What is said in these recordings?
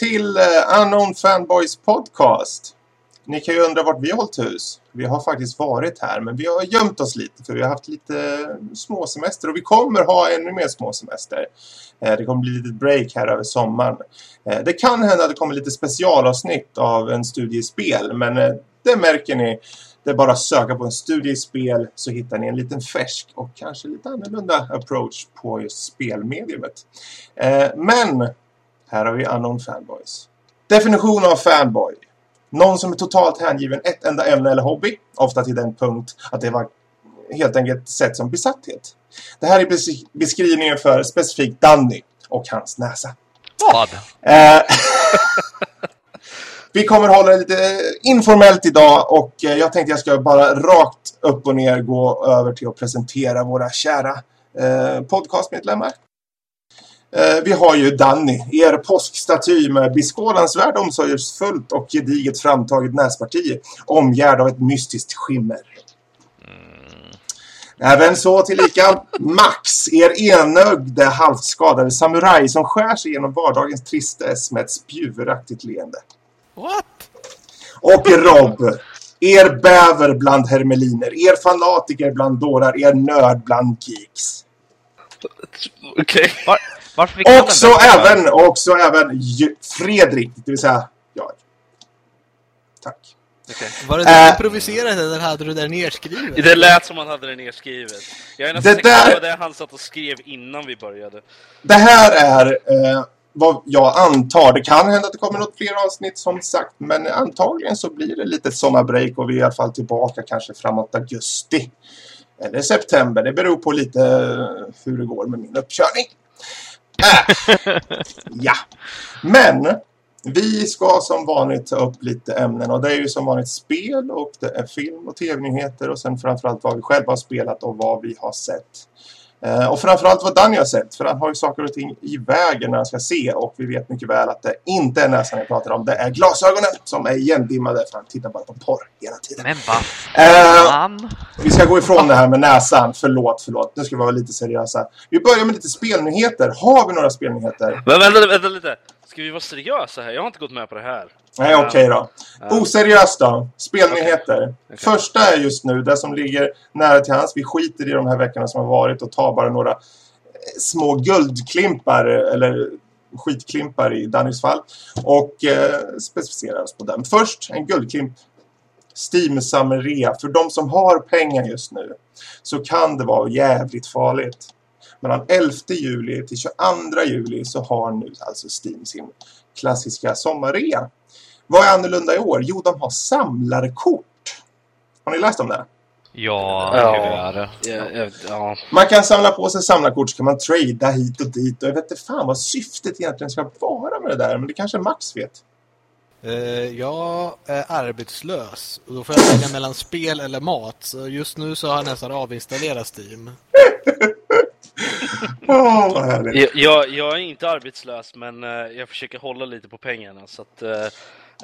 till eh, Unknown Fanboys podcast. Ni kan ju undra vart vi har hållit hus. Vi har faktiskt varit här, men vi har gömt oss lite för vi har haft lite småsemester och vi kommer ha ännu mer småsemester. Eh, det kommer bli lite break här över sommaren. Eh, det kan hända att det kommer lite specialavsnitt av en studiespel, men det märker ni. Det är bara att söka på en studiespel så hittar ni en liten färsk och kanske lite annorlunda approach på just spelmediumet. men här har vi Unknown Fanboys. Definition av fanboy. Någon som är totalt hängiven ett enda ämne eller hobby. Ofta till den punkt att det var helt enkelt sett som besatthet. Det här är beskrivningen för specifikt Danny och hans näsa. Vad? Eh, vi kommer hålla det lite informellt idag och eh, jag tänkte jag ska bara rakt upp och ner gå över till att presentera våra kära eh, podcastmedlemmar. Eh, vi har ju Danny, er påskstaty med beskådansvärd omsorgsfullt och gediget framtaget näsparti omgärd av ett mystiskt skimmer. Mm. Även så tillika Max, er enögde halvt skadade samuraj som skär sig genom vardagens tristess med ett spjuveraktigt leende. What? Och Rob, er bäver bland hermeliner, er fanatiker bland dårar, er nörd bland geeks. Okej. Okay. Varför fick också även, också även Fredrik, det vill säga jag. Tack. Okay. Var det äh, improviserat eller hade du det nerskrivet? Det lät som han hade det nerskrivet. Jag är nästan säker på det han satt och skrev innan vi började. Det här är eh, vad jag antar. Det kan hända att det kommer något fler avsnitt som sagt. Men antagligen så blir det lite sommarbreak och vi är i alla fall tillbaka kanske framåt augusti. Eller september. Det beror på lite eh, hur det går med min uppkörning. Ja. Men vi ska som vanligt ta upp lite ämnen och det är ju som vanligt spel och det är film och tv-nyheter och sen framförallt vad vi själva har spelat och vad vi har sett. Eh, och framförallt vad Danny har sett. För han har ju saker och ting i vägen när han ska se. Och vi vet mycket väl att det inte är näsan jag pratar om. Det är glasögonen som är igendimmade. För han tittar bara på porr hela tiden. Men vad? Eh, vi ska gå ifrån det här med näsan. Förlåt, förlåt. Nu ska vi vara lite seriösa. Vi börjar med lite spelnyheter. Har vi några spelnyheter? Men vänta, vänta lite. Ska vi vara seriösa här? Jag har inte gått med på det här. Nej, okej okay då. Ja. Oseriöst då. Spelnyheter. Okay. Okay. Första är just nu det som ligger nära till hans. Vi skiter i de här veckorna som har varit och tar bara några eh, små guldklimpar eller skitklimpar i Dannys fall och eh, specificerar oss på den. Först en guldklimp Steam Summer Rea. För de som har pengar just nu så kan det vara jävligt farligt. Mellan 11 juli till 22 juli så har nu alltså Steam sin klassiska sommarrea. Vad är annorlunda i år? Jo, de har samlarkort. Har ni läst om det? Ja, ja. Ja, ja. Man kan samla på sig samlarkort så kan man trada hit och dit. Och jag vet inte fan vad syftet egentligen ska vara med det där. Men det kanske Max vet. Uh, jag är arbetslös. Och då får jag välja mellan spel eller mat. Så just nu så har jag nästan avinstallerat Steam. oh, jag, jag, jag, är inte arbetslös men uh, jag försöker hålla lite på pengarna. Så att... Uh,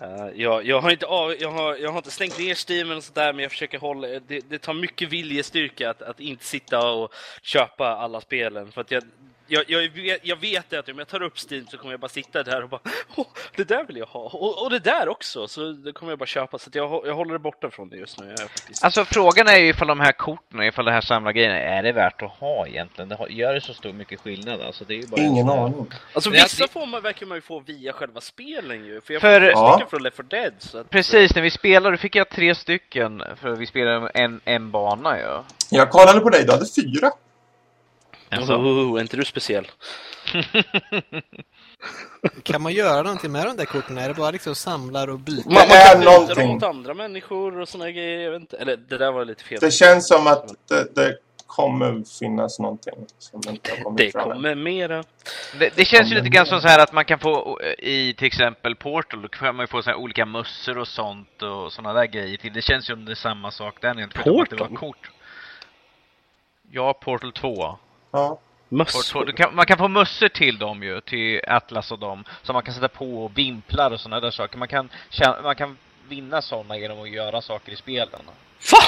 Uh, jag, jag, har inte av, jag, har, jag har inte stängt ner Steam och sådär, men jag försöker hålla... Det, det tar mycket viljestyrka att, att inte sitta och köpa alla spelen. För att jag, jag, jag, vet, jag vet att om jag tar upp Steam så kommer jag bara sitta där och bara Åh, det där vill jag ha. Och, och det där också. Så det kommer jag bara köpa. Så jag, jag håller det borta från det just nu. Faktiskt... Alltså frågan är ju ifall de här korten, ifall det här samlargrejerna, är det värt att ha egentligen? Det gör det så stor mycket skillnad? Alltså, det är ju bara Ingen aning. Alltså vissa det... får man, verkar man ju få via själva spelen ju. För jag får för, ja. från Left 4 Dead. Så att... Precis, när vi spelade fick jag tre stycken. För vi spelade en, en bana ju. Ja. Jag kollade på dig, du hade fyra. Alltså. Oh, är inte du speciell? kan man göra någonting med de där korten? Är det bara liksom samlar och byter? Man, man kan byta dem mot andra människor och såna grejer. Jag vet inte. Eller det där var lite fel. Det känns som att det, det kommer finnas någonting som inte har kommit Det fram. kommer mera. Det, det känns ju lite grann som så här att man kan få i till exempel Portal, då kan man ju få så här olika mössor och sånt och såna där grejer till. Det känns ju som det är samma sak där. Portal? kort. Ja, Portal 2. Ja. Mössor? Kan, man kan få mössor till dem ju, till Atlas och dem. Som man kan sätta på och vimplar och sådana där saker. Man kan, man kan vinna sådana genom att göra saker i spelen. Va?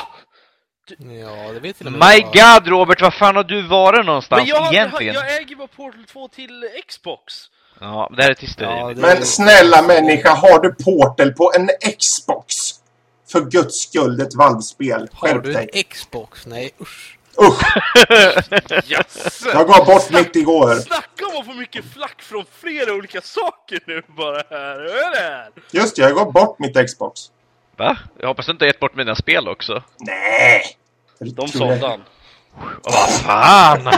Ja, det vet jag My god Robert, vad fan har du varit någonstans Men jag, egentligen? Jag, jag äger bara Portal 2 till Xbox. Ja, det här är till Steam. Ja, det- Men snälla människa, har du Portal på en Xbox? För guds skull, är ett valvspel. Har du en Xbox? Nej, usch. Usch, Yes! jag gav bort mitt igår. Snacka om att få mycket flack från flera olika saker nu bara här. Hör det? Just det, jag gav bort mitt Xbox. Va? Jag hoppas du inte har gett bort mina spel också. Nej! De sålde han. Vad fan!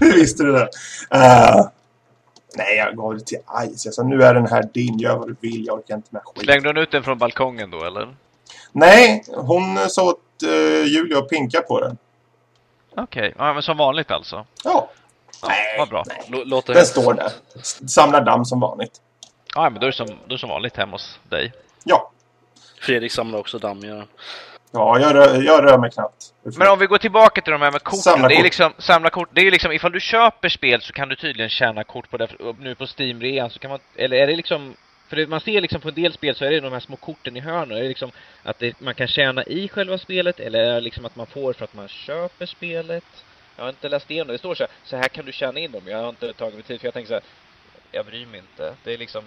Hur visste du det? Eh, nej, jag gav det till Ice. Jag sa nu är den här din, gör vad du vill. Jag orkar inte med skit. Slängde hon ut den från balkongen då, eller? Nej, hon sa åt uh, Julia att pinka på den. Okej, ja, men som vanligt alltså. Ja. Ja, Nej, vad bra. nej. Låter Den står där. Samlar damm som vanligt. Ja, men då är det som, då är som vanligt hemma hos dig. Ja. Fredrik samlar också damm, gör. Ja, jag rör, jag rör mig knappt. Men om vi går tillbaka till de här med korten. Samla det är kort. liksom, samla kort. Det är liksom, ifall du köper spel så kan du tydligen tjäna kort på det. Nu på Steam-rean så kan man, eller är det liksom, för det, man ser liksom på en del spel så är det de här små korten i hörnen. Är det liksom att det, man kan tjäna i själva spelet eller är det liksom att man får för att man köper spelet? Jag har inte läst igenom det. Det står så här, så här kan du tjäna in dem. Jag har inte tagit mig tid för jag tänker så här, jag bryr mig inte. Det är liksom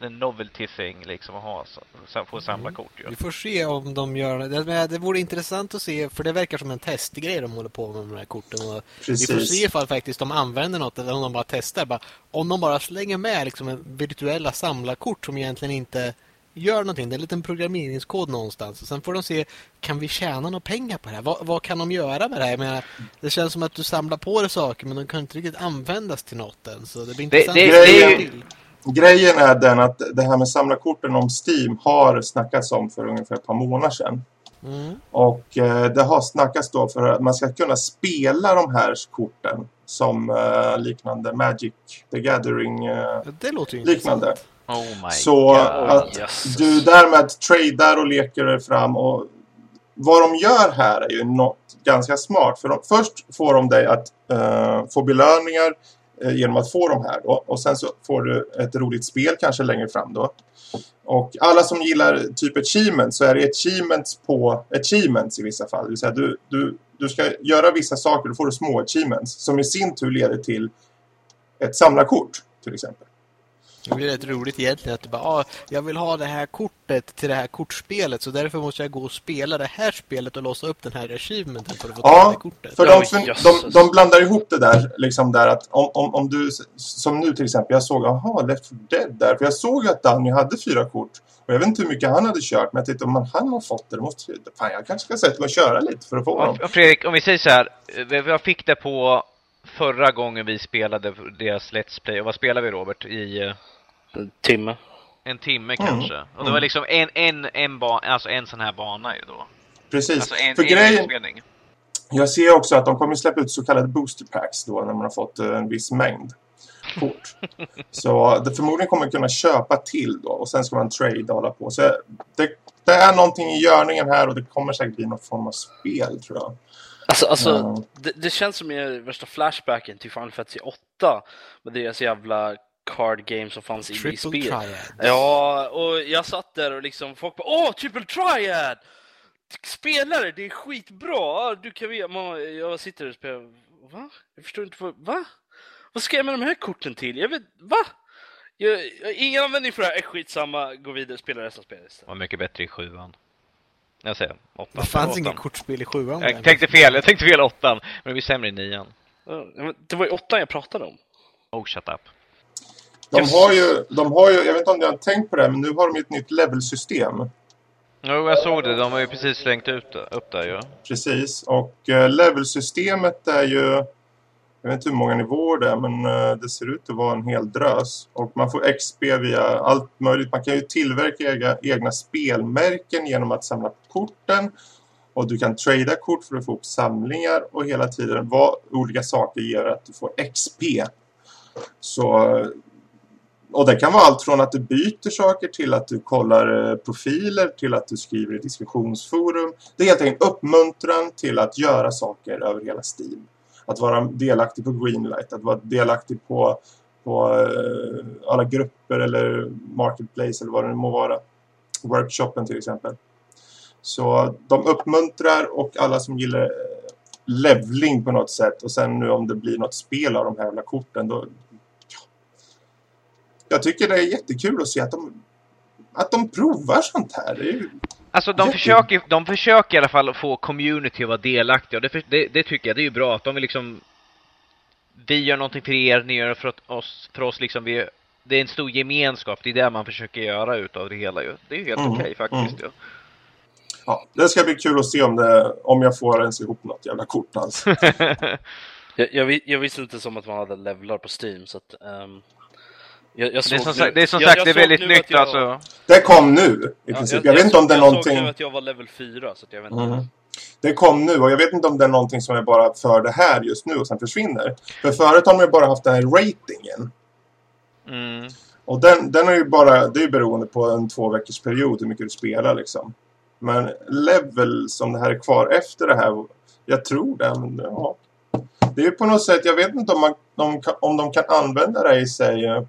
en novelty thing liksom att ha, så, få samla kort ju. Vi får se om de gör det. Men Det vore intressant att se, för det verkar som en testgrej de håller på med de här korten. Och vi får se Precis. ifall faktiskt de använder något eller om de bara testar. Bara, om de bara slänger med liksom en virtuella samlarkort som egentligen inte gör någonting. Det är en liten programmeringskod någonstans. Och sen får de se, kan vi tjäna några pengar på det här? Vad, vad kan de göra med det här? Jag menar, det känns som att du samlar på dig saker men de kan inte riktigt användas till något än. Så det blir intressant det- att se det är vad ju- de vill. Grejen är den att det här med samlarkorten om Steam har snackats om för ungefär ett par månader sedan. Mm. Och eh, det har snackats då för att man ska kunna spela de här korten som eh, liknande Magic the Gathering eh, Det låter ju liknande. Oh my Så god. att Jesus. du därmed tradar och leker dig fram och vad de gör här är ju något ganska smart. För de, först får de dig att eh, få belöningar Eh, genom att få de här då. Och sen så får du ett roligt spel kanske längre fram då. Och alla som gillar typ achievements så är det achievements på achievements i vissa fall. Det vill säga du, du, du ska göra vissa saker, då får du små achievements som i sin tur leder till ett samlarkort till exempel. Det blir rätt roligt egentligen att du bara, ah, jag vill ha det här kortet till det här kortspelet så därför måste jag gå och spela det här spelet och låsa upp den här achievementen för att få ta Ja, det här kortet. För de, för, de, de blandar ihop det där, liksom där att om, om, om du, som nu till exempel, jag såg, aha, Left 4 Dead där, för jag såg ju att Danny hade fyra kort. Och jag vet inte hur mycket han hade kört, men jag tänkte om han har fått det, då måste fan, jag kanske ska sätta mig och köra lite för att få dem. Ja, Fredrik, om vi säger så här. eh, Jag fick det på förra gången vi spelade deras Let's Play. Och vad spelade vi Robert? I eh, En timme. en timme Mm. kanske. Och det Mm. var liksom en, en, en, ba, alltså en sån här bana ju då. Precis. Alltså en, för en grejen, jag ser också att de kommer släppa ut så kallade booster packs då, när man har fått eh, en viss mängd kort. så det förmodligen kommer kunna köpa till då, och sen ska man trade hålla på. Så det, det är någonting i görningen här och det kommer säkert bli någon form av spel, tror jag. Alltså, alltså Ja. det, det känns som är värsta flashbacken till Final Fantasy 8 med deras jävla card game som fanns i, i Triple spel. Triad. Ja, och jag satt där och liksom folk bara Åh, Triple Triad! Spelare, det är skitbra! Du kan man, jag sitter och spelar, va? Jag förstår inte, vad, va? Vad ska jag med de här korten till? Jag vet, va? Jag, jag ingen användning för det här, är skitsamma, gå vidare och spela resten av spelet istället. var mycket bättre i sjuan. Jag säger åttan. Det fanns inget kortspel i sjuan. Jag tänkte fel, jag tänkte fel åttan. Men det blir sämre i nian. Ja, men Det var ju åttan jag pratade om. Oh, shut up. De har, ju, de har ju, jag vet inte om ni har tänkt på det, men nu har de ju ett nytt levelsystem. Jo, jag såg det. De har ju precis slängt ut upp där ju. Precis, och eh, levelsystemet är ju, jag vet inte hur många nivåer det är, men eh, det ser ut att vara en hel drös. Och man får XP via allt möjligt. Man kan ju tillverka egna, egna spelmärken genom att samla korten. Och du kan trada kort för att få upp samlingar och hela tiden vad olika saker ger att du får XP. Så, eh, och det kan vara allt från att du byter saker till att du kollar eh, profiler till att du skriver i diskussionsforum. Det är helt enkelt uppmuntran till att göra saker över hela Steam. Att vara delaktig på Greenlight, att vara delaktig på, på eh, alla grupper eller Marketplace eller vad det nu må vara. Workshopen till exempel. Så de uppmuntrar och alla som gillar eh, levling på något sätt och sen nu om det blir något spel av de här jävla korten då, ja, jag tycker det är jättekul att se att de, att de provar sånt här. Det är ju, Alltså de försöker, de försöker i alla fall få community att vara delaktiga det, för- det, det tycker jag, det är ju bra att de vill liksom Vi gör någonting för er, ni gör det för oss, för oss liksom vi Det är en stor gemenskap, det är det man försöker göra utav det hela ju. Det är ju helt Mm, okej faktiskt ju. ja, det ska bli kul att se om, det, om jag får ens ihop något jävla kort alltså. Jag, jag, jag visste inte som att man hade levlar på Steam, så att... ehm, jag, jag Det är som, sagt, det är som jag- sagt, jag det är väldigt nytt jag- alltså. Det kom nu i Ja, princip. Jag, vet inte om det är jag någonting... såg nu att jag var level 4, så att jag vet inte. Mm. Det kom nu och jag vet inte om det är någonting som är bara för det här just nu och sen försvinner. För förut har de ju bara haft den här ratingen. Mm. Och den, den är ju bara, det är ju beroende på en två veckors period hur mycket du spelar liksom. Men level som det här är kvar efter det här, jag tror det, men ja. Det är ju på något sätt, jag vet inte om, man, de, kan- om de kan använda det i sig eh,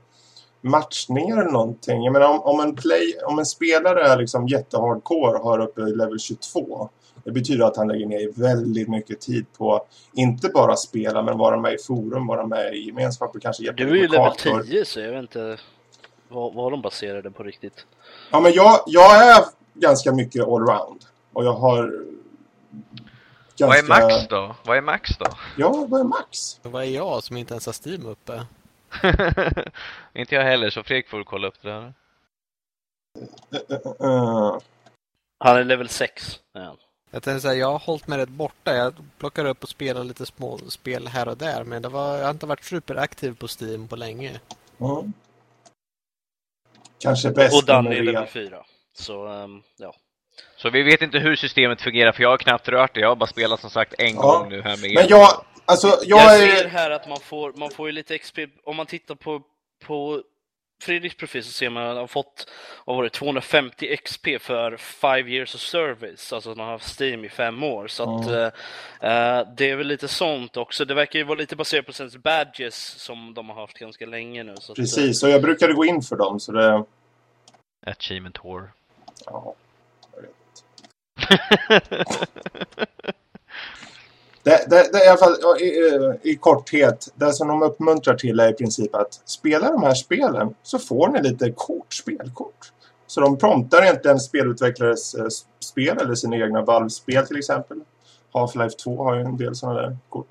matchningar eller någonting. Jag menar om, om, en play, om en spelare är liksom jättehardcore och har uppe i level 22. Det betyder att han lägger ner väldigt mycket tid på inte bara spela men vara med i forum, vara med i gemenskap och kanske hjälpa Du är ju level kartor. 10, så jag vet inte vad, vad de baserade på riktigt. Ja, men jag, jag är ganska mycket allround. Och jag har... Ganska... Vad är max då? Vad är max då? Ja, vad är max? Vad är jag som inte ens har Steam uppe? Inte jag heller, så Fredrik får kolla upp det där. Uh, Han är level 6. Ja. Jag tänkte säga, jag har hållit mig rätt borta. Jag plockar upp och spelar lite små spel här och där. Men det var, jag har inte varit superaktiv på Steam på länge. mm. Kanske bäst Och Danny är level rea. 4. Så, ehm, ja. Så vi vet inte hur systemet fungerar, för jag har knappt rört det. Jag har bara spelat som sagt en Ja. gång nu här med Men jag... Alltså, jag, Jag, är... ser här att man får, man får ju lite XP. Om man tittar på, på Fredriks profil så ser man att han har fått vad var det, 250 XP för 5 years of service. Alltså han har haft Steam i fem år. Så att, Mm. eh, det är väl lite sånt också. Det verkar ju vara lite baserat på sens badges som de har haft ganska länge nu. Så att, eh, Precis, och jag brukade gå in för dem, så det... Achievement Tour. Ja, jag vet. Det, det, det är i alla fall, i, i korthet, det som de uppmuntrar till är i princip att spela de här spelen så får ni lite kort, spelkort. Så de promptar egentligen spelutvecklares eh, spel eller sina egna Valve-spel till exempel. Half-Life 2 har ju en del sådana där kort.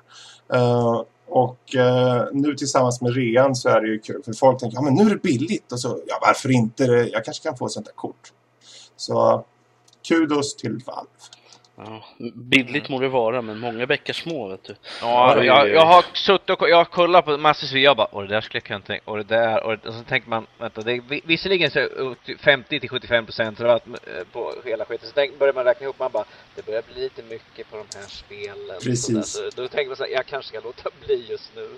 Uh, och uh, nu tillsammans med rean så är det ju kul. För folk tänker, ja men nu är det billigt. Och så, ja varför inte? Jag kanske kan få ett sånt där kort. Så kudos till Valve ja, billigt må det vara, men många bäckar små vet du. Ja, jag, jag har suttit och jag har kollat på massor av jag bara, och det där skulle jag kunna tänka, och det där, och, och så tänker man, vänta, det är vi- visserligen så upp till 50 till 75 procent rabatt eh, på hela skiten, så tänk, börjar man räkna ihop, man bara, det börjar bli lite mycket på de här spelen. Precis. Så, där, så då tänker man så här, jag kanske ska låta bli just nu.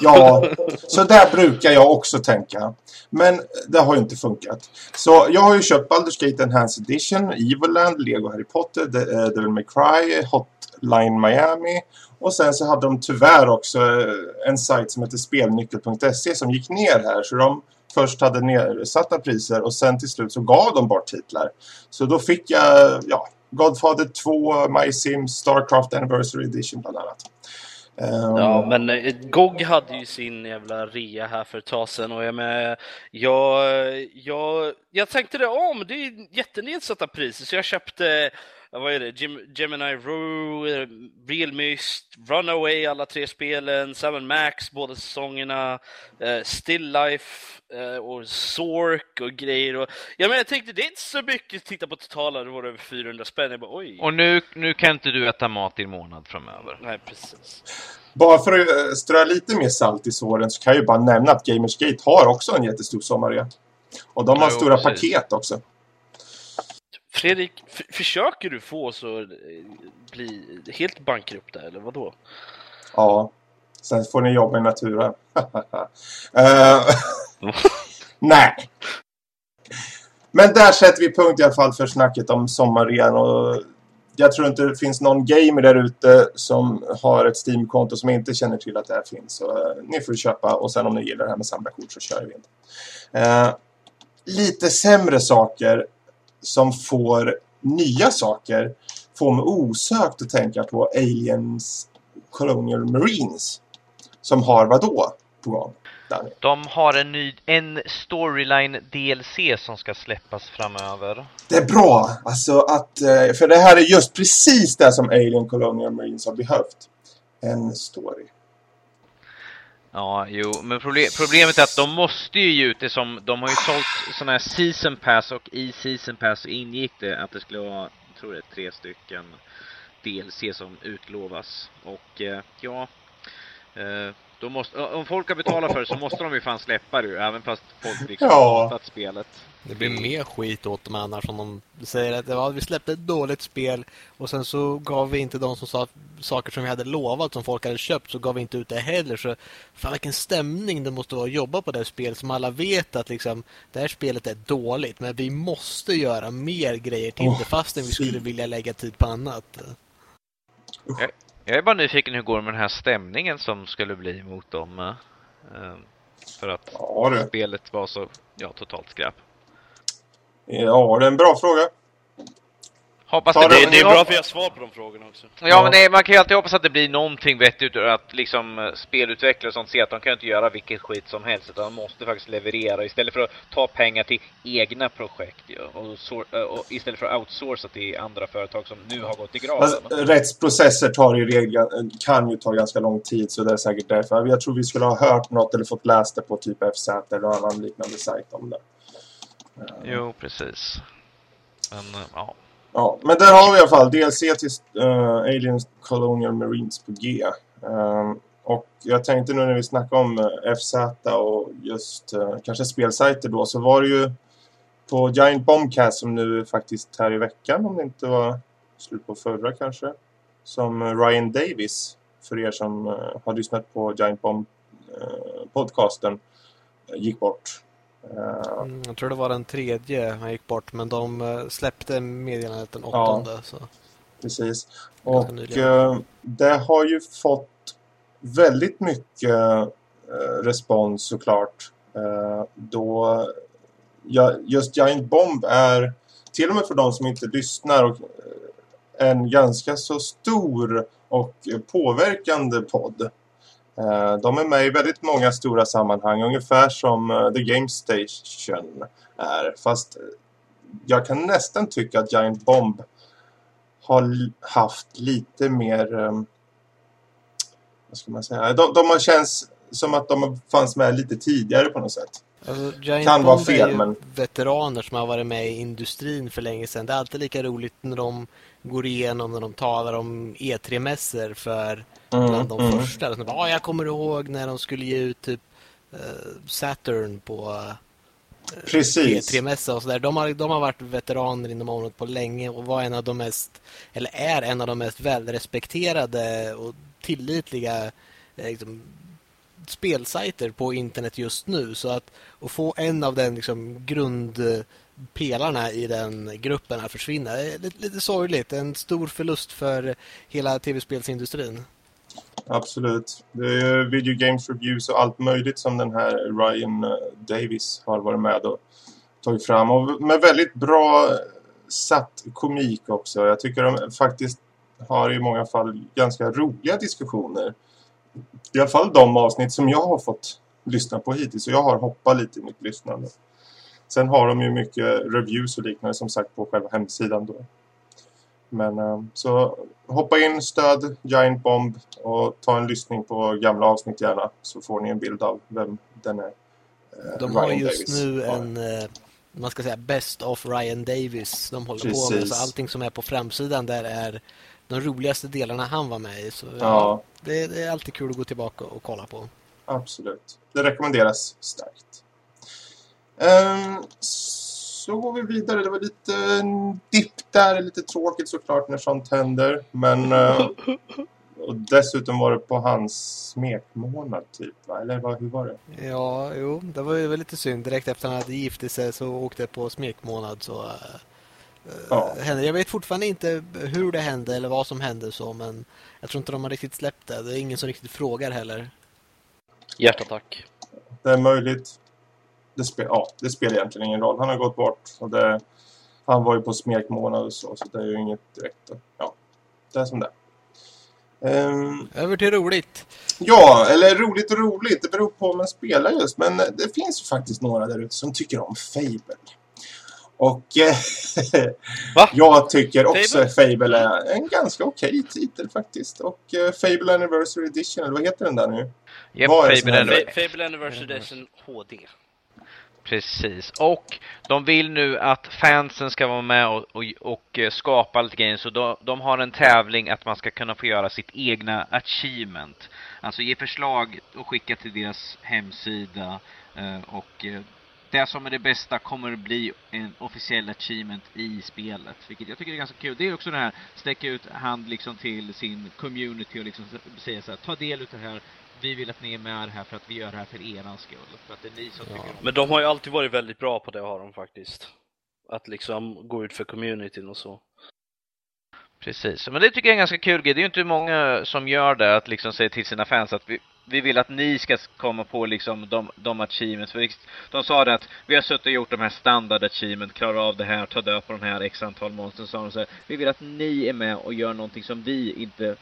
Ja, så där brukar jag också tänka. Men det har ju inte funkat. Så jag har ju köpt Baldur's Gate Enhanced Edition, Evoland, Lego Harry Potter, eh, Devil May Cry, Hotline Miami. Och sen så hade de tyvärr också eh, en sajt som heter spelnyckel.se som gick ner här. Så de först hade nedsatta priser och sen till slut så gav de bort titlar. Så då fick jag, ja, Godfather 2, My Sims, Starcraft Anniversary Edition bland annat. Um... Ja, men eh, GOG hade ju sin jävla rea här för ett tag sedan och jag med, jag, jag, jag tänkte det om, det är ju jättenedsatta priser. Så jag köpte vad är det? Gem, Gemini Rue, Real Myst, Runaway, alla tre spelen, Sam Max, båda säsongerna, eh, Still Life eh, och Zork och grejer. Och, ja, men jag tänkte det är inte så mycket, titta på totalen, det var över 400 spänn. Jag bara oj. Och nu, nu kan inte du äta mat i en månad framöver. Nej, precis. Bara för att eh, strö lite mer salt i såren så kan jag ju bara nämna att Gamersgate har också en jättestor sommarrea. Och de har Jo, stora precis. paket också. Fredrik, försöker du få oss att eh, bli helt bankrupt där, eller vadå? Ja. Sen får ni jobba i naturen. uh, Nej. Men där sätter vi punkt i alla fall för snacket om sommarrean. Och jag tror inte det finns någon gamer där ute som har ett Steam-konto som inte känner till att det här finns. Så uh, ni får köpa och sen om ni gillar det här med samlarkort så kör vi inte. Uh, lite sämre saker som får nya saker får mig osökt att tänka på Aliens Colonial Marines. Som har vad då på gång? De har en ny, en storyline DLC som ska släppas framöver. Det är bra, alltså att, eh, för det här är just precis det som Alien Colonial Marines har behövt. En story. Ja, jo, men problem, problemet är att de måste ju ge ut det som, de har ju sålt sådana här season pass och i season pass ingick det att det skulle vara, jag tror det är tre stycken DLC som utlovas. Och eh, ja, eh, måste, om folk har betalat för det så måste de ju fan släppa det ju, även fast folk liksom Ja. har hatat spelet. Det blir mer skit åt dem annars om de säger att ja, vi släppte ett dåligt spel och sen så gav vi inte de som sa saker som vi hade lovat som folk hade köpt så gav vi inte ut det heller. Så fan vilken stämning det måste vara att jobba på det här spelet som alla vet att liksom det här spelet är dåligt men vi måste göra mer grejer till Åh, det fastän vi skulle vilja lägga tid på annat. Jag är bara nyfiken hur det går med den här stämningen som skulle bli mot dem. eh, eh, För att Ja spelet var så, ja, totalt skräp. Ja, det är en bra fråga. Hoppas det, det- Det, är bra att vi har svar på de frågorna också. Ja, men nej, man kan ju alltid hoppas att det blir någonting vettigt att liksom eh, spelutvecklare och sånt ser att de kan ju inte göra vilket skit som helst utan de måste faktiskt leverera istället för att ta pengar till egna projekt ja, och, sor- eh, och istället för att outsourca till andra företag som nu har gått i graven. Alltså, rättsprocesser tar i regel, kan ju ta ganska lång tid så det är säkert därför. Jag tror vi skulle ha hört något eller fått läst det på typ FZ eller annan liknande sajt om det. Eh, Jo, precis. Men eh, ja. Ja, men där har vi i alla fall DLC till uh, Aliens Colonial Marines på G. Ehm, och jag tänkte nu när vi snackar om eh, FZ och just uh, kanske spelsajter då så var det ju på Giant Bombcast som nu faktiskt här i veckan om det inte var slut på förra kanske som Ryan Davis för er som uh, har lyssnat på Giant Bomb-podcasten, gick bort. Eh, Mm, Jag tror det var den tredje han gick bort men de eh, släppte meddelandet den Ja. åttonde. Så. Precis. Och eh, det har ju fått väldigt mycket respons såklart. Då ja, just Giant Bomb är till och med för de som inte lyssnar en ganska så stor och påverkande podd. Eh, de är med i väldigt många stora sammanhang, ungefär som eh, The Game Station är. Fast jag kan nästan tycka att Giant Bomb har haft lite mer... Ehm, vad ska man säga? De, de har känts som att de fanns med lite tidigare på något sätt. Alltså, Giant Kan vara fel, är men- veteraner som har varit med i industrin för länge sedan. Det är alltid lika roligt när de går igenom, när de talar om E3-mässor för bland de mm. första. Så bara, "Ja, jag kommer ihåg när de skulle ge ut typ eh, Saturn på Precis. E3-mässa och sådär. De har, de har varit veteraner inom området på länge och var en av de mest, eller är en av de mest välrespekterade och tillitliga eh, liksom, spelsajter på internet just nu. Så att, att få en av den liksom, grundpelarna i den gruppen att försvinna är lite, lite sorgligt. En stor förlust för hela tv-spelsindustrin. Absolut. Det är ju video games reviews och allt möjligt som den här Ryan eh, Davis har varit med och tagit fram. Och med väldigt bra eh, satt komik också. Jag tycker de faktiskt har i många fall ganska roliga diskussioner. I alla fall de avsnitt som jag har fått lyssna på hittills. Och jag har hoppat lite i mitt lyssnande. Sen har de ju mycket reviews och liknande som sagt på själva hemsidan då. Men eh, så hoppa in, stöd Giant Bomb och ta en lyssning på gamla avsnitt gärna så får ni en bild av vem den är. eh, De har Ryan just Davis nu har. en, eh, man ska säga, Best of Ryan Davis de håller på med. Precis. Så allting som är på framsidan där är de roligaste delarna han var med i. Så ja, det, det är alltid kul att gå tillbaka och kolla på. absolut. Det rekommenderas starkt. Ehm, så går vi vidare. Det var lite en dipp där. Lite tråkigt såklart när sånt händer. Men eh, och dessutom var det på hans smekmånad typ. Va? Eller vad, hur var det? Ja, jo, det var ju lite synd. Direkt efter han hade gifte sig så åkte jag på smekmånad. Så, eh, Ja. hände. Jag vet fortfarande inte hur det hände eller vad som hände så, men jag tror inte de har riktigt släppt det. Det är ingen som riktigt frågar heller. Hjärtattack. Det är möjligt. Det, spel, ja, det spelar egentligen ingen roll. Han har gått bort. Och det, han var ju på smekmånad och så, så det är ju inget direkt. Ja, det är som det är. Ehm, Över till roligt. ja, eller roligt och roligt. Det beror på om man spelar just. Men det finns ju faktiskt några där ute som tycker om Fable. Och eh, jag tycker också Fable? Fable är en ganska okej titel faktiskt. Och eh, Fable Anniversary Edition, eller vad heter den där nu? Som Fable. Fa- Fable Anniversary Edition HD. Precis. Och de vill nu att fansen ska vara med och, och, och eh, skapa lite grejer. Så de, de har en tävling att man ska kunna få göra sitt egna achievement. Alltså ge förslag och skicka till deras hemsida. eh, Och det som är det bästa kommer att bli en officiell achievement i spelet. Vilket jag tycker är ganska kul. Det är också det här, sträcka ut hand liksom till sin community och liksom säga så här, ta del utav det här. Vi vill att ni är med här för att vi gör det här för eran skull. För att det är ni som tycker om Men de har ju alltid varit väldigt bra på det har de faktiskt. Att liksom gå ut för communityn och så. Precis, men det tycker jag är ganska kul. Det är ju inte många som gör det, att liksom säga till sina fans att vi, vi vill att ni ska komma på liksom de, de achievements. För de sa det att vi har suttit och gjort de här standard achievement, klarar av det här, tar död på de här x antal monster. Så de så här, vi vill att ni är med och gör någonting som vi inte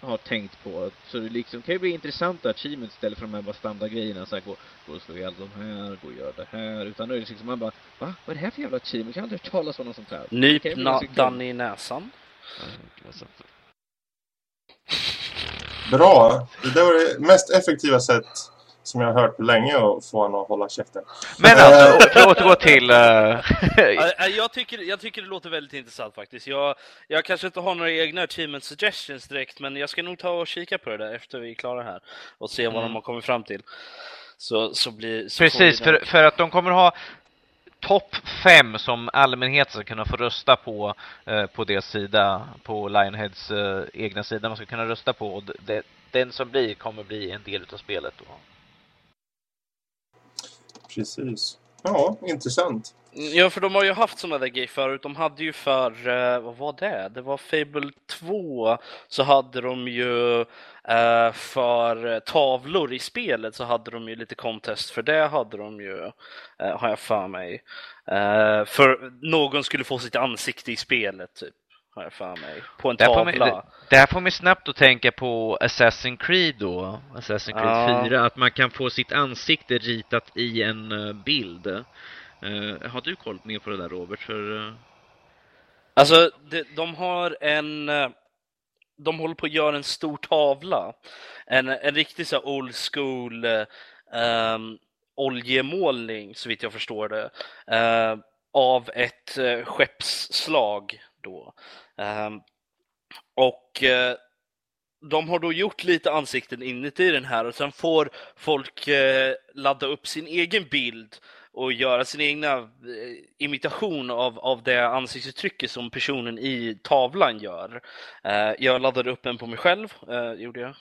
har tänkt på. Så det liksom kan ju bli intressanta achievements istället för de här bara standardgrejerna. Så här, gå, gå och slå ihjäl de här, gå och göra det här. Utan nu är det liksom man bara, va? Vad är det här för jävla achievement? Jag har aldrig hört talas om något sånt här. Nyp kul. Danny i näsan. Bra! Det var det mest effektiva sätt som jag har hört på länge att få honom att hålla käften. Men alltså, för att återgå till... eh, ja, Jag tycker, jag tycker det låter väldigt intressant faktiskt. Jag, jag kanske inte har några egna achievement suggestions direkt, men jag ska nog ta och kika på det där efter vi är klara här och se vad Mm. de har kommit fram till. Så, så blir, så precis, för, för att de kommer ha topp fem som allmänheten ska kunna få rösta på eh, på deras sida, på Lionheads eh, egna sida. Man ska kunna rösta på och det, den som blir kommer bli en del av spelet. Då. Precis. Ja, intressant. Ja, för de har ju haft sådana där grejer förut. De hade ju för, eh, vad var det? Det var Fable 2, så hade de ju eh, för tavlor i spelet så hade de ju lite contest för det hade de ju, eh, har jag för mig. För någon skulle få sitt ansikte i spelet, typ, har jag för mig. På en Där får, tavla. det här får mig snabbt att tänka på Assassin's Creed då, Assassin's Creed Ja. 4, att man kan få sitt ansikte ritat i en bild. Eh, har du koll mer på det där Robert? För, eh, Alltså, de, de har en... Eh, de håller på att göra en stor tavla. En, en riktig så old school eh, eh, oljemålning, så vitt jag förstår det. eh, av ett uh, skeppsslag då. Ehm, och eh, de har då gjort lite ansikten inuti den här och sen får folk eh, ladda upp sin egen bild och göra sin egna eh, imitation av, av det ansiktsuttrycket som personen i tavlan gör. Eh, jag laddade upp en på mig själv, eh, gjorde jag.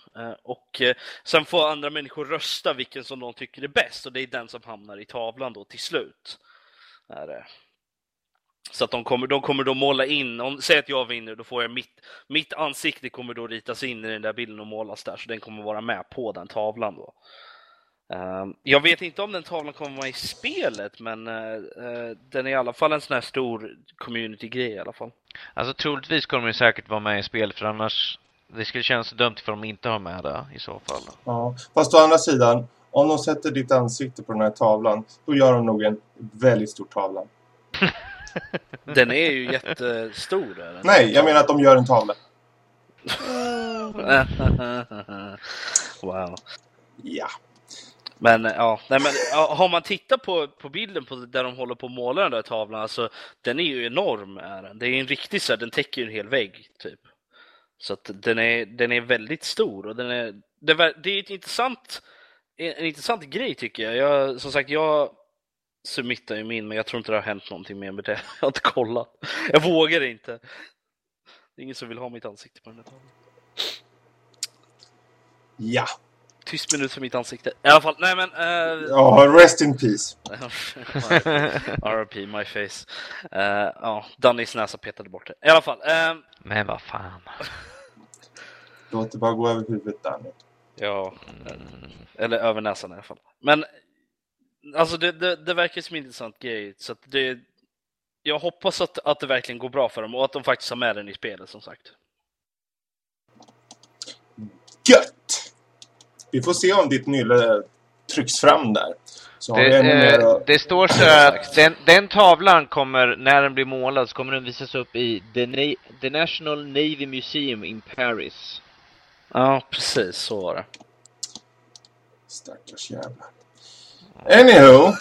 Och sen får andra människor rösta vilken som de tycker är bäst och det är den som hamnar i tavlan då till slut. Är det. Så att de kommer, de kommer då måla in, om, säg att jag vinner, då får jag mitt, mitt ansikte kommer då ritas in i den där bilden och målas där, så den kommer vara med på den tavlan då. Ehm, jag vet inte om den tavlan kommer vara i spelet, men eh, eh, den är i alla fall en sån här stor community-grej i alla fall. alltså troligtvis kommer det säkert vara med i spel för annars det skulle kännas dumt för de inte har med det i så fall. Ja. Fast å andra sidan, om de sätter ditt ansikte på den här tavlan, då gör de nog en väldigt stor tavla. Den är ju jättestor. Är den. Nej, jag menar att de gör en tavla. wow. Ja. Men eh, ja, nej, men har man tittat på, på bilden på där de håller på att måla den där tavlan, alltså den är ju enorm. Är den. Det är en riktig så här, den täcker ju en hel vägg typ. Så att den är, den är väldigt stor och den är, det, är det är ett intressant, en, en intressant grej tycker jag. jag. Som sagt, jag submittar ju min, men jag tror inte det har hänt någonting mer med det. Jag har inte kollat. Jag vågar inte. Det är ingen som vill ha mitt ansikte på den där tavlan. Ja. Tyst minut för mitt ansikte. I alla fall, nej men... eh, Ja, rest in peace. RP my face. Eh, ja, Dannys näsa petade bort det. I alla fall. eh, Men vad fan. Låt det bara gå över huvudet nu. ja, eh, eller över näsan i alla fall. Men alltså det, det, det verkar som en intressant grej. Så att det, jag hoppas att, att det verkligen går bra för dem och att de faktiskt har med den i spelet som sagt. Gött! Vi får se om ditt nylle trycks fram där. Det, eh, det står så här att den, den tavlan kommer, när den blir målad, så kommer den visas upp i The, Na- The National Navy Museum in Paris. Ja, precis så var det. Stackars jävlar. Anywho.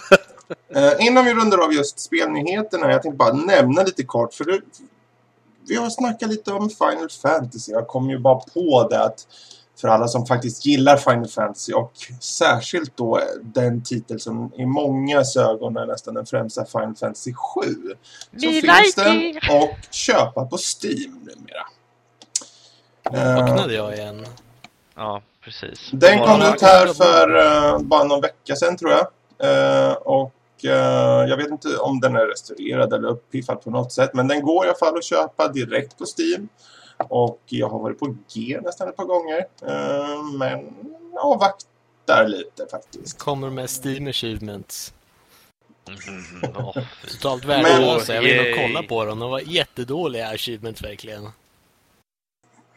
eh, innan vi rundar av just spelnyheterna. Jag tänkte bara nämna lite kort. För det, vi har snackat lite om Final Fantasy. Jag kom ju bara på det att för alla som faktiskt gillar Final Fantasy och särskilt då den titel som i mångas ögon är nästan den främsta Final Fantasy 7. Så Me finns like den och köpa på Steam numera. Eh, Vaknade jag igen. Ja, precis. den kom ut här för eh, bara någon vecka sedan tror jag. Eh, och eh, jag vet inte om den är restaurerad eller uppiffad på något sätt. Men den går i alla fall att köpa direkt på Steam. Och jag har varit på G nästan ett par gånger. Eh, men avvaktar lite faktiskt. Kommer med Steam Achievements. Mhm, fy. Totalt värdelösa. Jag och Yay. kollade på dem. De var jättedåliga Achievements verkligen.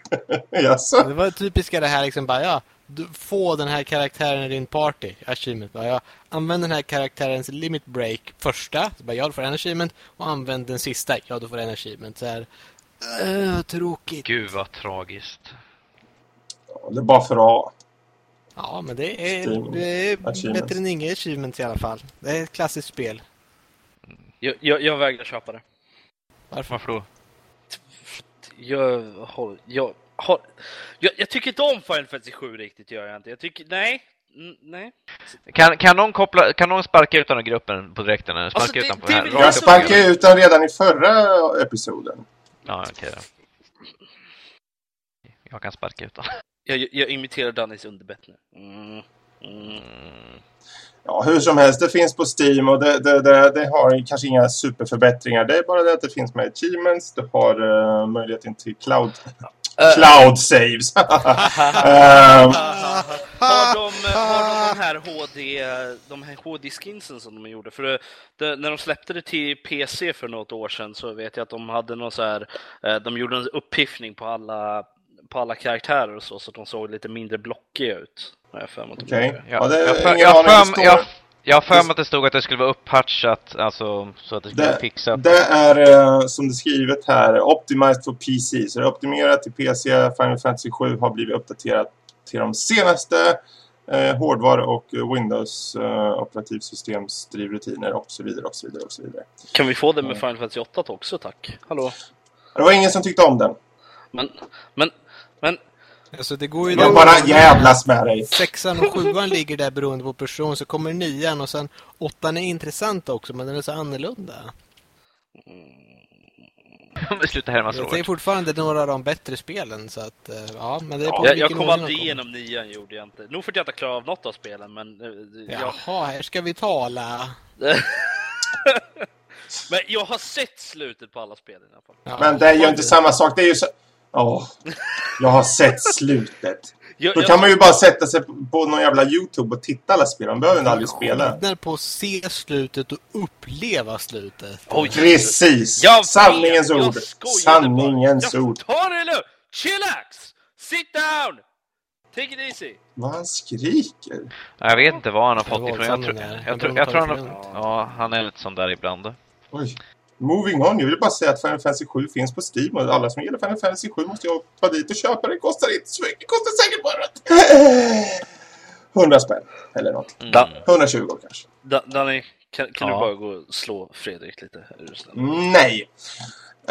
Jaså? Det var typiska det här liksom bara, ja, du får den här karaktären i din party. Achievement. Bara, ja, använd den här karaktärens limit break första. Så bara, ja, du får en achievement. Och använd den sista. Ja, du får en achievement. Så här, äh, tråkigt. Gud vad tragiskt. Ja, det är bara för att ha. Ja, men det är, det är bättre än inga achievements i alla fall. Det är ett klassiskt spel. Jag, jag, jag vägrar köpa det. Varför? Varför då? Jag, jag, har, jag, jag tycker inte om Final Fantasy 7 riktigt, gör jag inte. Jag tycker, nej. Mm, nej. Kan, kan, någon koppla, kan någon sparka ut den här gruppen på direkten? Sparka Alltså, ut det- den på det här? Jag jag sparkade ut den redan i förra episoden. Ja, okej då. Jag kan sparka ut den. Jag, jag imiterar Dannys underbett nu. Mm. Mm. Ja, hur som helst, det finns på Steam och det, det, det, det har kanske inga superförbättringar. Det är bara det att det finns med achievements. Du har uh, möjligheten till cloud, cloud saves. Ehm, Har de, har de de här HD, de här HD-skinsen som de gjorde? För det, det, när de släppte det till PC för något år sedan så vet jag att de hade någon så här, eh, de gjorde en uppiffning på alla, på alla karaktärer och så, så att de såg lite mindre blockiga ut. Jag Okej. gjorde. Ja, det jag, jag, står- jag, jag har för mig att det stod att det skulle vara upphatchat, alltså så att det skulle Det- fixa. Det är eh, som det är skrivet här, optimized for PC. Så det är optimerat till PC. Final Fantasy 7 har blivit uppdaterat till de senaste eh, hårdvara och eh, Windows eh, operativsystems drivrutiner och så vidare och så vidare och så vidare. Kan vi få det med Final Fantasy 8 också, tack? Hallå? Det var ingen som tyckte om den. Men, men, men, Alltså det går ju Jag bara jävlas med dig. Sexan och sjuan ligger där beroende på person. Så kommer nian och sen åttan är intressant också, men den är så annorlunda. Men Sluta härma Jag säger Robert. fortfarande några av de bättre spelen. Så att, eh, ja, men det är på jag, jag vilken kom aldrig igenom nian, gjorde jag inte. Nog för att jag inte klarar av något av spelen, men... eh, Jag, Jaha, här ska vi tala. men jag har sett slutet på alla spel i alla fall. Ja, Men det är ju inte samma sak. Det är ju så... Åh, jag har sett slutet. Jag, Då jag- kan man ju bara sätta sig på någon jävla YouTube och titta alla spel. Man behöver inte aldrig spela. Skillnad på att se slutet och uppleva slutet. Oj, Precis! Jag Sanningens jag ord. Sanningens bara. ord. Jag, ta det lugnt! Chillax! Sit down! Take it easy! Vad han skriker. Jag vet inte vad han har fått ifrån. Jag, där. jag, tror, Jag jag tror han Ja, han är lite sån där ibland. Oj. Moving on. Jag vill bara säga att Final Fantasy 7 finns på Steam. Och alla som gillar Final Fantasy 7 måste ju hoppa dit och köpa det. Kostar inte så mycket. Det kostar säkert bara 100 spänn. Eller något. Mm. Da, 120 kanske. da, Danny, kan, kan Ja. du bara gå och slå Fredrik lite? Nej.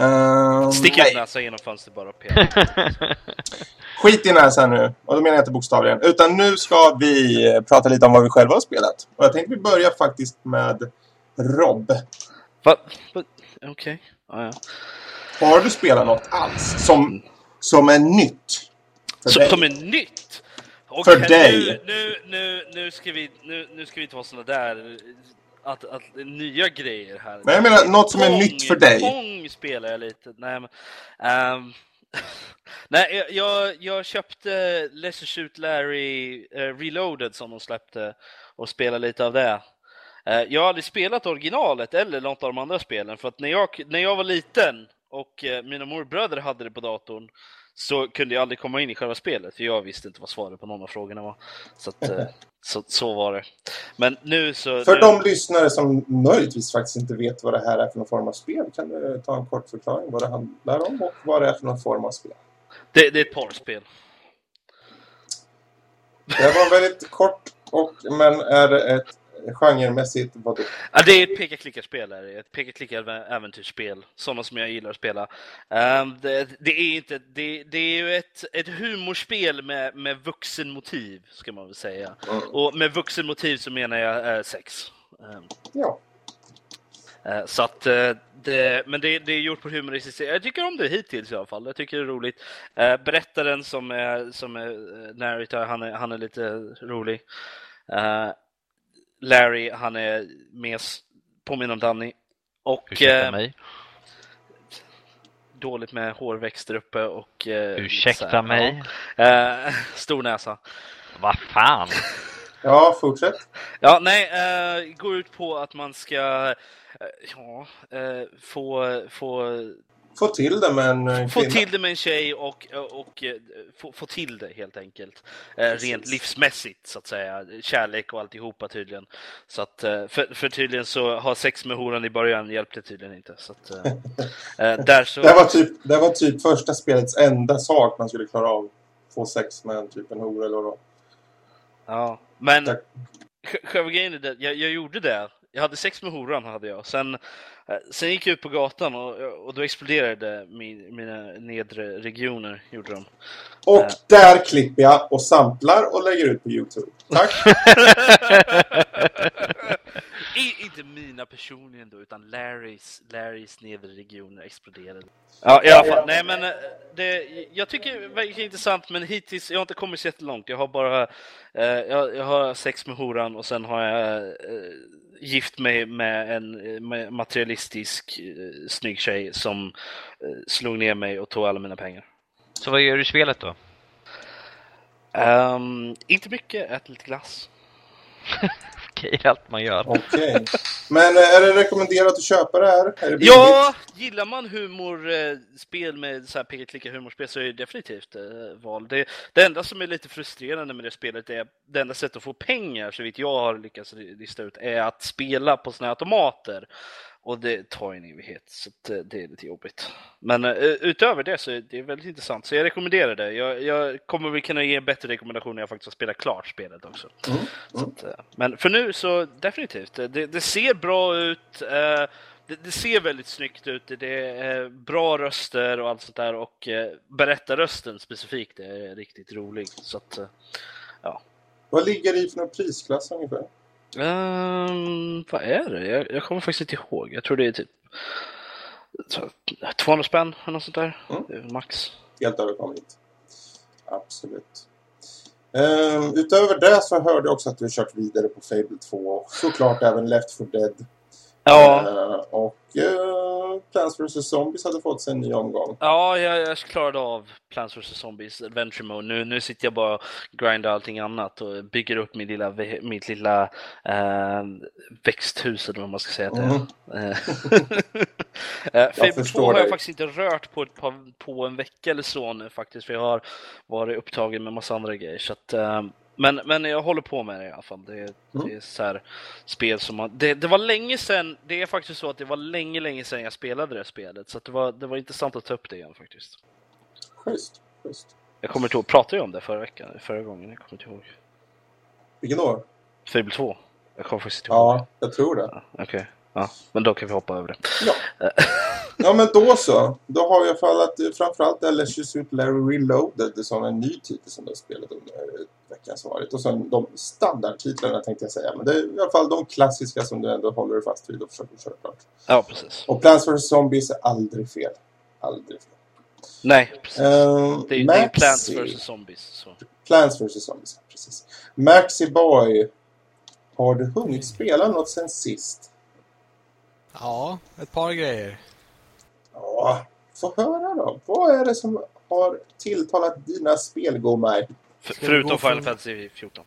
Uh, Stick ut näsan genom fönstret bara och. Skit i näsan nu. Och då menar jag inte bokstavligen. Utan nu ska vi prata lite om vad vi själva har spelat. Och jag tänkte vi börjar faktiskt med Rob. Va? Okej. Ja, ja. Har du spelat något alls som, som är nytt? För Som, som är nytt? För Okej, dig. Nu, nu, nu, nu, ska vi, nu, nu ska vi inte vara såna där... Att, att nya grejer här. Men jag menar, något som är Pong- nytt för dig. Pong spelar jag lite. Nej, men, ehm, nej jag, jag, köpte Lesser Shoot Larry eh, Reloaded som de släppte och spelade lite av det. Eh, jag har aldrig spelat originalet eller något av de andra spelen för att när jag, när jag var liten och eh, mina morbröder hade det på datorn så kunde jag aldrig komma in i själva spelet för jag visste inte vad svaret på någon av frågorna var. Så, att, eh, så, så var det. Men nu så... För nu, de lyssnare som möjligtvis faktiskt inte vet vad det här är för någon form av spel kan du ta en kort förklaring vad det handlar om och vad det är för någon form av spel? det, det är ett parspel. Det var väldigt kort, och, men är det ett genremässigt vadå? Ja, det är ett peka-klicka-spel. är det. Ett peka-klicka-äventyrsspel. Sådana som jag gillar att spela. Ehm, det, det är inte... Det, det är ju ett, ett humorspel med, med vuxenmotiv, ska man väl säga. Mm. Och med vuxenmotiv så menar jag eh, sex. Ehm, Ja. Eh, Så att eh, det, men det, det är gjort på humoristiskt. Jag tycker om det hittills i alla fall. Jag tycker det är roligt. Eh, Berättaren som är, som är narrator, han är, han är lite rolig. Larry, han är med, påminner om Danny. Och Ursäkta eh, mig. dåligt med hårväxt där uppe och... eh, Ursäkta här, mig. ja. Eh, stor näsa. Vad fan? Ja, fortsätt. Ja, nej, eh, går ut på att man ska eh, ja, eh, få, få Få till det med en eh, Få kvinna. till det med en tjej och, och, eh, få, få till det helt enkelt. Eh, Precis. rent livsmässigt så att säga. Kärlek och alltihopa tydligen. Så att, för, för tydligen så har sex med horan i början hjälpte tydligen inte. Så att, där så... Det var, typ, det var typ första spelets enda sak man skulle klara av. Få sex med en typ en hora eller vad Ja, men själva grejen är det, jag, jag gjorde det. Jag hade sex med horan hade jag. Sen, eh, sen gick jag ut på gatan och, och då exploderade min, mina nedre regioner. Gjorde de. Och Ja. där klipper jag och samplar och lägger ut på Youtube. Tack! I, inte mina personligen då, utan Larrys, Larrys nedre regioner exploderade. Ja, i alla fall. Nej, men eh, det, jag tycker det verkar intressant, men hittills, jag har inte kommit så jättelångt. Jag har bara, eh, jag, jag har sex med horan och sen har jag eh, gift mig med en materialistisk eh, snygg tjej som eh, slog ner mig och tog alla mina pengar. Så vad gör du i spelet då? Ehm, inte mycket, ät lite glass. Är allt man gör. Okej. Men eh, är det rekommenderat att köpa det här? Är det? Ja, gillar man humorspel med så här peka-klicka humorspel så är det definitivt eh, val. Det, det enda som är lite frustrerande med det spelet är det enda sättet att få pengar, så vitt jag har lyckats lista ut, är att spela på såna här automater. Och det tar en evighet, så eh, det är lite jobbigt. Men eh, utöver det så är det väldigt intressant, så jag rekommenderar det. Jag, jag kommer väl kunna ge en bättre rekommendation när jag faktiskt har spelat klart spelet också. Mm, Så att, eh, men för nu så definitivt. Det, det ser bra ut. eh, Det, det ser väldigt snyggt ut. Det är bra röster och allt sånt där. Och eh, berättarrösten specifikt är riktigt rolig. Så att, eh, Vad ligger det i för prisklass ungefär? Ehm, vad är det? Jag, jag kommer faktiskt inte ihåg. Jag tror det är typ så, 200 spänn eller något sånt där. Mm. Max. Helt överkomligt. Absolut. Ehm, utöver det så hörde jag också att du har kört vidare på Fable 2 och såklart även Left 4 Dead. Ja, Ehm, och uh, Plants vs Zombies hade fått sig en ny omgång. Ja, jag, jag klarade av Plants vs Zombies Adventure Mode. Nu, nu sitter jag bara och grindar allting annat och bygger upp min lilla, mitt lilla eh, växthus eller vad man ska säga det. Mm. Eh, eh, Fable 2 förstår har jag dig. faktiskt inte rört på, ett par, på en vecka eller så nu faktiskt, för jag har varit upptagen med massa andra grejer. Så att, eh, men, men jag håller på med det i alla fall. Det, Mm. det är så här spel som man, det, det var länge sedan, det är faktiskt så att det var länge, länge sedan jag spelade det spelet. Så det, var, det var intressant att ta upp det igen faktiskt. Schysst. Schysst. Jag kommer inte ihåg, pratade jag om det förra veckan? Förra gången? Jag kommer inte ihåg. Vilken år? Fable 2? Jag kommer faktiskt inte ihåg. Ja, jag tror det. Ja, Okej. Ja, men då kan vi hoppa över det. Ja. Ja, men då så. Då har vi i alla fall att eh, framförallt LSU Super Larry Reloaded som är en ny titel som har spelat under eh, veckan som varit. Och sen de standardtitlarna tänkte jag säga. Men det är i alla fall de klassiska som du ändå håller fast vid och försöker köra klart. Ja, precis. Och Plants vs Zombies är aldrig fel. Aldrig fel. Nej, precis. Ehm, det, är- det är Maxi. Plants vs Zombies. Så. Plants vs Zombies, precis. Maxi Boy. Har du hunnit spela något sen sist? Ja, ett par grejer. Ja, få höra då. Vad är det som har tilltalat dina spelgommar? Förutom Final från- Fantasy 14.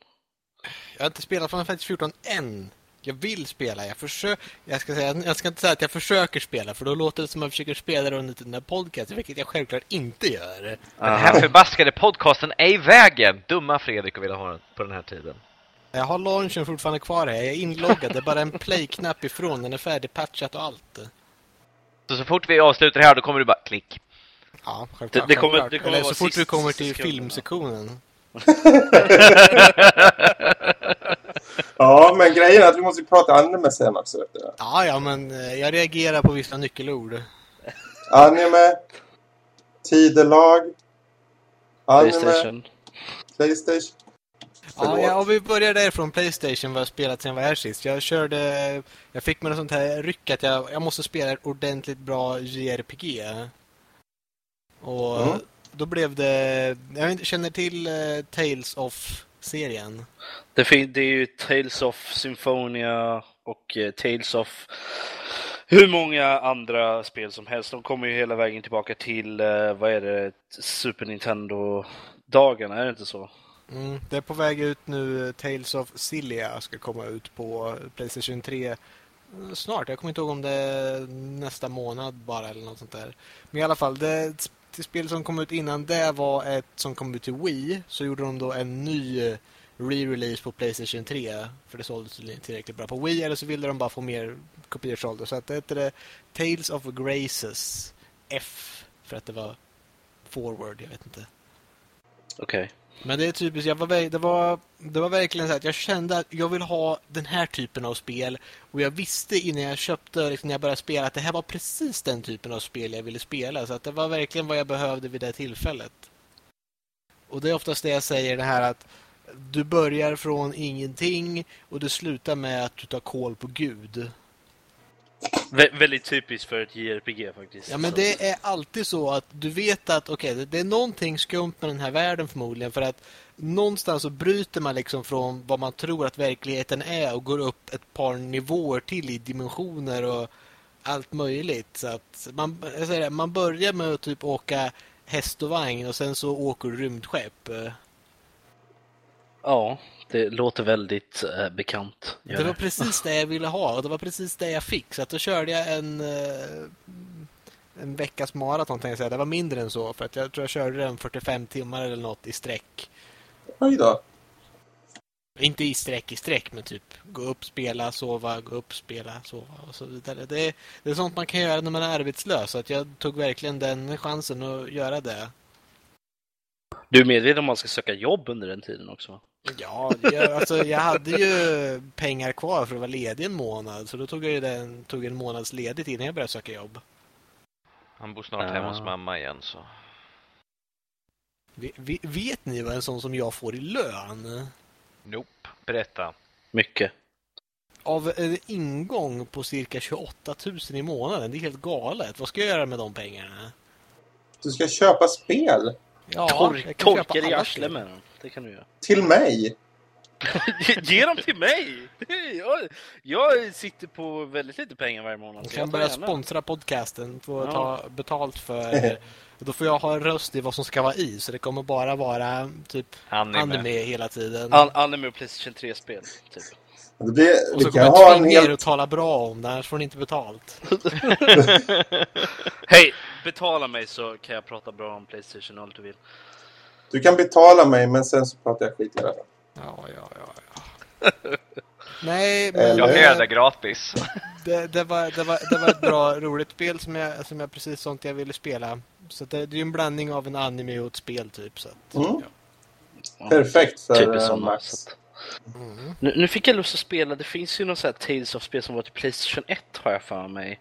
Jag har inte spelat Final Fantasy 14 än. jag vill spela. Jag, försö jag, ska säga, jag ska inte säga att jag försöker spela, för då låter det som att jag försöker spela under den här podcasten, vilket jag självklart inte gör. Den här förbaskade podcasten är i vägen! Dumma Fredrik och vill ha den på den här tiden. Jag har launchen fortfarande kvar här. Jag är inloggad. Det är bara en play-knapp ifrån. Den är färdigpatchat och allt. Så så fort vi avslutar det här då kommer du bara klick. Ja, självklart. Det- det kommer- det kommer Eller så fort vi kommer till sekunderna. filmsektionen. Ja, men grejen är att vi måste ju prata anime sen också. Vet du. Ja, ja, men eh, jag reagerar på vissa nyckelord. Anime, tidelag, anime, Playstation. Playstation. Ja, Förlåt. ja, och vi börjar därifrån Playstation vad jag spelat sen jag var här sist. Jag körde... Jag fick mig något sånt här ryck att jag, jag måste spela ett ordentligt bra JRPG. Och Mm. då blev det... Jag vet inte, känner till eh, Tales of-serien. Det, fin- det är ju Tales of Symphonia och eh, Tales of hur många andra spel som helst. De kommer ju hela vägen tillbaka till, eh, vad är det, Super Nintendo-dagarna, är det inte så? Mm, det är på väg ut nu. Tales of Cilia ska komma ut på Playstation 3 eh, snart. Jag kommer inte ihåg om det är nästa månad bara eller något sånt där. Men i alla fall, det, det spel som kom ut innan det var ett som kom ut till Wii. Så gjorde de då en ny eh, re-release på Playstation 3. För det såldes inte tillräckligt bra på Wii. Eller så ville de bara få mer kopior sålda. Så att det hette det Tales of Graces F. För att det var forward, jag vet inte. Okej. Men det är typiskt, jag var, det, var, det var verkligen så att jag kände att jag vill ha den här typen av spel. Och jag visste innan jag köpte, liksom när jag började spela, att det här var precis den typen av spel jag ville spela. Så att det var verkligen vad jag behövde vid det tillfället. Och det är oftast det jag säger, det här att du börjar från ingenting och du slutar med att du tar koll på Gud. Vä- väldigt typiskt för ett JRPG faktiskt. Ja, men det är alltid så att du vet att okej, det, det är någonting skumt med den här världen förmodligen för att någonstans så bryter man liksom från vad man tror att verkligheten är och går upp ett par nivåer till i dimensioner och allt möjligt. Så att man, jag säger det, man börjar med att typ åka häst och vagn och sen så åker du rymdskepp. Ja, det låter väldigt eh, bekant. Gör Det var precis det jag ville ha och det var precis det jag fick. Så att då körde jag en, eh, en veckas maraton tänkte jag säga. Det var mindre än så för att jag tror jag körde den 45 timmar eller något i sträck. Oj då. Inte i sträck i sträck men typ gå upp, spela, sova, gå upp, spela, sova och så vidare. Det, det är sånt man kan göra när man är arbetslös. Så att jag tog verkligen den chansen att göra det. Du är medveten om att man ska söka jobb under den tiden också? Ja, jag, alltså, jag hade ju pengar kvar för att vara ledig en månad. Så då tog jag ju den, tog en månads ledigt innan jag började söka jobb. Han bor snart hemma hos mamma igen så. Vet ni vad en sån som jag får i lön? Nope. Berätta. Mycket. Av en ingång på cirka 28 000 i månaden. Det är helt galet. Vad ska jag göra med de pengarna? Du ska köpa spel Ja, Tor- torka dig i arslet med dem. Det kan du göra. till mig. Ge dem till mig! Jag, jag sitter på väldigt lite pengar varje månad. Så kan börja gärna. sponsra podcasten. Få Ja. ta betalt för... Då får jag ha en röst i vad som ska vara i. Så det kommer bara vara typ Anime. anime hela tiden. An- Anime och Playstation 3-spel, typ. Det blir, Och vi så kan kommer ha jag en tvinga er helt... att tala bra om det, annars får ni inte betalt. Hej! Betala mig så kan jag prata bra om Playstation om du vill. Du kan betala mig men sen så pratar jag skit i fall. Ja, ja, ja, ja. Nej, men Jag kan göra det gratis. det, det, var, det, var, det var ett bra, roligt spel som jag, som jag precis sånt jag ville spela. Så det, det är ju en blandning av en anime och ett spel typ. Så att, Mm. ja. Perfekt för typiskt eh, sådana, Max. så att- Mm. Nu, nu fick jag lust att spela, det finns ju något sånt här Tales of-spel som var till Playstation 1 har jag för mig.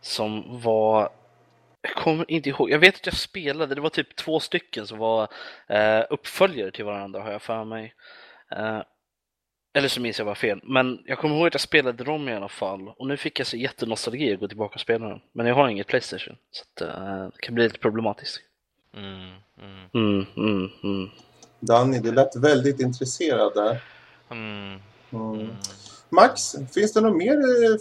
Som var... Jag kommer inte ihåg, jag vet att jag spelade, det var typ två stycken som var eh, uppföljare till varandra har jag för mig. Eh, eller så minns jag bara fel, men jag kommer ihåg att jag spelade dem i alla fall. Och nu fick jag så jättenostalgi att gå tillbaka och spela dem. Men jag har inget Playstation, så att, eh, det kan bli lite problematiskt. Mm, mm, Mm, mm, mm. Danny, du lät väldigt intresserad där. mm. Max, finns det något mer eh,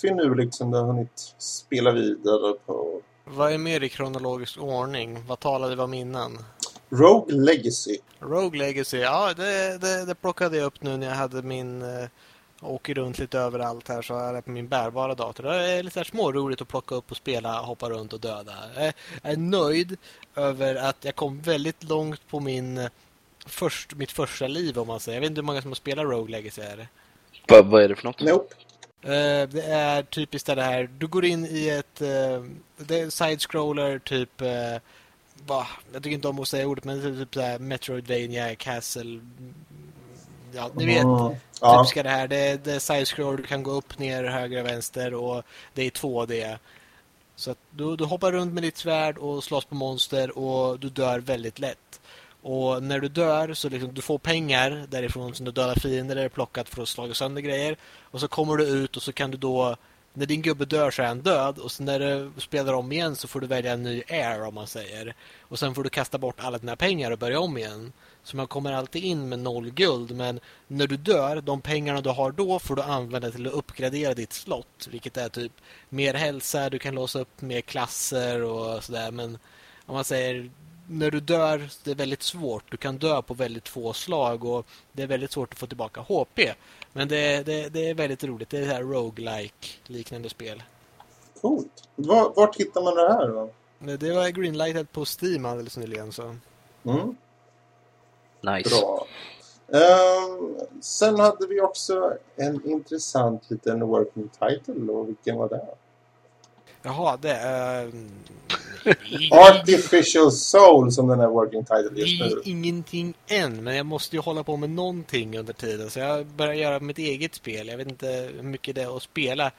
finurligt som du har hunnit spela vidare på? Vad är mer i kronologisk ordning? Vad talade vi om innan? Rogue Legacy. Rogue Legacy, ja det, det, det plockade jag upp nu när jag hade min, eh, åker runt lite överallt här så är det på min bärbara dator. Det är lite småroligt att plocka upp och spela, hoppa runt och döda. Jag är nöjd över att jag kom väldigt långt på min först, mitt första liv om man säger. Jag vet inte hur många som har spelat Rogue Legacy är det. Va, vad är det för något? Nope. Uh, det är typiskt det här. Du går in i ett är side-scroller typ uh, va, jag tycker inte om att säga ordet men det är typ så här Metroidvania, Castle ja, ni vet Mm. Ja. ska det här. Det det är side-scroll, du kan gå upp, ner, höger vänster och det är 2D. Så att du, du hoppar runt med ditt svärd och slåss på monster och du dör väldigt lätt. Och när du dör så liksom, du får pengar därifrån som du dödar fiender eller plockat för att slå sönder grejer. Och så kommer du ut och så kan du då, när din gubbe dör så är han död. Och sen när du spelar om igen så får du välja en ny air om man säger. Och sen får du kasta bort alla dina pengar och börja om igen. Så man kommer alltid in med noll guld. Men när du dör, de pengarna du har då får du använda till att uppgradera ditt slott. Vilket är typ mer hälsa, du kan låsa upp mer klasser och sådär. Men om man säger när du dör, det är väldigt svårt. Du kan dö på väldigt få slag och det är väldigt svårt att få tillbaka HP. Men det, det, det är väldigt roligt. Det är det här roguelike liknande spel. Coolt. Var, vart hittar man det här då? Det var greenlighted på Steam alldeles nyligen. Så. Mm, Nice. bra. Ehm, sen hade vi också en intressant liten working title. Och vilken var det? Jaha, det är... Artificial Soul som den här working title Det just nu. är ingenting än, men jag måste ju hålla på med någonting under tiden. Så jag börjar göra mitt eget spel. Jag vet inte hur mycket det är att spela.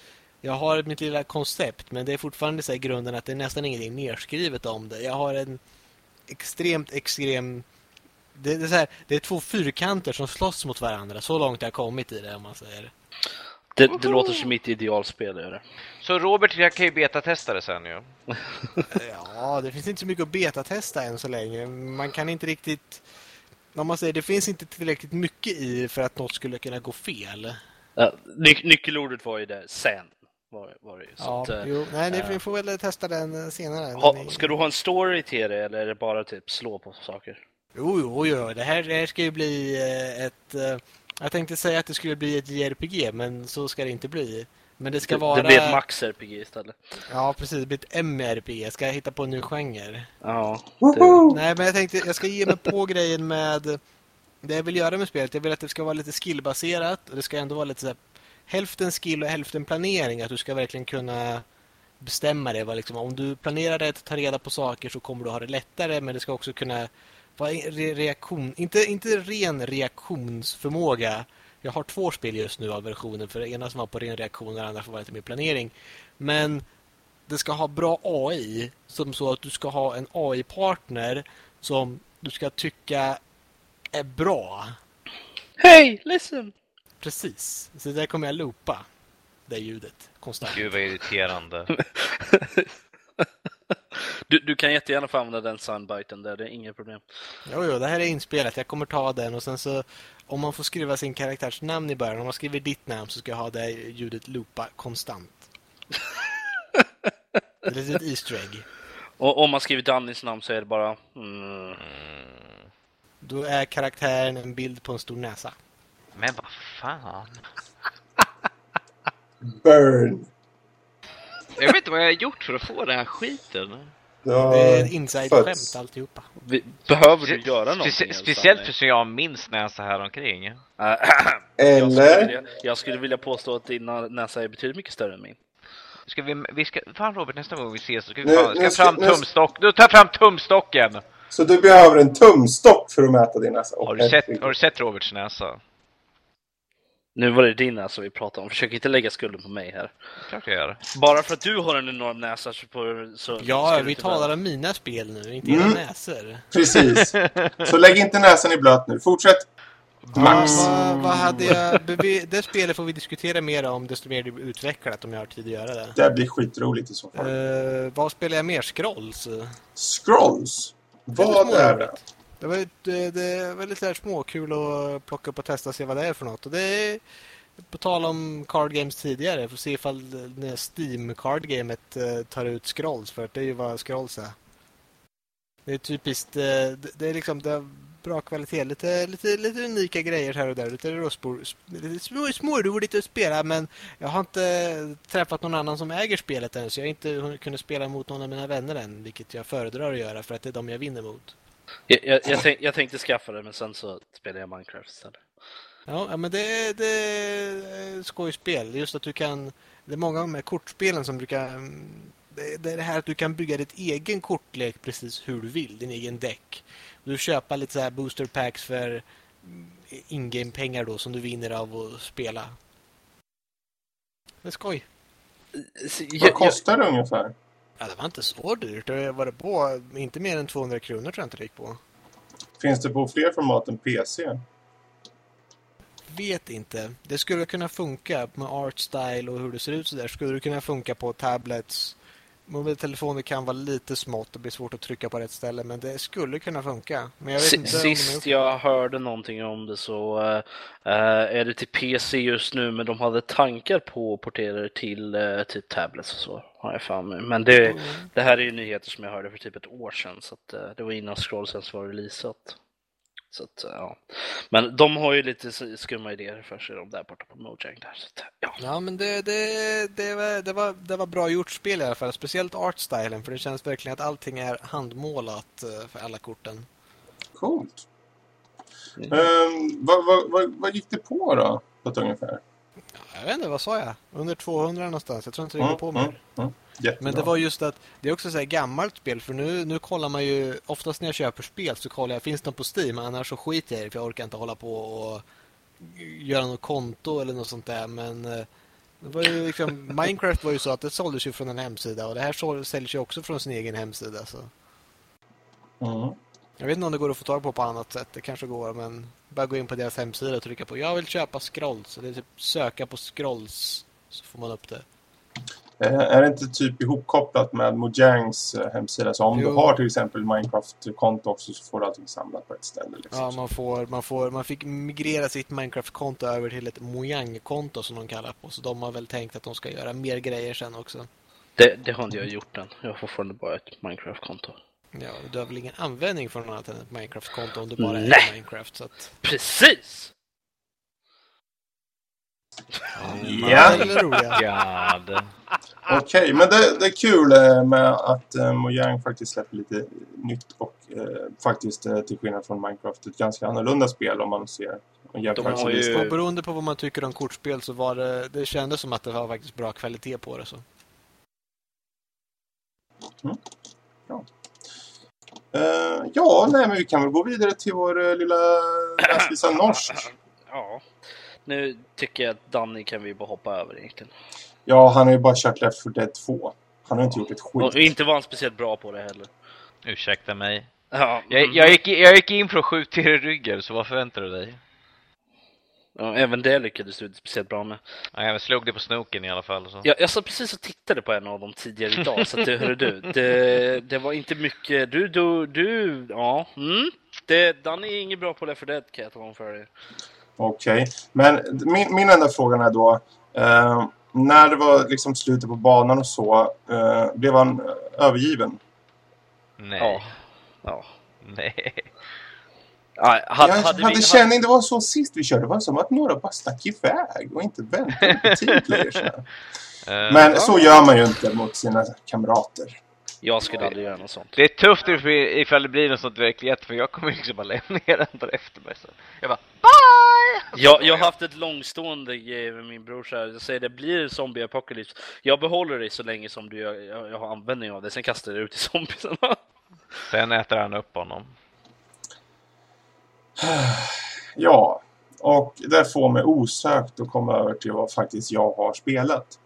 Jag har mitt lilla koncept, men det är fortfarande så i grunden att det är nästan ingenting nedskrivet om det. Jag har en extremt extrem... Det är, så här, det är två fyrkanter som slåss mot varandra. Så långt jag har kommit i det, om man säger. Det, det låter som mitt idealspel. Gör det. Så Robert jag kan ju betatesta det sen ju. Ja, det finns inte så mycket att betatesta än så länge. Man kan inte riktigt... Om man säger, det finns inte tillräckligt mycket i för att något skulle kunna gå fel. Ja, ny, nyckelordet var ju det, sen. Var, var det ju. Ja, att, eh, jo, nej, ni eh, vi får väl testa den eh, senare. ha, Ni- ska du ha en story till det eller är det bara typ slå på saker? Jo, jo, jo. Det här, det här ska ju bli eh, ett... Jag tänkte säga att det skulle bli ett JRPG, men så ska det inte bli. Men det ska Det, vara... det blir ett Max-RPG istället. Ja, precis. Det blir ett MRPG. Ska jag hitta på en ny genre? Ja, det! Nej, men jag tänkte jag ska ge mig på grejen med det jag vill göra med spelet. Jag vill att det ska vara lite skillbaserat och det ska ändå vara lite så här, hälften skill och hälften planering. Att du ska verkligen kunna bestämma det. Liksom, om du planerar rätt, tar reda på saker så kommer du ha det lättare. Men det ska också kunna en re reaktion, inte, inte ren reaktionsförmåga. Jag har två spel just nu av versionen. För det ena som var på ren reaktion och det andra får vara lite mer planering. Men det ska ha bra AI. Som så att du ska ha en AI-partner som du ska tycka är bra. Hey, listen! Precis. Så där kommer jag loopa det ljudet konstant. Gud vad irriterande. Du, du kan jättegärna få använda den soundbiten där, det är inga problem. Jo, jo, det här är inspelat. Jag kommer ta den och sen så om man får skriva sin karaktärs namn i början, om man skriver ditt namn så ska jag ha det ljudet loopa konstant. Det är ett litet Easter egg. Och om man skriver Dannys namn så är det bara... Mm, Då är karaktären en bild på en stor näsa. Men vad fan. Burn! Jag vet inte vad jag har gjort för att få den här skiten. Ja, Det är inside-skämt alltihopa. vi, behöver du göra någonting? Specie- speciellt för som jag minns näsa här omkring. Äh, jag, skulle Eller? vilja, jag skulle vilja påstå att din näsa är betydligt mycket större än min. Ska vi, vi ska, fan Robert, nästa gång vi ses så ska vi Nu- ska ska- fram nu- tumstock. Du tar fram tumstocken! Så du behöver en tumstock för att mäta din näsa? Har du sett, har du sett Roberts näsa? Nu var det din näsa vi pratade om, försök inte lägga skulden på mig här. Jag gör. Bara för att du har en enorm näsa så... På, så Ja, vi talar om mina spel nu, inte era Mm. näsor. Precis. Så lägg inte näsan i blöt nu. Fortsätt. Max. Ja, vad, vad hade jag... Det spelet får vi diskutera mer om desto mer det blir utvecklat om jag har tid att göra det. Det blir skitroligt i så fall. Uh, vad spelar jag mer? Scrolls? Scrolls. Vad är det? Det var, det, eh, det var lite småkul att plocka upp och testa och se vad det är för något. Och det är, på tal om card games tidigare, får se ifall det Steam card gamet eh, tar ut scrolls för det är ju vad scrolls är. Det är typiskt, eh, det, det är liksom, det har bra kvalitet. Lite, lite, lite unika grejer här och där. Lite, röstbord, lite små, småroligt att spela men jag har inte träffat någon annan som äger spelet än så jag har inte kunnat spela mot någon av mina vänner än vilket jag föredrar att göra för att det är de jag vinner mot. Jag, jag, jag, tänk, jag tänkte skaffa det men sen så spelade jag Minecraft istället. Ja, men det, det är skojspel. Just att du kan... Det är många av de här kortspelen som brukar... Det är det här att du kan bygga ditt egen kortlek precis hur du vill, din egen däck. Du köper lite så här booster packs för in-game-pengar då som du vinner av att spela. Det är skoj. Vad kostar det ungefär? Ja, det var inte så dyrt. Det var det på inte mer än 200 kronor tror jag inte det gick på. Finns det på fler format än PC? vet inte. Det skulle kunna funka med art style och hur det ser ut så där. Skulle det kunna funka på tablets. Mobiltelefoner kan vara lite smått och bli svårt att trycka på rätt ställe men det skulle kunna funka. Jag Sist jag hörde någonting om det så uh, är det till PC just nu men de hade tankar på att portera det till, uh, till tablets och så. Har jag fan Men det, mm. det här är ju nyheter som jag hörde för typ ett år sedan så att, uh, det var innan Scrollsense var releasat. Så att, ja. Men de har ju lite skumma idéer för sig de där borta på Mojang. Där, så att, ja. ja, men det, det, det, var, det, var, det var bra gjort spel i alla fall. Speciellt artstylen för det känns verkligen att allting är handmålat eh, för alla korten. Coolt. Mm. Um, vad, vad, vad, vad gick det på då? På ett ungefär? Jag vet inte, vad sa jag? Under 200 någonstans. Jag tror inte det gick mm, på mer. Mm, mm. Men det var just att det är också så gammalt spel för nu, nu kollar man ju oftast när jag köper spel så kollar jag finns de på Steam annars så skiter jag i det för jag orkar inte hålla på och göra något konto eller något sånt där men eh, det var ju liksom, Minecraft var ju så att det såldes ju från en hemsida och det här säljs ju också från sin egen hemsida så. Mm. Jag vet inte om det går att få tag på på annat sätt. Det kanske går, men bara gå in på deras hemsida och trycka på jag vill köpa scrolls. Eller typ söka på scrolls så får man upp det. Eh, är det inte typ ihopkopplat med Mojangs eh, hemsida? Så om jo. du har till exempel Minecraft-konto också så får du allting samlat på ett ställe. Liksom. Ja, man, får, man, får, man fick migrera sitt Minecraft-konto över till ett Mojang-konto som de kallar på. Så de har väl tänkt att de ska göra mer grejer sen också. Det, det har inte jag gjort än. Jag har fortfarande bara ett Minecraft-konto. Ja, du har väl ingen användning för något annat än ett Minecraft-konto om du bara Nej. är Minecraft. Så att... Precis! Ja. Yeah. Okej, okay, men det, det, är kul eh, med att eh, Mojang faktiskt släpper lite nytt och eh, faktiskt eh, till skillnad från Minecraft ett ganska annorlunda spel om man ser De har ju... Beroende på vad man tycker om kortspel så var det, det kändes som att det var faktiskt bra kvalitet på det. Så. Mm. Ja. Uh, ja, nej, men vi kan väl gå vidare till vår uh, lilla läsvisa norsk. Ja, nu tycker jag att Danny kan vi bara hoppa över egentligen. Ja, han har ju bara kört Left 4 Dead 2. Han har inte gjort ett skit. Och inte var han speciellt bra på det heller. Ursäkta mig. Ja. Jag, jag, gick, jag gick in för att skjuta er i ryggen, så vad förväntar du dig? Ja, även det lyckades du inte speciellt bra med. Ja, jag slog det på snoken i alla fall. Så. Jag, jag satt precis och tittade på en av dem tidigare idag, så att det, hörde du, det, det var inte mycket... Du, du, du, ja. Mm. Det, Danny är inget bra på Left 4 Dead, kan jag tala om för dig. Okej, okay. men min, min enda fråga är då... Uh, när det var liksom slutet på banan och så, uh, blev han övergiven? Nej. Ja. ja. Nej. Ja, hade, jag hade, hade vi, känning, hade... det var så sist vi körde. Det var som att några bara stack iväg och inte väntade på teamplayersna. uh, Men ja. så gör man ju inte mot sina kamrater. Jag skulle aldrig göra något sånt. Det är tufft ifall det blir något sånt verklighet för jag kommer liksom bara lämna er ändå efter mig. Så jag bara BYE! Jag, jag har haft ett långstående grej med min bror så här. Jag säger det blir zombie apocalypse. Jag behåller dig så länge som du, jag, jag har användning av det. Sen kastar jag ut i zombiesarna. Sen äter han upp honom. Ja, och det får mig osökt att komma över till vad faktiskt jag har spelat.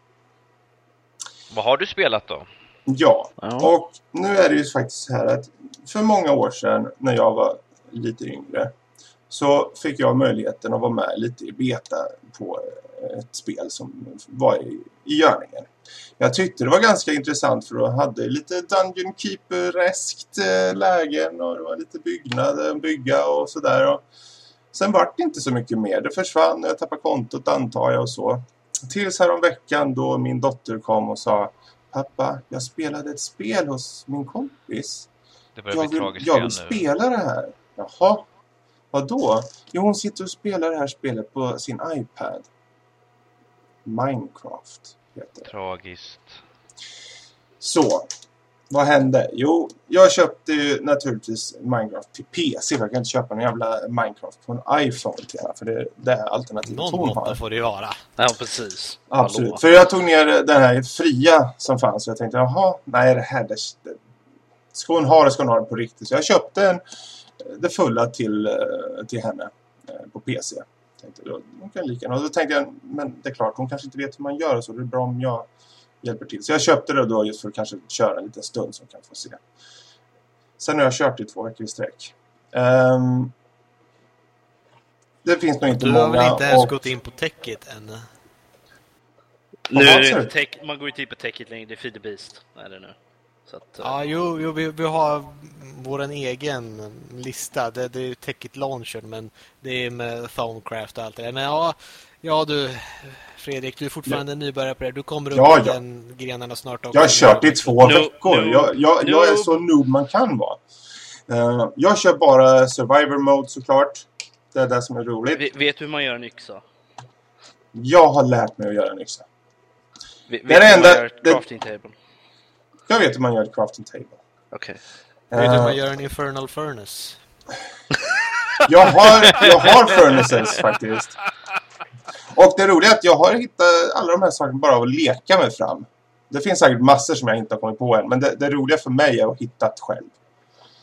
Vad har du spelat då? Ja, ja. och nu är det ju faktiskt så här att för många år sedan när jag var lite yngre så fick jag möjligheten att vara med lite i beta på ett spel som var i, i görningen. Jag tyckte det var ganska intressant för då hade lite Dungeon Keeper-eskt eh, lägen och det var lite byggnader, bygga och sådär. Sen var det inte så mycket mer. Det försvann och jag tappade kontot antar jag och så. Tills härom veckan då min dotter kom och sa Pappa, jag spelade ett spel hos min kompis. Det jag vill, jag vill spela det här. Jaha, Vad då? Jo, hon sitter och spelar det här spelet på sin iPad. Minecraft heter det. Tragiskt. Så, vad hände? Jo, jag köpte ju naturligtvis Minecraft till PC. för Jag kan inte köpa en jävla Minecraft på en iPhone till henne, för det är det här alternativet Någon hon har. får det ju vara. Ja, precis. Absolut. Hallå. För jag tog ner den här fria som fanns. Och jag tänkte, jaha, nej det här, det, det, ska hon ha det ska hon ha det på riktigt. Så jag köpte en, det fulla till, eh, till henne eh, på PC. Tänkte, då, hon kan lika. Och då tänkte jag, men det är klart, hon kanske inte vet hur man gör så det är bra om jag hjälper till. Så jag köpte det då just för att kanske köra en liten stund så hon kan få se. Sen har jag kört i två veckor i sträck. Ehm, det finns nog inte Du många. har väl inte ens och- gått in på techit än? Nu Vad är det sa du? inte tech, man går ju typ på techet längre, det är Feed the Beast. Är det nu. Så att, eh, Ja, jo, jo vi, vi har vår egen lista. Det, det är ju Techit Launcher, men det är med Thonecraft och allt det där. Men ja, ja du, Fredrik, du är fortfarande nybörjare på det. Du kommer upp Ja, i ja. den grenarna snart också. Jag har kört i två No- veckor. no- jag, jag, jag är no- så noob man kan vara. Eh, jag kör bara survivor mode såklart. Det är det som är roligt. Ve- Vet du hur man gör en yxa? Jag har lärt mig att göra en yxa. Ve- Vet Det är det hur man enda- det- crafting table? Jag vet hur man gör ett crafting table. Okej. Vet du hur Eh, man gör en Infernal Furnace? jag, har, jag har furnaces faktiskt. Och det roliga är att jag har hittat alla de här sakerna bara av att leka mig fram. Det finns säkert massor som jag inte har kommit på än. Men det, det roliga för mig är att hitta det själv.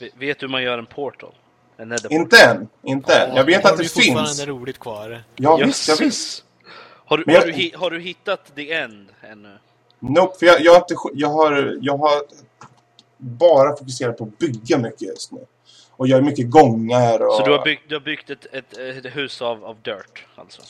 Ve- Vet du hur man gör en portal? En Inte än. Inte än. Jag vet Har att du det fortfarande finns. roligt kvar? Ja, portal? visst. Ja, visst. Har du, Men jag- har, du, har du hittat the end ännu? Nope, för jag, jag, har inte, jag, har, jag har bara fokuserat på att bygga mycket just nu. Och gör mycket gångar och... Så du har byggt, du har byggt ett, ett, ett hus av, av dirt, alltså?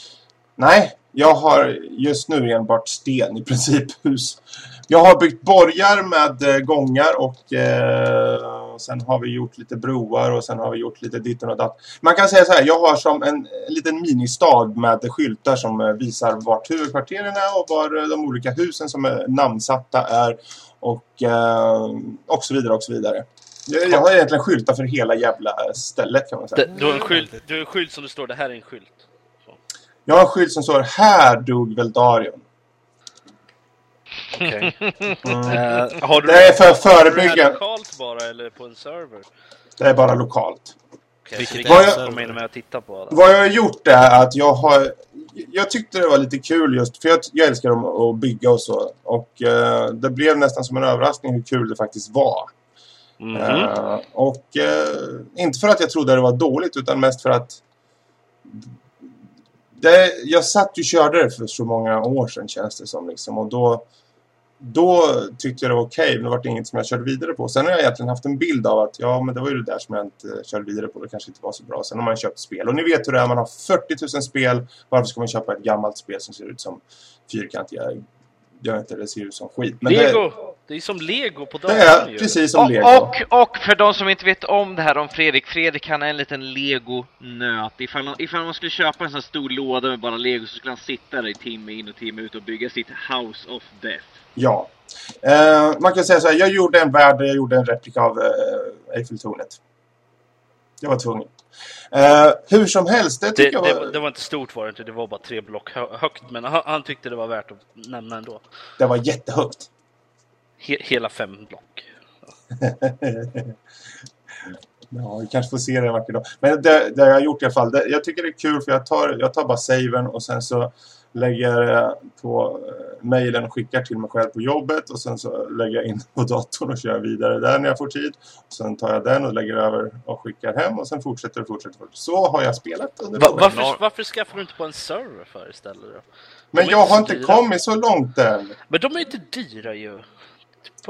Nej, jag har just nu enbart sten i princip hus. Jag har byggt borgar med eh, gångar och eh, sen har vi gjort lite broar och sen har vi gjort lite ditten och datt. Man kan säga så här, jag har som en, en liten ministad med skyltar som eh, visar vart huvudkvarteren är och var eh, de olika husen som är namnsatta är och, eh, och så vidare och så vidare. Jag, jag har egentligen skyltar för hela jävla stället kan man säga. Du, har en skylt, du har en skylt som det står, det här är en skylt. Jag har en skylt som står här dog Veldarion. Okej. Mm. Eh, har du Det är för att har du det förebygga. lokalt bara eller på en server? Det är bara lokalt. Okay, Vilket så är vi kan komma in med och titta på. Vad jag har gjort är att jag har... Jag tyckte det var lite kul just, för jag, jag älskar dem att bygga och så. Och eh, det blev nästan som en överraskning hur kul det faktiskt var. Mhm. Eh, och eh, inte för att jag trodde det var dåligt utan mest för att det, jag satt ju och körde det för så många år sedan känns det som liksom, och då då tyckte jag det var okej men det var inget som jag körde vidare på. Sen har jag egentligen haft en bild av att ja men det var ju det där som jag inte körde vidare på. Det kanske inte var så bra. Sen har man köpt spel. Och ni vet hur det är. Man har 40 000 spel. Varför ska man köpa ett gammalt spel som ser ut som fyrkantiga... Jag vet inte, det ser ut som skit. Men Lego! Det är som Lego på det, datorn det är ju. precis som Och, Lego. och, och för de som inte vet om det här om Fredrik, Fredrik han är en liten Lego-nöt. Ifall, ifall man skulle köpa en sån här stor låda med bara Lego så skulle han sitta där i timme in och timme ut och bygga sitt House of Death. Ja. Eh, man kan säga så här. Jag gjorde en värld där jag gjorde en replika av eh, Eiffeltornet. Jag var tvungen. Eh, hur som helst, det Det, det, var, var, det var inte stort var det inte, det var bara tre block hö- högt. Men han, han tyckte det var värt att nämna ändå. det var jättehögt. He, hela fem block. Ja, vi kanske får se det en vacker dag. Men det, det jag har gjort i alla fall. Det, jag tycker det är kul för jag tar, jag tar bara saven och sen så lägger jag på eh, mejlen och skickar till mig själv på jobbet och sen så lägger jag in på datorn och kör vidare där när jag får tid. Och sen tar jag den och lägger över och skickar hem och sen fortsätter och fortsätter. Så har jag spelat under Va, varför, varför skaffar du inte på en server för istället då? Men jag har inte dyra. kommit så långt än. Men de är inte dyra ju.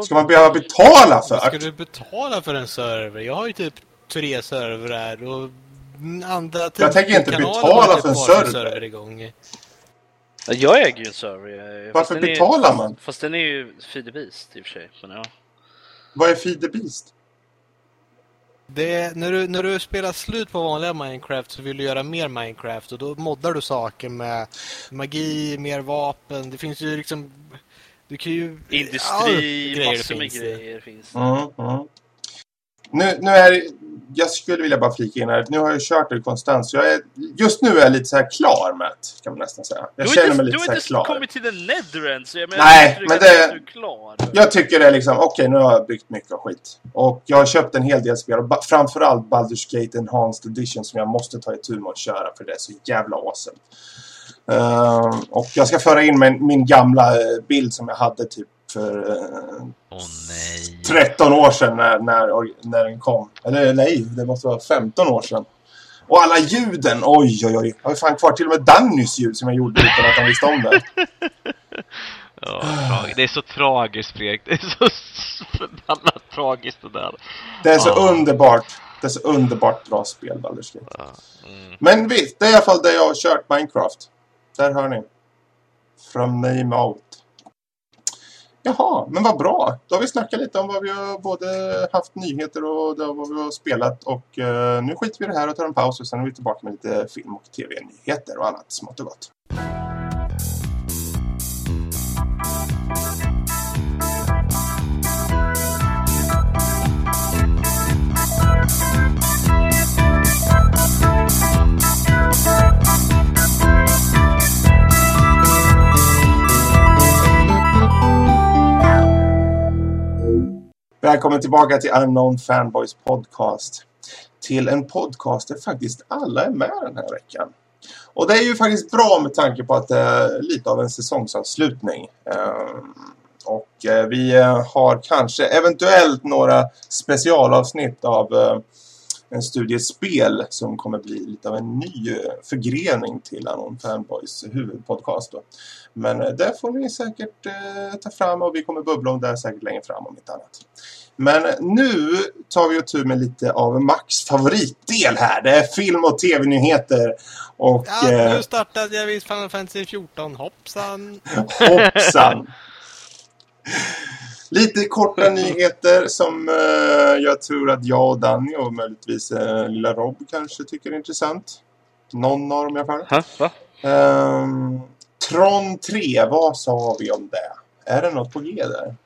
Ska man behöva betala Ska för? du betala för en server? Jag har ju typ tre servrar och andra Jag tänker inte betala typ för en bara server. igång. Ja, Jag äger ju en server. Varför fast den är- betalar man? Fast den är ju Feed the Beast i och för sig. Men ja. Vad är Feed the Beast? Det är, när, du, när du spelar slut på vanliga Minecraft så vill du göra mer Minecraft och då moddar du saker med magi, mer vapen. Det finns ju liksom... Du kan ju... Industri, Ja, massor med finns det. grejer finns det. Mm, mm. Nu, nu är jag skulle vilja bara flika in här. Nu har jag kört det konstant. Så jag är, just nu är jag lite så här klar med det, kan man nästan säga. Jag du har känner inte, mig du lite har så här inte klar. kommit till den Netherend, så jag menar Nej, inte du men det- du är klar. Jag tycker det är liksom, okej nu har jag byggt mycket av skit. Och jag har köpt en hel del spel. Och ba- framförallt Baldur's Gate Enhanced Edition som jag måste ta itu med att köra. För det är så jävla awesome. Ehm, och jag ska föra in min, min gamla eh, bild som jag hade typ för Åh nej. 13 år sedan när, när, när den kom. Eller nej, det måste vara 15 år sedan. Och alla ljuden, oj oj oj. Jag har fan kvar till och med Dannys ljud som jag gjorde utan att han visste om det. Ja, det är så tragiskt Fredrik. Det är så förbannat tragiskt det där. Det är så Ja. underbart. Det är så underbart bra spel, Baldur's Gate. Ja, mm. Men visst, det är i alla fall där jag har kört Minecraft. Där hör ni. From name out. Jaha, men vad bra. Då har vi snackat lite om vad vi har både haft nyheter och vad vi har spelat. Och eh, nu skiter vi i det här och tar en paus och sen är vi tillbaka med lite film och tv-nyheter och annat smått och gott. Välkommen tillbaka till Unknown Fanboys podcast. Till en podcast där faktiskt alla är med den här veckan. Och det är ju faktiskt bra med tanke på att det är lite av en säsongsavslutning. Ehm, och eh, vi eh, har kanske eventuellt några specialavsnitt av en studie spel som kommer bli lite av en ny eh, förgrening till Unknown Fanboys huvudpodcast. Då. Men eh, det får ni säkert eh, ta fram och vi kommer bubbla om det säkert längre fram om inte annat. Men nu tar vi och tur med lite av Max favoritdel här. Det är film och tv-nyheter. Och Ja, eh, nu startade jag vid Final Fantasy 14. Hoppsan! hoppsan! Lite korta nyheter som eh, jag tror att jag och Danny och möjligtvis eh, lilla Rob kanske tycker är intressant. Någon av dem i alla fall. Ha? Va? Ehm, Tron 3, vad sa vi om det? Är det något på G där?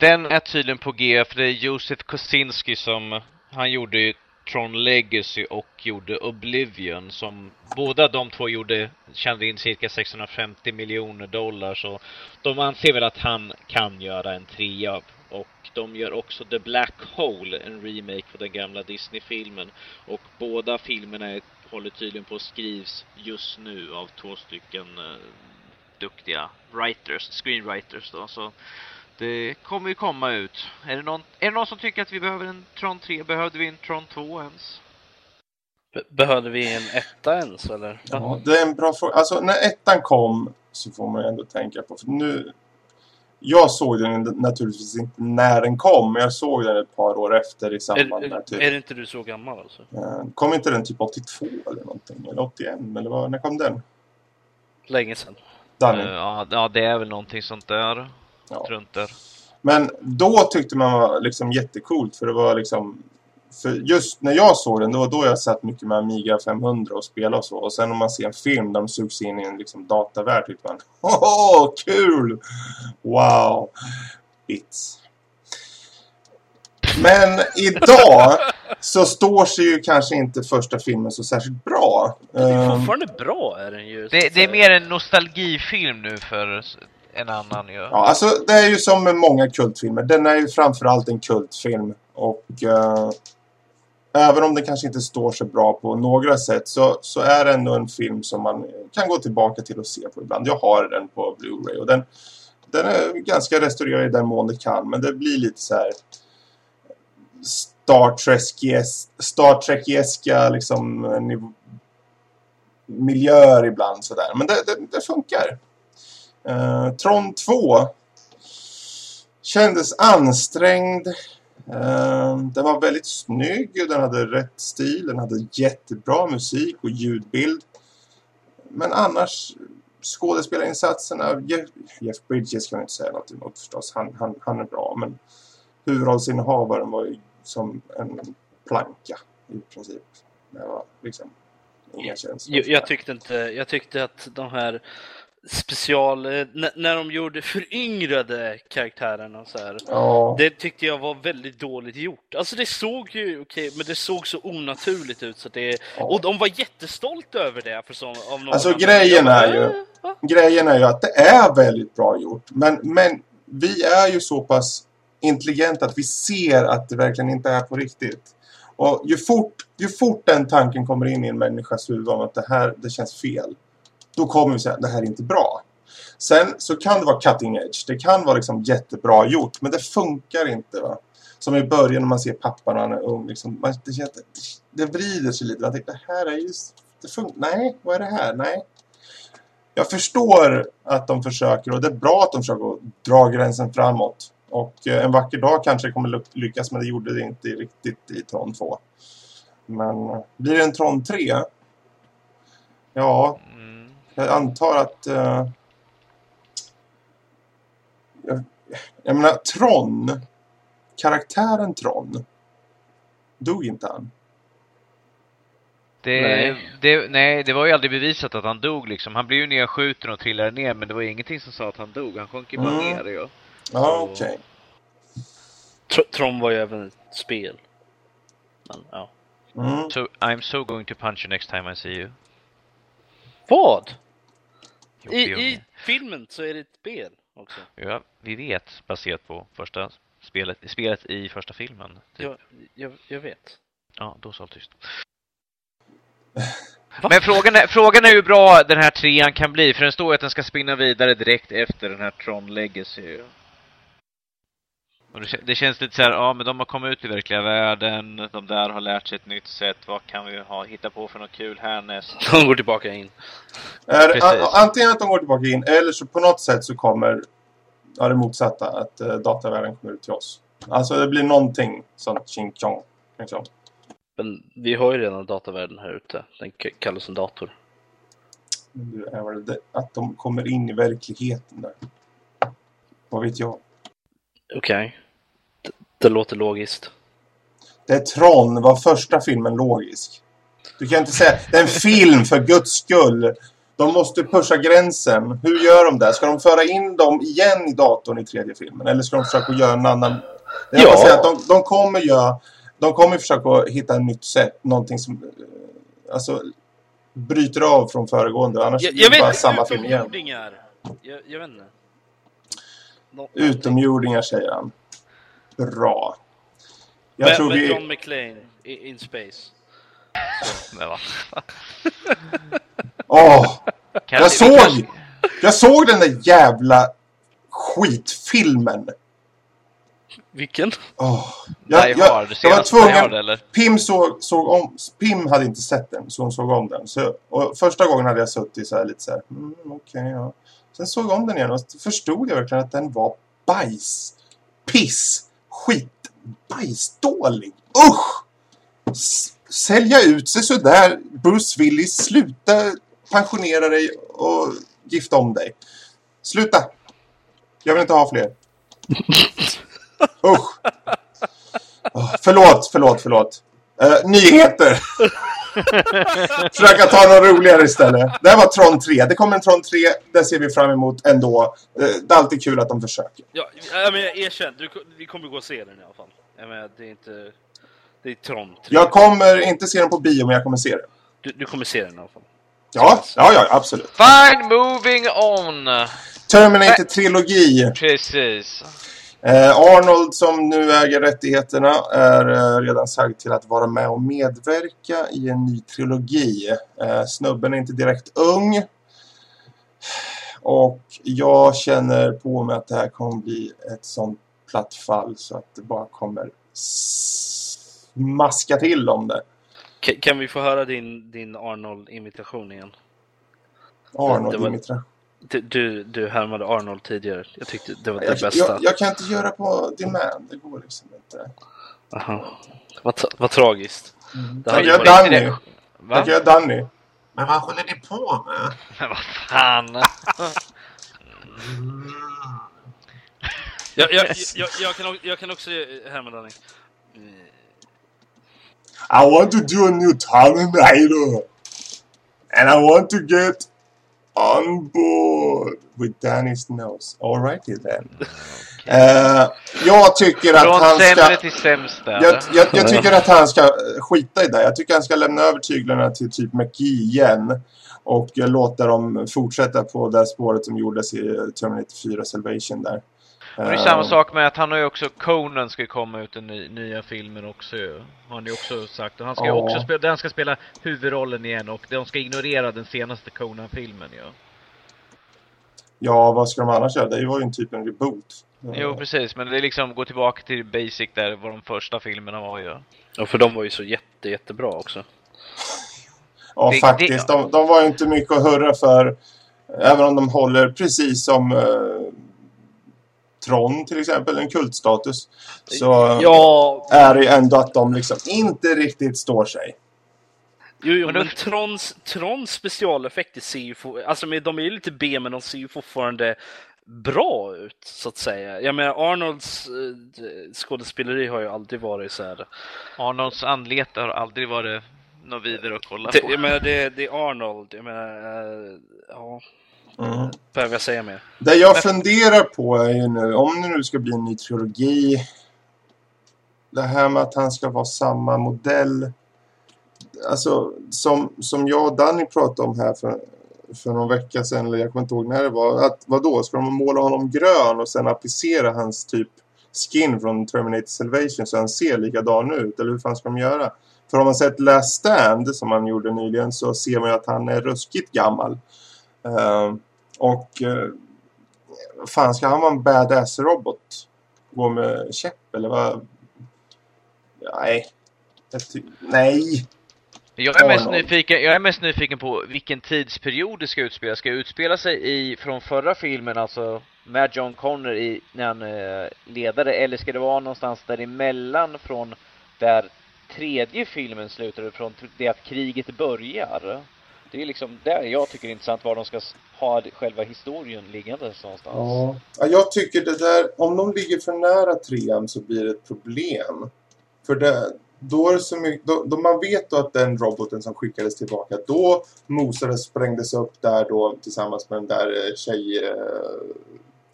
Den är tydligen på G för det är Josef Kosinski som han gjorde ju Tron Legacy och gjorde Oblivion som båda de två gjorde tjänade in cirka 650 miljoner dollar så de anser väl att han kan göra en trea. Och de gör också The Black Hole, en remake på den gamla Disney-filmen. Och båda filmerna är, håller tydligen på att skrivs just nu av två stycken eh, duktiga writers, screenwriters då. Så det kommer ju komma ut. Är det, någon, är det någon som tycker att vi behöver en Tron 3? Behövde vi en Tron 2 ens? Be- Behövde vi en etta ens eller? Ja, det är en bra fråga. Alltså när ettan kom så får man ju ändå tänka på. För nu, jag såg den naturligtvis inte när den kom. Men jag såg den ett par år efter i Är, samband med är, typ. är inte du så gammal alltså? Eh, Kom inte den typ 82 eller någonting? Eller 81? Eller vad, när kom den? Länge sedan. Ja, ja, det är väl någonting sånt där. Ja. Runt där. Men då tyckte man var liksom jättecoolt för det var liksom för just när jag såg den, då var då jag satt mycket med Amiga 500 och spelade och så. Och sen om man ser en film där de sugs in i en liksom datavärld tyckte man Åh, kul! Wow! Bits. Men idag så står sig ju kanske inte första filmen så särskilt bra. Den är Ehm, fortfarande bra är den ju. Det, det är mer en nostalgifilm nu för en annan ju. Ja, alltså det är ju som med många kultfilmer. Den är ju framförallt en kultfilm. Och eh, även om den kanske inte står så bra på några sätt så, så är det ändå en film som man kan gå tillbaka till och se på ibland. Jag har den på Blu-ray och den, den är ganska restaurerad i den mån det kan. Men det blir lite så här Star Trek-eska Trek liksom miljöer ibland sådär. Men det, det, det funkar. Eh, Tron 2 kändes ansträngd. Eh, den var väldigt snygg den hade rätt stil. Den hade jättebra musik och ljudbild. Men annars skådespelarinsatserna Jeff, Jeff Bridges kan jag inte säga något emot förstås. Han, han, han är bra men huvudrollsinnehavaren var ju som en planka i princip. Det var liksom inga känslor. Jag, jag tyckte inte, jag tyckte att de här special, eh, när de gjorde föryngrade karaktärerna så här. Ja. Det tyckte jag var väldigt dåligt gjort. Alltså det såg ju okej, men det såg så onaturligt ut så det... Ja. Och de var jättestolta över det för så, av någon Alltså, grejen är ju- "Äh, va?" Grejen är ju att det är väldigt bra gjort. Men, men vi är ju så pass intelligenta att vi ser att det verkligen inte är på riktigt. Och ju fort, ju fort den tanken kommer in i en människas huvud om att det här det känns fel. Då kommer vi säga att det här är inte bra. Sen så kan det vara cutting edge. Det kan vara liksom jättebra gjort. Men det funkar inte va. Som i början när man ser pappan när han är ung. Liksom, man, det, känns, det vrider sig lite. Man tänker det här är ju... Det Nej, vad är det här? Nej. Jag förstår att de försöker och det är bra att de försöker dra gränsen framåt. Och eh, en vacker dag kanske det kommer lyckas men det gjorde det inte riktigt i Tron 2. Men eh, blir det en Tron 3? Ja, Mm jag antar att... eh, jag, jag menar, Tron. Karaktären Tron. Dog inte han? Det, Nej. Det, nej, det var ju aldrig bevisat att han dog liksom. Han blev ju nedskjuten och trillade ner, men det var ingenting som sa att han dog. Han sjönk ju bara Mm. ner. Ja. Okej. Tr- Tron var ju även ett spel. Men, ja. Mm. So, I'm so going to punch you next time I see you. Vad? I. I filmen så är det ett spel också. Ja, vi vet, baserat på första spelet, spelet i första filmen. Typ. Jag, jag, jag vet. Ja, då håll tyst. Men frågan är, frågan är hur bra den här trean kan bli, för den står ju att den ska spinna vidare direkt efter den här Tron Legacy. Och det, det känns lite så här, ja men de har kommit ut i verkliga världen, de där har lärt sig ett nytt sätt, vad kan vi ha, hitta på för något kul härnäst? De går tillbaka in. Är, a, antingen att de går tillbaka in eller så på något sätt så kommer ja, det motsatta. Att uh, datavärlden kommer ut till oss. Alltså det blir någonting sånt ching chong. Liksom. Men vi har ju redan datavärlden här ute. Den kallas en dator. Men det är väl det, att de kommer in i verkligheten där. Vad vet jag? Okej. Det, det låter logiskt. Det är Tron. Var första filmen logisk? Du kan inte säga det är en film för guds skull. De måste pusha gränsen. Hur gör de det? Ska de föra in dem igen i datorn i tredje filmen? Eller ska de försöka göra en annan... Jag Ja. säga att de, de kommer göra... De kommer försöka hitta ett nytt sätt. Någonting som... Alltså... Bryter av från föregående. Annars Jag, blir jag det bara samma film igen. Jag, jag vet inte. Utomjordingar säger han. Bra. Jag med, tror med vi... John McClane i, in space. Men va? Åh! Jag såg! Jag såg den där jävla skitfilmen. Vilken? Åh. Die Jag, jag, Hard, jag var tvungen... eller? Pim såg, såg om... Pim hade inte sett den, så hon såg om den. Så, och första gången hade jag suttit så här lite så här... Mm, Okej, ja. Sen såg jag om den igen och förstod jag verkligen att den var bajs. Piss. Skit. Bajsdålig. Usch! S- sälja ut sig sådär. Bruce Willis, sluta pensionera dig och gifta om dig. Sluta! Jag vill inte ha fler. Usch! Oh, förlåt, förlåt, förlåt. Uh, nyheter! Försöka ta något roligare istället. Det här var Tron 3. Det kommer en Tron 3. Det ser vi fram emot ändå. Eh, Det är alltid kul att de försöker. Ja, jag menar, erkänn. Du, vi kommer gå och se den i alla fall. Jag menar, det är inte... Det är Tron 3. Jag kommer inte se den på bio, men jag kommer se den. Du, du kommer se den i alla fall. Ja, ja, ja absolut. Fine, moving on! Terminator-trilogi. Precis. Eh, Arnold som nu äger rättigheterna är eh, redan sagd till att vara med och medverka i en ny trilogi. Eh, snubben är inte direkt ung. Och jag känner på mig att det här kommer bli ett sånt platt fall så att det bara kommer smaska till om det. Ka- kan vi få höra din, din Arnold-imitation igen? Arnold Det var- Dimitra. Du, du, du härmade Arnold tidigare. Jag tyckte det var det Jag, bästa. jag, jag kan inte göra på demand. Det går liksom inte. Aha. Vad, vad tragiskt. Det Jag gör Danny. Va? Jag gör Danny. Men vad håller ni på med? Men vad fan! Jag, jag, jag, jag, kan, jag kan också härma Danny. I want to do a new Terminator. And I want to get On board with Danny's nose. Alrighty then. Eh, jag tycker att Från han ska... till sämst där. Jag, jag, jag tycker att han ska eh, skita i det. Jag tycker han ska lämna över tyglarna till typ McGee igen. Och eh, låta dem fortsätta på det spåret som gjordes i Terminator 4 Salvation där. Och det är Eh, samma sak med att han har ju också Conan ska komma ut den ny, nya filmen också. Har han ju också sagt. Och han ska Ja. också spela, den ska spela huvudrollen igen och de ska ignorera den senaste Conan-filmen ju. Ja, vad ska de annars göra? Det var ju en typ en reboot. Eh, Jo precis, men det är liksom gå tillbaka till basic där vad de första filmerna var ju. Ja, för de var ju så jätte, jättebra också. Ja, Det- faktiskt. det- De, de var ju inte mycket att hurra för. Även om de håller precis som eh, Tron till exempel, en kultstatus. Så Ja, är det ju ändå att de liksom inte riktigt står sig. jo, jo Men Trons, Trons specialeffekter ser ju... For, alltså, de är ju lite B, men de ser ju fortfarande bra ut, så att säga. Jag menar, Arnolds eh, skådespeleri har ju aldrig varit så här... Arnolds anlete har aldrig varit något vidare att kolla Det, på. jag menar, det, det är Arnold. Jag menar, eh, ja, Mm. behöver jag säga mer? Det jag funderar på är ju nu, om det nu ska bli en ny trilogi. Det här med att han ska vara samma modell. Alltså, som, som jag och Danny pratade om här för, för någon vecka sedan, eller jag kommer inte ihåg när det var. Att, vadå, ska de måla honom grön och sen applicera hans typ skin från Terminator Salvation så han ser likadan ut? Eller hur fan ska de göra? För om man sett Last Stand, som han gjorde nyligen, så ser man ju att han är ruskigt gammal. Ehm, och uh, fan, ska han vara en badass-robot? Gå med käpp eller vad? Nej. Nej. Jag är, mest nyfiken, jag är mest nyfiken på vilken tidsperiod det ska utspela. Ska det utspela sig i, från förra filmen, alltså med John Connor i, när han är ledare, eller ska det vara någonstans däremellan från där tredje filmen slutade, från det att kriget börjar? Det är liksom där jag tycker det är intressant var de ska ha själva historien liggandes någonstans. Ja. ja, jag tycker det där, om de ligger för nära trean så blir det ett problem. För det, då är det så mycket, då, då man vet då att den roboten som skickades tillbaka, då mosades, sprängdes upp där då tillsammans med den där eh, tjej, eh,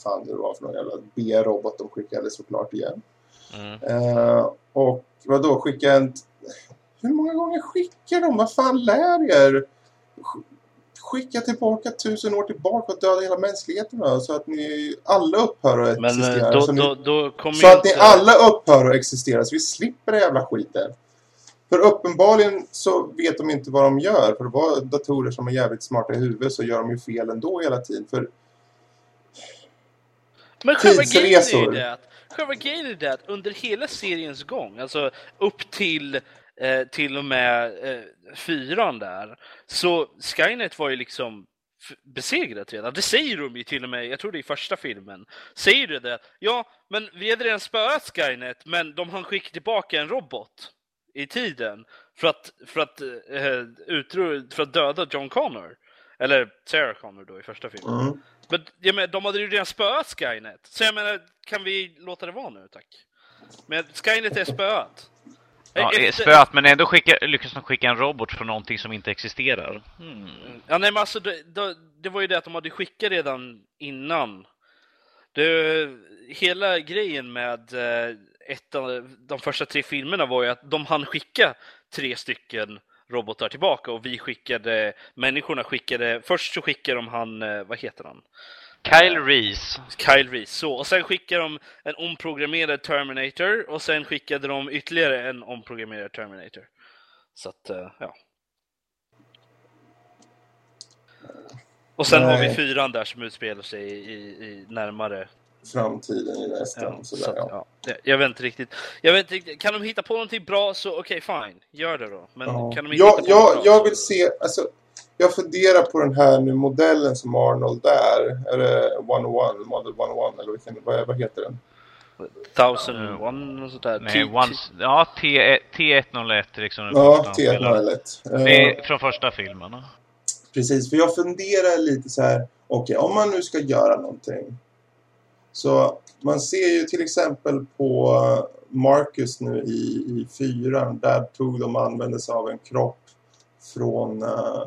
fan det var för någon jävla B-robot de skickade såklart igen. Mm. Eh, och vad då skicka en... Hur många gånger skickar de? Vad fan lär er? Sk- Skicka tillbaka tusen år tillbaka och döda hela mänskligheten då, så att ni alla upphör att Men eh, existera. då, så då, då så ju att ni inte- alla upphör att existera så vi slipper det jävla skiten. För uppenbarligen så vet de inte vad de gör. För det var datorer som är jävligt smarta i huvudet så gör de ju fel ändå hela tiden. För Men själva grejen är ju Tidsresor. det att, själva grejen är det att under hela seriens gång, alltså upp till eh, till och med eh, fyran där, så Skynet var ju liksom besegrat redan. Det säger de ju till och med, jag tror det är i första filmen, säger du det? Ja, men vi hade redan spöat Skynet, men de hann skicka tillbaka en robot i tiden för att, för att, eh, utro, för att döda John Connor. Eller Sarah Connor då i första filmen. mm. Men jag menar, de hade ju redan spöat Skynet. Så jag menar, kan vi låta det vara nu, tack? Men Skynet är spöat. Ja, Efter- det är spöat, men ändå skicka, lyckas de skicka en robot från någonting som inte existerar. Hmm. Ja, nej, men alltså, det, det, det var ju det att de hade skickat redan innan. Det, hela grejen med eh, ett av de första tre filmerna var ju att de hann skicka tre stycken robotar tillbaka och vi skickade, människorna skickade, först så skickade de han, eh, vad heter han? Kyle Reese. Kyle Reese. Så, och sen skickade de en omprogrammerad Terminator och sen skickade de ytterligare en omprogrammerad Terminator. Så att, eh, ja. Och sen har vi Nej. fyran där som utspelar sig i, i närmare. framtiden i Ja, nästan. så sådär, att, ja. ja. Jag- Jag vet inte riktigt. Jag vet inte riktigt. Kan de hitta på någonting bra så okej, fine. Gör det då. Men Ja. kan de inte jag, hitta på jag, något bra? jag vill se, alltså, jag funderar på den här nu modellen som Arnold är. Är det 101, Model 101 eller vilken, vad, vad heter den? Thousand one och sådär. Nej, once, ja, T, T101 liksom. Ja, första han spelar. T101. Det Eh, är från första filmen. Precis, för jag funderar lite så här, okej, om man nu ska göra någonting. Så man ser ju till exempel på Marcus nu i, i fyran, där tog de och använde sig av en kropp från, uh,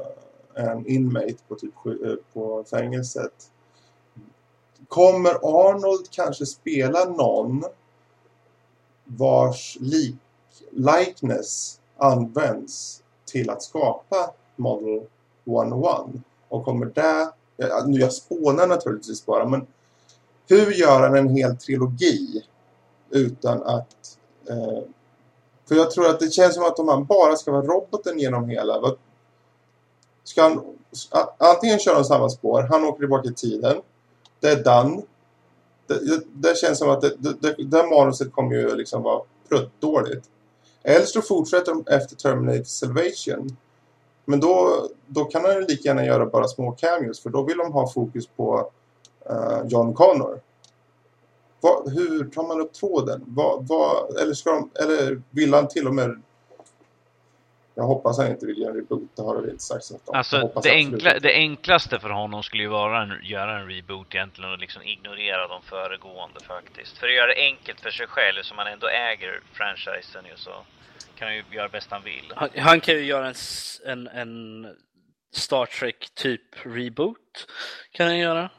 en inmate på, typ, eh, på fängelset. Kommer Arnold kanske spela någon vars lik, likeness används till att skapa Model 101? Och kommer det... Eh, alltså, nu jag spånar naturligtvis bara, men hur gör han en hel trilogi utan att... Eh, för jag tror att det känns som att om han bara ska vara roboten genom hela... Vad, ska han antingen köra samma spår, han åker tillbaka i tiden, det är done. Det, det, det känns som att det, det, det, det manuset kommer ju liksom vara pruttdåligt. Eller så fortsätter de efter Terminator Salvation. Men då, då kan han ju lika gärna göra bara små cameos, för då vill de ha fokus på uh, John Connor. Va, hur tar man upp tråden? Va, va, eller, ska de, eller vill han till och med... Jag hoppas han inte vill göra en reboot, det har det inte sagt något om. Alltså, det, enkla, det enklaste för honom skulle ju vara att göra en reboot egentligen och liksom ignorera de föregående faktiskt. För att göra det enkelt för sig själv, som han ändå äger franchisen ju så kan han ju göra bäst han vill. Han, han kan ju göra en, en, en Star Trek typ reboot. Kan han göra.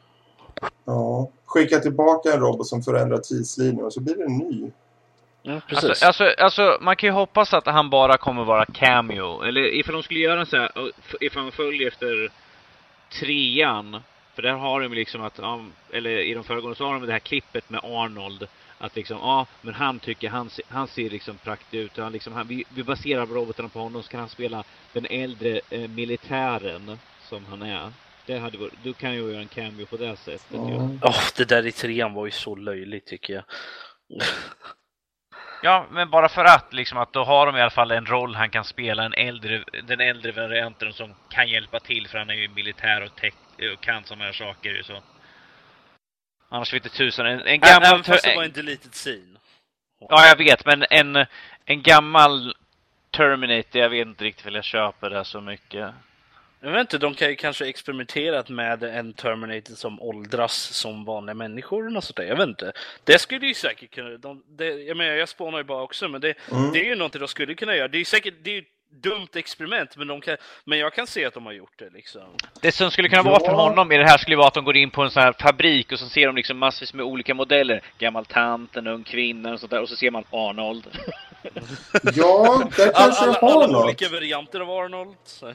Ja, skicka tillbaka en robot som förändrar tidslinjen och så blir det en ny. Ja, precis. Alltså, alltså, alltså, man kan ju hoppas att han bara kommer vara cameo. Eller ifall de skulle göra en så här, ifall man följer efter trean. För där har de liksom att, ja, eller i de föregående så har de det här klippet med Arnold. Att liksom, ja, men han tycker han, han ser liksom praktisk ut. Han liksom, han, vi, vi baserar robotarna på honom så kan han spela den äldre eh, militären som han är. Det hade varit, då kan jag göra en cameo på det sättet. ju. Ja. Åh, det där i trean var ju så löjligt tycker jag. Ja, men bara för att liksom att då har de i alla fall en roll han kan spela, en äldre, den äldre varianten som kan hjälpa till för han är ju militär och, tech, och kan sådana här saker ju så. Annars vet inte tusan. En, en gammal... Även fast det var en deleted scene. Ja, jag vet, men en, en gammal Terminator, jag vet inte riktigt om jag köper det så mycket. Jag vet inte, de kan ju kanske experimenterat med en Terminator som åldras som vanliga människor och sånt där. Jag vet inte. Det skulle ju säkert kunna... De, det, jag menar, jag spånar ju bara också, men det, Mm. det är ju någonting de skulle kunna göra. Det är ju säkert... Det är ju ett dumt experiment, men, de kan, men jag kan se att de har gjort det liksom. Det som skulle kunna Ja. vara för honom i det här skulle vara att de går in på en sån här fabrik och så ser de liksom massvis med olika modeller. Gammal tant, en ung kvinna och sånt där. Och så ser man Arnold. Ja, där Alla, kanske alla, det har alla något. olika varianter av Arnold. Så.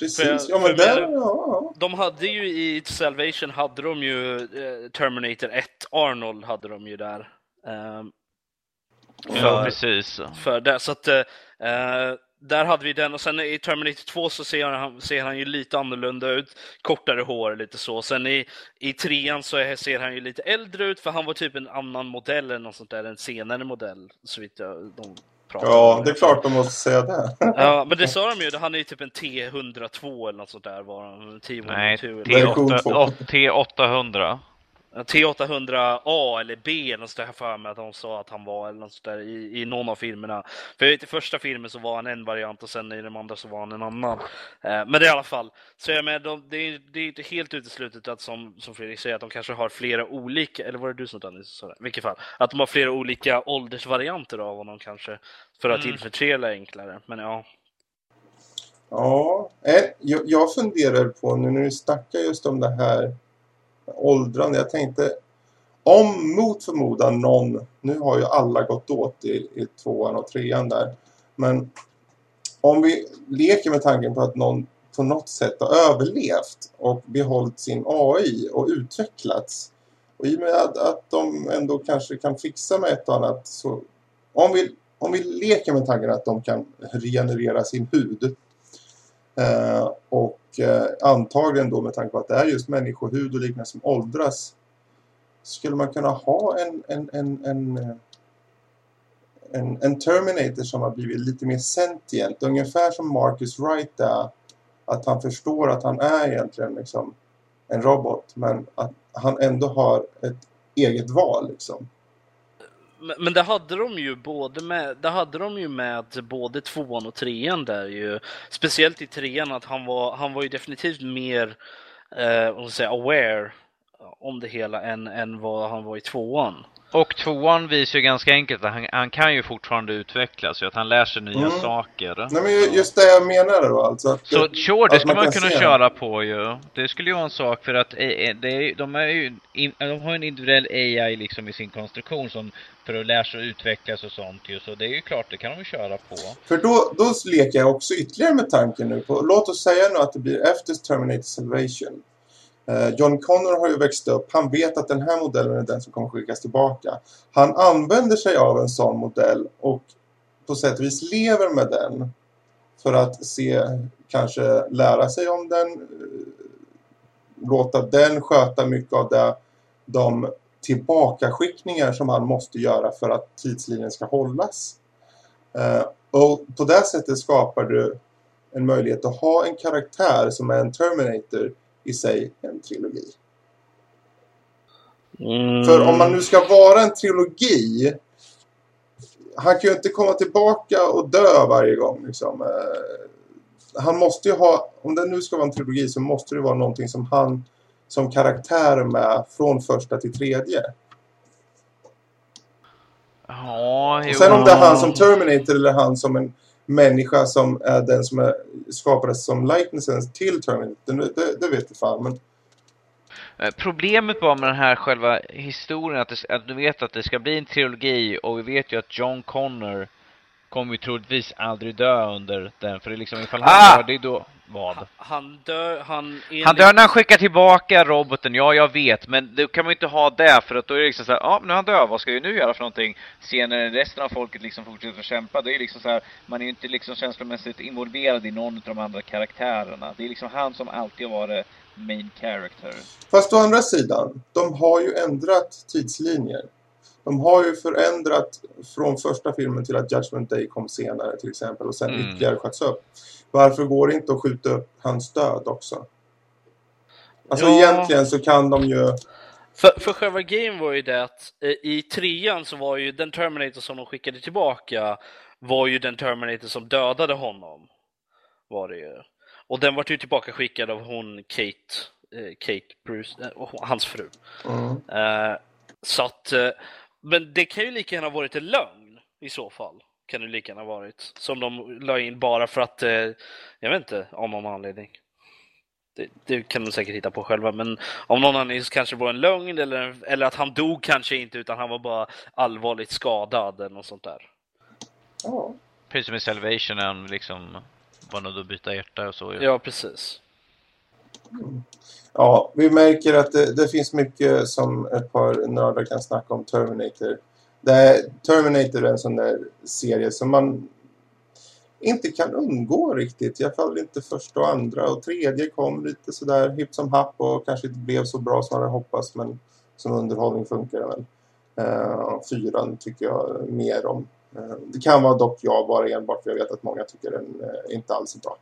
Precis. För- Ja, men där, ja. De hade ju i Salvation hade de ju eh, Terminator 1, Arnold hade de ju där. Ja, för, precis. för det, så att eh, eh, där hade vi den och sen i Terminator 2 så ser han, ser han ju lite annorlunda ut. Kortare hår lite så. Sen i, i trean så är, ser han ju lite äldre ut för han var typ en annan modell eller något sånt där. En senare modell så vitt jag, de pratar ja, om. det är klart de måste säga det. Ja, men det sa de ju. Han är ju typ en T102 eller något sånt där var han. T102 Nej, eller- Version T8, två. å- T800. T800A eller B eller något sånt där för mig att de sa att han var eller något sånt där i, i någon av filmerna. För jag vet, i första filmen så var han en variant och sen i de andra så var han en annan. Eh, men det är i alla fall. Så jag menar, de, det, är, det är inte helt uteslutet att som, som Fredrik säger att de kanske har flera olika, eller var det du som sa det? I vilket fall. Att de har flera olika åldersvarianter av honom kanske. För att Mm. tillfredsställa enklare. Men ja. Ja, eh, jag, jag funderar på nu när du snackar just om det här åldrande. Jag tänkte om mot förmodan någon, nu har ju alla gått åt i, i tvåan och trean där. Men om vi leker med tanken på att någon på något sätt har överlevt och behållit sin AI och utvecklats. Och i och med att, att de ändå kanske kan fixa med ett och annat så om vi, om vi leker med tanken att de kan regenerera sin hud Eh, och Eh, antagligen då med tanke på att det är just människohud och liknande som åldras skulle man kunna ha en, en, en, en, eh, en, en Terminator som har blivit lite mer sentient. Ungefär som Marcus Wright är. Att han förstår att han är egentligen liksom en robot men att han ändå har ett eget val liksom. Men, det hade de ju både med, det hade de ju med både tvåan och trean där ju. Speciellt i trean att han var, han var ju definitivt mer, eh, vad ska säga, aware om det hela än, än vad han var i tvåan. Och tvåan visar ju ganska enkelt att han, han kan ju fortfarande utvecklas, så att han lär sig nya Mm. saker. Nej, men ju- just det jag menade då alltså. Att, Så sure, det skulle man man kunna köra på ju. Det skulle ju vara en sak för att eh, eh, det de, är ju, de har en individuell AI liksom i sin konstruktion som för att lära sig att utvecklas och sånt ju. Så det är ju klart, det kan de ju köra på. För då, då leker jag också ytterligare med tanken nu på, låt oss säga nu att det blir efter Terminator Salvation. Eh, John Connor har ju växt upp. Han vet att den här modellen är den som kommer skickas tillbaka. Han använder sig av en sån modell och på sätt och vis lever med den. För att se, kanske lära sig om den. Eh, låta den sköta mycket av det, de tillbakaskickningar som han måste göra för att tidslinjen ska hållas. Eh, och på det sättet skapar du en möjlighet att ha en karaktär som är en Terminator i sig en trilogi. Mm. För om man nu ska vara en trilogi han kan ju inte komma tillbaka och dö varje gång. Liksom. Eh, Han måste ju ha, om det nu ska vara en trilogi så måste det vara någonting som han som karaktär är med från första till tredje. Ja, Och sen om det är han som Terminator eller han som en människa som är den som är, skapades som likenessen till Terminator, det, det, det vet jag fan. Men Eh, Problemet bara med den här själva historien, att, det, att du vet att det ska bli en trilogi och vi vet ju att John Connor kommer ju troligtvis aldrig dö under den, för det är liksom ifall han Ah! dör, det är då... Vad? Han dör, han... Han dör när han skickar tillbaka roboten, ja jag vet, men då kan man ju inte ha det för att då är det liksom så här, ja nu är han död, vad ska vi nu göra för någonting? Se när resten av folket liksom fortsätter att kämpa, det är ju liksom så här, man är ju inte liksom känslomässigt involverad i någon av de andra karaktärerna. Det är liksom han som alltid har varit main character. Fast å andra sidan, de har ju ändrat tidslinjer. De har ju förändrat från första filmen till att Judgment Day kom senare till exempel och sen Mm. ytterligare sköts upp. Varför går det inte att skjuta upp hans död också? Alltså Ja. egentligen så kan de ju... För, för själva grejen var ju det att eh, i trean så var ju den Terminator som de skickade tillbaka var ju den Terminator som dödade honom. Var det ju. Och den var ju tillbaka skickad av hon Kate, eh, Kate Bruce, eh, hans fru. Mm. Så att, men det kan ju lika gärna varit en lögn i så fall. Kan det lika gärna ha varit. Som de la in bara för att, eh, jag vet inte, om någon anledning. Det, det kan de säkert hitta på själva, men om någon anledning så kanske det var en lögn eller, eller att han dog kanske inte utan han var bara allvarligt skadad eller något sånt där. Ja. Precis som i Salvation när han liksom var nöjd att byta hjärta och så. ju. Ja, precis. ja, vi märker att det, det finns mycket som ett par nördar kan snacka om Terminator. Det är, Terminator är en sån där serie som man inte kan undgå riktigt. I alla fall inte första och andra. Och tredje kom lite sådär hipp som happ och kanske inte blev så bra som man hade hoppats. Men som underhållning funkar väl. Uh, fyran tycker jag mer om. Eh, det kan vara dock jag bara enbart för jag vet att många tycker den eh, inte alls är bra.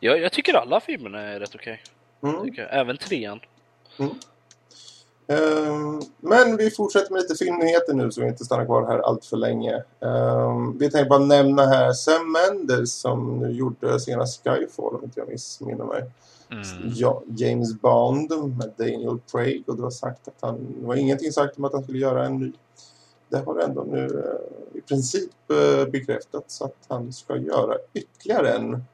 Jag, jag tycker alla filmerna är rätt okej. Mm. Tycker jag. Även trean. Ehm, men vi fortsätter med lite filmnyheter nu så vi inte stannar kvar här allt för länge. Ehm, vi tänkte bara nämna här Sam Mendes som nu gjorde senast Skyfall om inte jag missminner mig. Mm. Ja, James Bond med Daniel Craig och det var sagt att han, det var ingenting sagt om att han skulle göra en ny. Det har ändå nu eh, i princip eh, bekräftats att han ska göra ytterligare en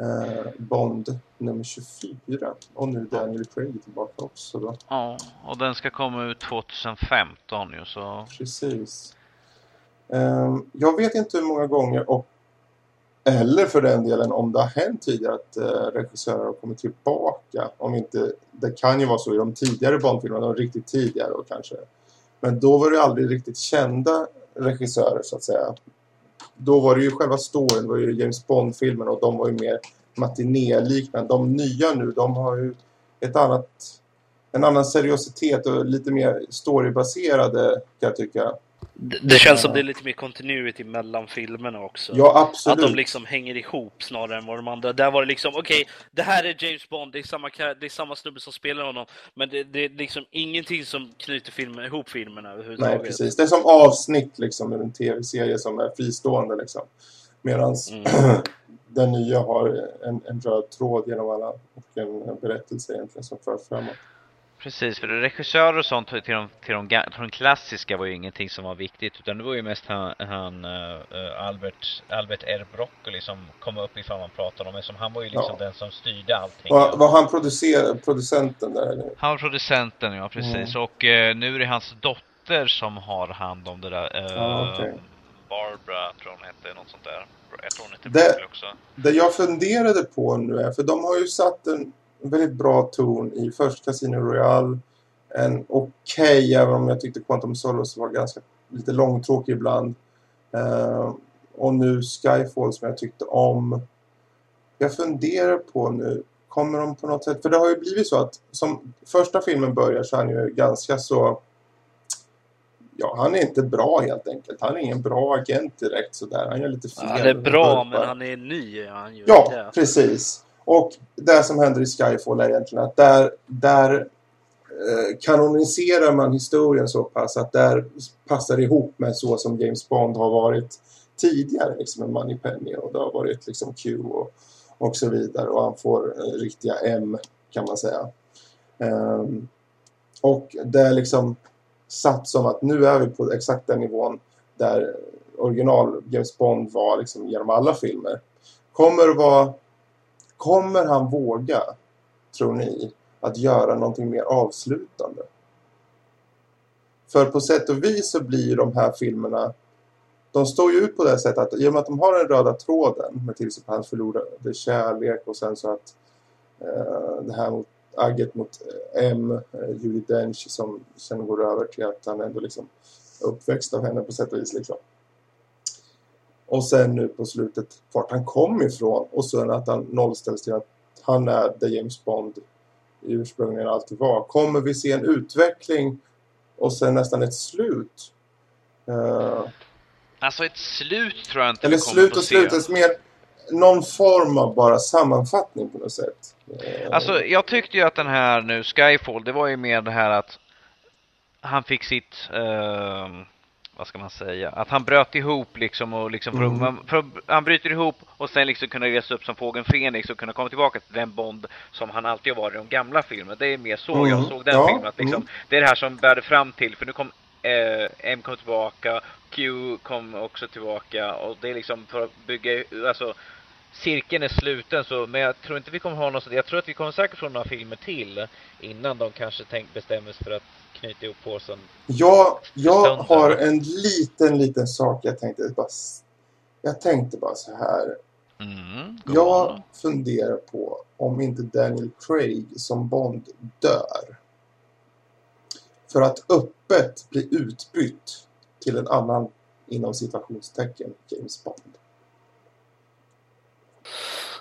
eh, Bond nummer 24. Och nu Daniel Craig tillbaka också då. Ja, och den ska komma ut 2015 ju så... Precis. Ehm, jag vet inte hur många gånger och eller för den delen om det har hänt tidigare att uh, regissörer har kommit tillbaka. Om inte, det kan ju vara så i de tidigare Bondfilmerna, de riktigt tidigare och kanske. Men då var det aldrig riktigt kända regissörer så att säga. Då var det ju själva storyn, det var ju James Bond-filmen och de var ju mer matinéliknande. De nya nu, de har ju ett annat, en annan seriositet och lite mer storybaserade kan jag tycka. Det, känns som det är lite mer continuity mellan filmerna också. Ja, Att absolut. de liksom hänger ihop snarare än vad de andra. Där var det liksom, okej, det här är James Bond, det är samma, det är samma snubbe som spelar honom. Men det, det är liksom ingenting som knyter filmen, ihop filmerna Nej, överhuvudtaget. precis. Det är som avsnitt liksom, ur en tv-serie som är fristående. Liksom. Medan Mm. den nya har en, en röd tråd genom alla och en, berättelse egentligen som för framåt. Precis, för regissörer och sånt till de, till, de, till de klassiska var ju ingenting som var viktigt utan det var ju mest han, han uh, Albert, Albert R. Broccoli som kom upp ifall man pratade om det. Han var ju liksom ja. den som styrde allting. Var, var han producer, producenten där? Eller? Han var producenten, ja precis. Mm. Och uh, nu är det hans dotter som har hand om det där. Uh, ah, okay. Barbara tror hon hette, något sånt där. Jag tror hon hette det, också. Det jag funderade på nu är, för de har ju satt en väldigt bra ton i först Casino Royale. En okej, okay, även om jag tyckte Quantum Solace var ganska lite långtråkig ibland. Uh, och nu Skyfall som jag tyckte om. Jag funderar på nu, kommer de på något sätt... För det har ju blivit så att som första filmen börjar så är han ju ganska så... Ja, han är inte bra helt enkelt. Han är ingen bra agent direkt sådär. Han gör lite fel. Han är bra, men han är ny. Han ja, precis. Och det som händer i Skyfall är egentligen att där, där eh, kanoniserar man historien så pass att där passar ihop med så som James Bond har varit tidigare liksom med Moneypenny och det har varit liksom Q och, och så vidare och han får eh, riktiga M kan man säga. Um, och det är liksom satt som att nu är vi på exakt den nivån där original James Bond var liksom genom alla filmer. Kommer att vara Kommer han våga, tror ni, att göra någonting mer avslutande? För på sätt och vis så blir de här filmerna de står ju ut på det sättet att i och med att de har den röda tråden med till exempel hans förlorade kärlek och sen så att eh, det här mot agget mot eh, M, eh, Judi Dench som sen går över till att han ändå liksom uppväxt av henne på sätt och vis liksom. Och sen nu på slutet vart han kom ifrån. Och sen att han nollställs till att han är the James Bond ursprungligen alltid var. Kommer vi se en utveckling och sen nästan ett slut? Uh, alltså ett slut tror jag inte Eller slut och slut, det mer någon form av bara sammanfattning på något sätt. Uh, alltså jag tyckte ju att den här nu, Skyfall, det var ju mer det här att han fick sitt... Uh, vad ska man säga, att han bröt ihop liksom och liksom mm. för, för, han bryter ihop och sen liksom kunna resa upp som fågeln Fenix och kunna komma tillbaka till den Bond som han alltid har varit i de gamla filmerna. Det är mer så mm. jag såg den ja. filmen. Att liksom, mm. Det är det här som bärde fram till, för nu kom eh, M kom tillbaka, Q kom också tillbaka och det är liksom för att bygga, alltså cirkeln är sluten så, men jag tror inte vi kommer ha något jag tror att vi kommer säkert få några filmer till innan de kanske tänkt bestämmer sig för att knyta ihop påsen. Ja, jag har en liten, liten sak jag tänkte bara... Jag tänkte bara så här. Mm, jag funderar på om inte Daniel Craig som Bond dör. För att öppet bli utbytt till en annan inom situationstecken James Bond.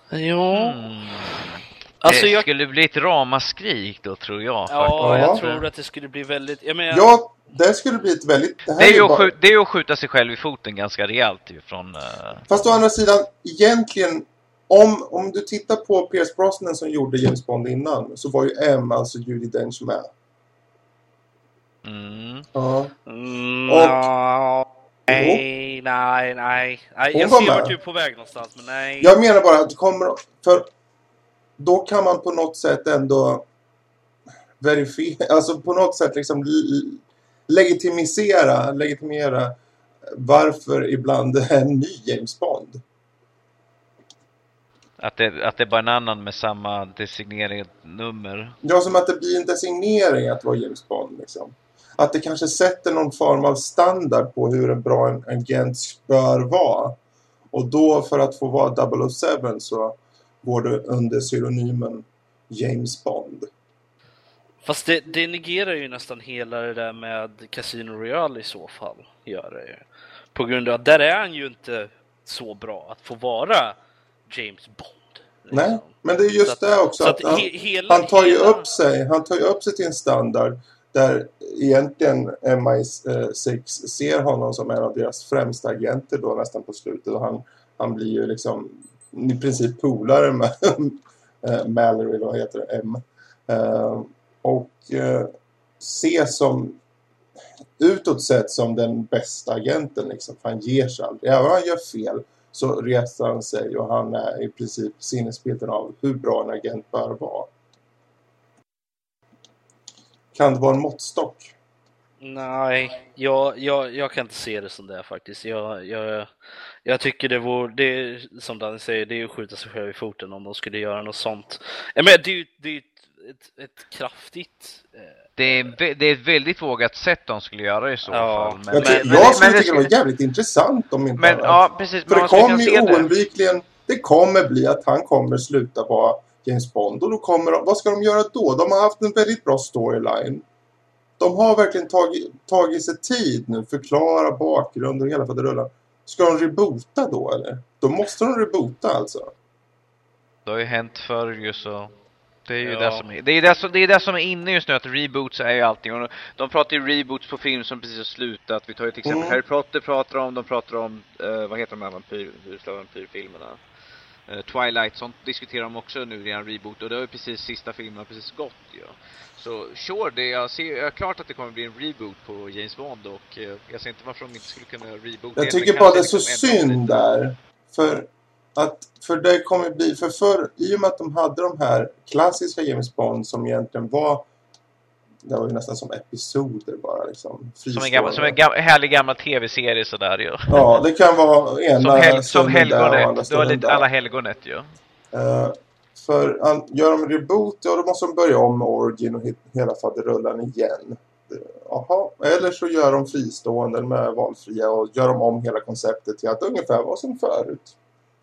Ja. Mm. Alltså, det jag... skulle bli ett ramaskrik då tror jag. Ja, faktiskt. jag tror att det skulle bli väldigt... Jag menar... Ja, det skulle bli ett väldigt... Det, det är, ju bara... skjuta, det är att skjuta sig själv i foten ganska rejält från... Uh... Fast å andra sidan, egentligen, om, om du tittar på Pierce Brosnan som gjorde James Bond innan, så var ju M, alltså Judi Dench med. Mm. Ja. Mm, och... Nej, nej, nej. nej jag ser vart du är på väg någonstans, men nej. Jag menar bara att det kommer... För då kan man på något sätt ändå verifiera, alltså på något sätt liksom legitimisera, legitimera varför ibland det är en ny James Bond. Att det, att det är bara en annan med samma designering nummer. Ja, som att det blir en designering att vara James Bond liksom. Att det kanske sätter någon form av standard på hur en bra agent bör vara. Och då för att få vara 007 så går det under pseudonymen James Bond. Fast det, det negerar ju nästan hela det där med Casino Royale i så fall. Gör det ju. På grund av att där är han ju inte så bra att få vara James Bond. Liksom. Nej, men det är just att, det också. Att, att han, hela, han, tar ju hela... upp sig, han tar ju upp sig till en standard där egentligen MI6 ser honom som en av deras främsta agenter då nästan på slutet och han, han blir ju liksom i princip polare med Mallory, då heter det, M. Uh, och uh, ses som utåt sett som den bästa agenten liksom, för han ger sig aldrig. Även om han gör fel så reser han sig och han är i princip sinnesbilden av hur bra en agent bör vara. Kan det vara en måttstock? Nej, jag, jag, jag kan inte se det som det faktiskt. Jag, jag, jag tycker det vore, det är, som Danny säger, det är att skjuta sig själv i foten om de skulle göra något sånt. Jag menar, det är ju det är ett, ett, ett kraftigt... Eh, Det är, det är ett väldigt vågat sätt de skulle göra i så Ja, fall. Men, Jag, men, jag skulle men, tycka det var jävligt intressant om inte men, annat. ja, precis. För Men det kommer ju se det. oundvikligen, det kommer bli att han kommer sluta vara James Bond. Och då kommer de, vad ska de göra då? De har haft en väldigt bra storyline. De har verkligen tagit, tagit sig tid nu, förklara bakgrund och hela faderullan. Ska de reboota då eller? Då måste de reboota alltså. Det har ju hänt förr ju så. Det är ju Ja. det som är, det är det som, det är det som är inne just nu, att reboots är ju allting. Och de pratar ju reboots på film som precis har slutat. Vi tar ju till exempel Mm. Harry Potter pratar om, de pratar om, eh, vad heter de här vampyr, vampyrfilmerna? Eh, Twilight, sånt diskuterar de också nu redan reboot. Och det har ju precis sista filmen precis gått ju. Så sure, det, jag ser jag är klart att det kommer bli en reboot på James Bond och eh, jag ser inte varför de inte skulle kunna reboota Jag tycker bara det är så liksom synd där. För att för det kommer bli, för förr, i och med att de hade de här klassiska James Bond som egentligen var det var ju nästan som episoder bara liksom. Som en, gammal, som en gam, härlig gammal tv-serie sådär ju. Ja, det kan vara ena Som, hel, som helgonet. Du har lite där. alla helgonet ju. Eh, för an, gör de reboot, ja då måste de börja om med Origin och hela faderullan igen. Eh, Jaha, eller så gör de fristående med valfria och gör de om hela konceptet till att ungefär vara som förut.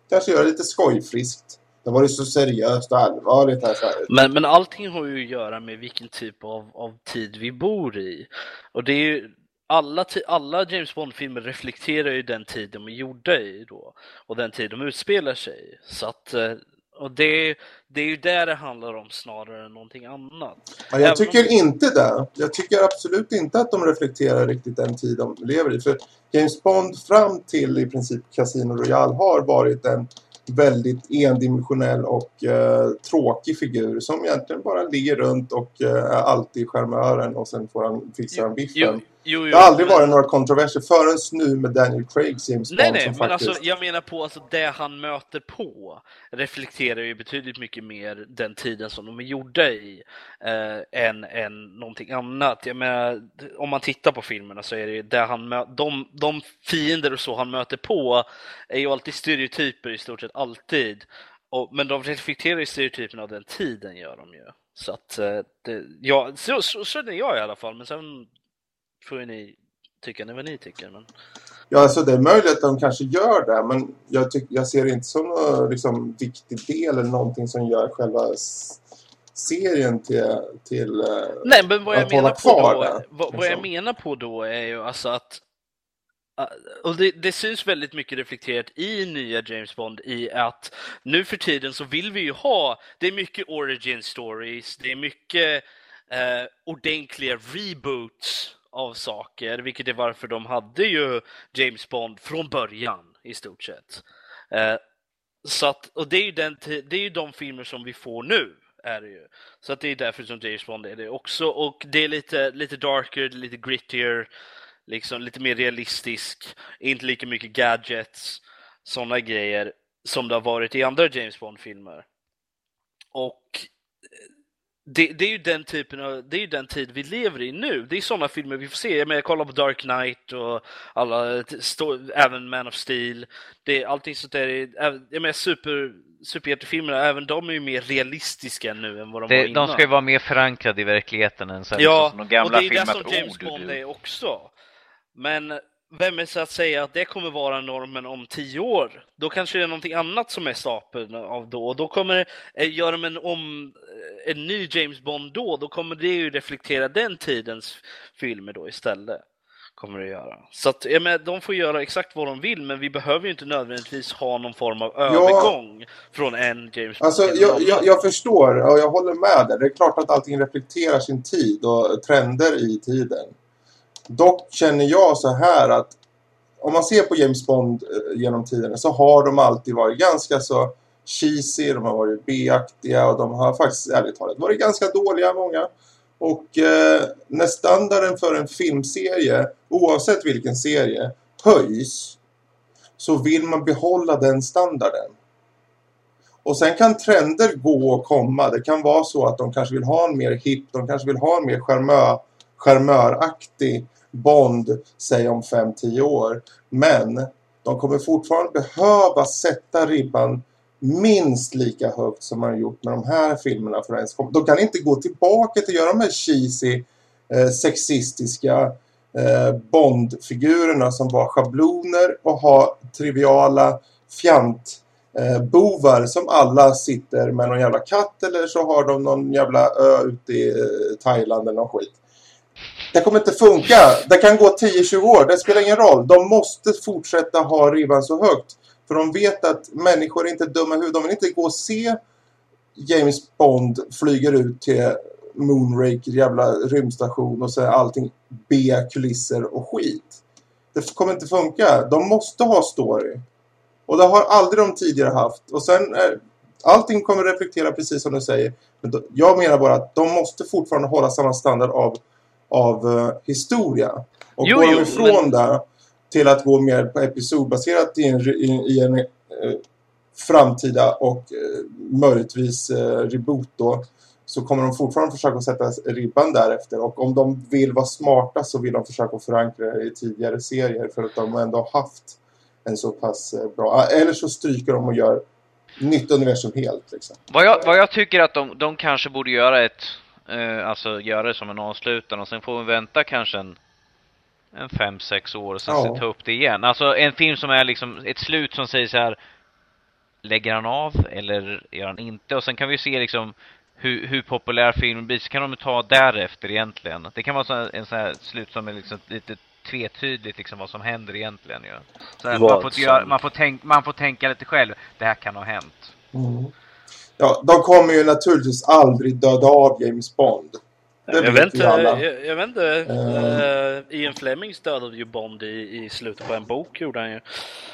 Kanske gör det lite skojfriskt. Det var det så seriöst och allvarligt här förut. Men, men allting har ju att göra med vilken typ av, av tid vi bor i. Och det är ju, alla, alla James Bond-filmer reflekterar ju den tid de är gjorda i då. Och den tid de utspelar sig i. Så att, eh, och det, det är ju där det handlar om snarare än någonting annat. Ja, Även jag om- tycker inte det. Jag tycker absolut inte att de reflekterar riktigt den tid de lever i. För James Bond fram till i princip Casino Royale har varit en väldigt endimensionell och eh, tråkig figur som egentligen bara ligger runt och eh, är alltid charmören och sen får han fixa biffen. Jo, jo, det har aldrig men- varit några kontroverser förrän nu med Daniel Craigs James Bond Nej, nej, men faktiskt... alltså, jag menar på alltså det han möter på reflekterar ju betydligt mycket mer den tiden som de är gjorda i eh, än, än någonting annat. Jag menar, om man tittar på filmerna så är det ju det han mö- de, de fiender och så han möter på är ju alltid stereotyper i stort sett alltid. Och, men de reflekterar ju stereotyperna av den tiden gör de ju. Så att, eh, det, ja, så, så, så känner jag i alla fall, men sen får ju ni tycka vad ni tycker. Men... Ja, alltså det är möjligt att de kanske gör det, men jag, tyck, jag ser det inte som någon liksom, viktig del eller någonting som gör själva serien till... till eh, Nej, men vad jag menar på då, det, vad, vad jag liksom. menar på då är ju alltså att uh, och det, det syns väldigt mycket reflekterat i nya James Bond i att nu för tiden så vill vi ju ha, det är mycket origin stories, det är mycket eh, ordentliga reboots av saker, vilket är varför de hade ju James Bond från början i stort sett. Eh, så att, och det är, ju den, det är ju de filmer som vi får nu. Är det ju. Så att det är därför som James Bond är det också. Och det är lite, lite darker, lite grittier, liksom lite mer realistisk. Inte lika mycket gadgets, sådana grejer som det har varit i andra James Bond-filmer. Och det, det är ju den typen av, det är ju den tid vi lever i nu. Det är sådana filmer vi får se. Jag menar, kolla på Dark Knight och alla, stå, även Man of Steel. Det, är allting sånt där, är- även- jag menar super, superhjältefilmerna, även de är ju mer realistiska nu än vad de var Det, innan. de ska ju vara mer förankrade i verkligheten än så här, Ja, som de gamla och det är det som James Bond är också. Men vem är så att säga att det kommer vara normen om tio år? Då kanske det är någonting annat som är stapeln av då. Och då kommer, eh, gör de en, om, eh, en ny James Bond då, då kommer det ju reflektera den tidens filmer då istället. Kommer det göra. Så att, jag menar, de får göra exakt vad de vill, men vi behöver ju inte nödvändigtvis ha någon form av övergång från en James Bond Alltså, jag, jag, jag förstår och jag håller med dig. Det är klart att allting reflekterar sin tid och trender i tiden. Dock känner jag så här att om man ser på James Bond eh, genom tiden så har de alltid varit ganska så cheesy, de har varit B-aktiga och de har faktiskt ärligt talat varit ganska dåliga många. Och eh, när standarden för en filmserie, oavsett vilken serie, höjs så vill man behålla den standarden. Och sen kan trender gå och komma. Det kan vara så att de kanske vill ha en mer hip, de kanske vill ha en mer charmöraktig Bond, säg om 5-10 år. Men de kommer fortfarande behöva sätta ribban minst lika högt som man har gjort med de här filmerna för ens. De kan inte gå tillbaka till att göra de här cheesy, eh, sexistiska eh, Bond-figurerna som var schabloner och ha triviala fjant eh, bovar som alla sitter med någon jävla katt eller så har de någon jävla ö ute i eh, Thailand eller någon skit. Det kommer inte funka. Det kan gå 10-20 år. Det spelar ingen roll. De måste fortsätta ha ribban så högt. För de vet att människor är inte dumma i huvudet. De vill inte gå och se James Bond flyger ut till Moonrake, jävla rymdstation och så är allting B-kulisser och skit. Det kommer inte funka. De måste ha story. Och det har aldrig de tidigare haft. Och sen är, allting kommer reflektera precis som du säger. Men då, jag menar bara att de måste fortfarande hålla samma standard av, av uh, historia. Och Jo, går de ifrån men- det till att gå mer på episodbaserat i en, i, i en eh, framtida och eh, möjligtvis eh, reboot då så kommer de fortfarande försöka sätta ribban därefter och om de vill vara smarta så vill de försöka förankra det i tidigare serier för att de ändå har haft en så pass eh, bra eller så stryker de och gör nytt universum helt liksom. Vad jag, vad jag tycker att de, de kanske borde göra ett, eh, alltså göra det som en avslutande och sen får vi vänta kanske en, en fem, sex år och sen Ja. ta upp det igen. Alltså en film som är liksom ett slut som säger så här lägger han av eller gör han inte? Och sen kan vi se liksom hur, hur populär filmen blir, så kan de ta därefter egentligen. Det kan vara så här, en sån här slut som är liksom lite tvetydigt liksom vad som händer egentligen ju. Vad man, får göra, man, får tänk, man får tänka lite själv, det här kan ha hänt. Ja, de kommer ju naturligtvis aldrig döda av James Bond. Jag vet inte, jag, jag vet inte. Uh, Ian Flemings dödade ju Bond i, i slutet på en bok gjorde han ju.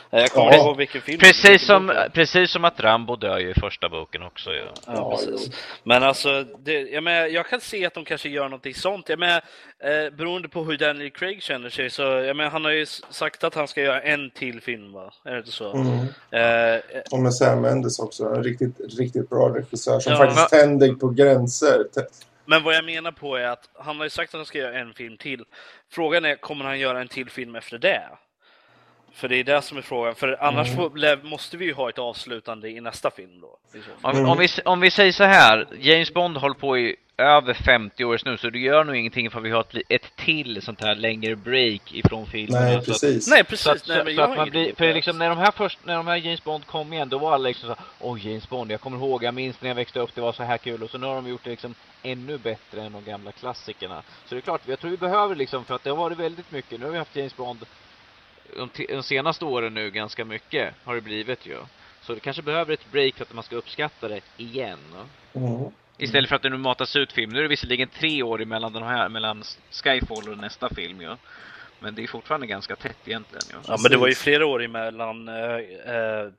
Jag kommer Ja. inte ihåg vilken film. Precis vilken som, bok precis som att Rambo dör ju i första boken också ju. Ja, Ja, precis. Men alltså, det, jag, menar, jag kan se att de kanske gör någonting sånt. Jag menar, eh, beroende på hur Daniel Craig känner sig så, jag menar, han har ju sagt att han ska göra en till film va? Är det inte så? Mm. Eh, Och med Sam Mendes också. En riktigt, riktigt bra regissör som Ja. faktiskt tänder på gränser. Men vad jag menar på är att han har ju sagt att han ska göra en film till. Frågan är, kommer han göra en till film efter det? För det är det som är frågan. För annars Mm. får, måste vi ju ha ett avslutande i nästa film då. Om, om, vi, om vi säger så här, James Bond håller på i över 50 år nu, så det gör nog ingenting för vi har ett, ett till sånt här längre break ifrån filmerna. Nej, så att- precis. Nej, precis. att, Nej, men jag att man blir, för liksom när de här först, när de här James Bond kom igen, då var alla liksom så åh James Bond, jag kommer ihåg, jag minns när jag växte upp, det var så här kul. Och så nu har de gjort det liksom ännu bättre än de gamla klassikerna. Så det är klart, jag tror vi behöver liksom, för att det har varit väldigt mycket, nu har vi haft James Bond de, de senaste åren nu ganska mycket, har det blivit ju. Så det kanske behöver ett break för att man ska uppskatta det igen. Mm. Istället för att det nu matas ut film. Nu är det visserligen tre år emellan den här, mellan Skyfall och nästa film ju. Men det är fortfarande ganska tätt egentligen ju. Ja, men det var ju flera år emellan eh, eh,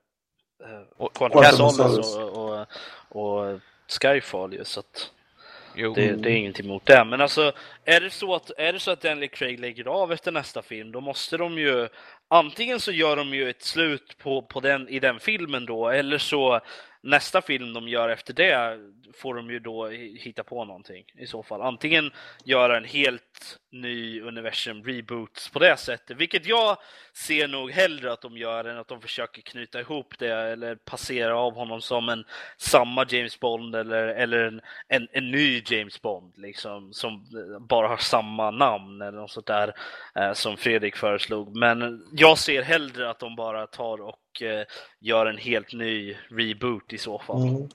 Och- Quantum Solace och, och, och Skyfall ju, så att Jo. det, det är ingenting emot det. Men alltså, är det så att, är det så att Daniel Craig lägger av efter nästa film, då måste de ju Antingen så gör de ju ett slut på, på den, i den filmen då, eller så nästa film de gör efter det får de ju då hitta på någonting i så fall. Antingen göra en helt ny universum reboots på det sättet, vilket jag ser nog hellre att de gör än att de försöker knyta ihop det eller passera av honom som en samma James Bond eller, eller en, en, en ny James Bond liksom som bara har samma namn eller något sånt där eh, som Fredrik föreslog. Men jag ser hellre att de bara tar och eh, gör en helt ny reboot i så fall. Mm.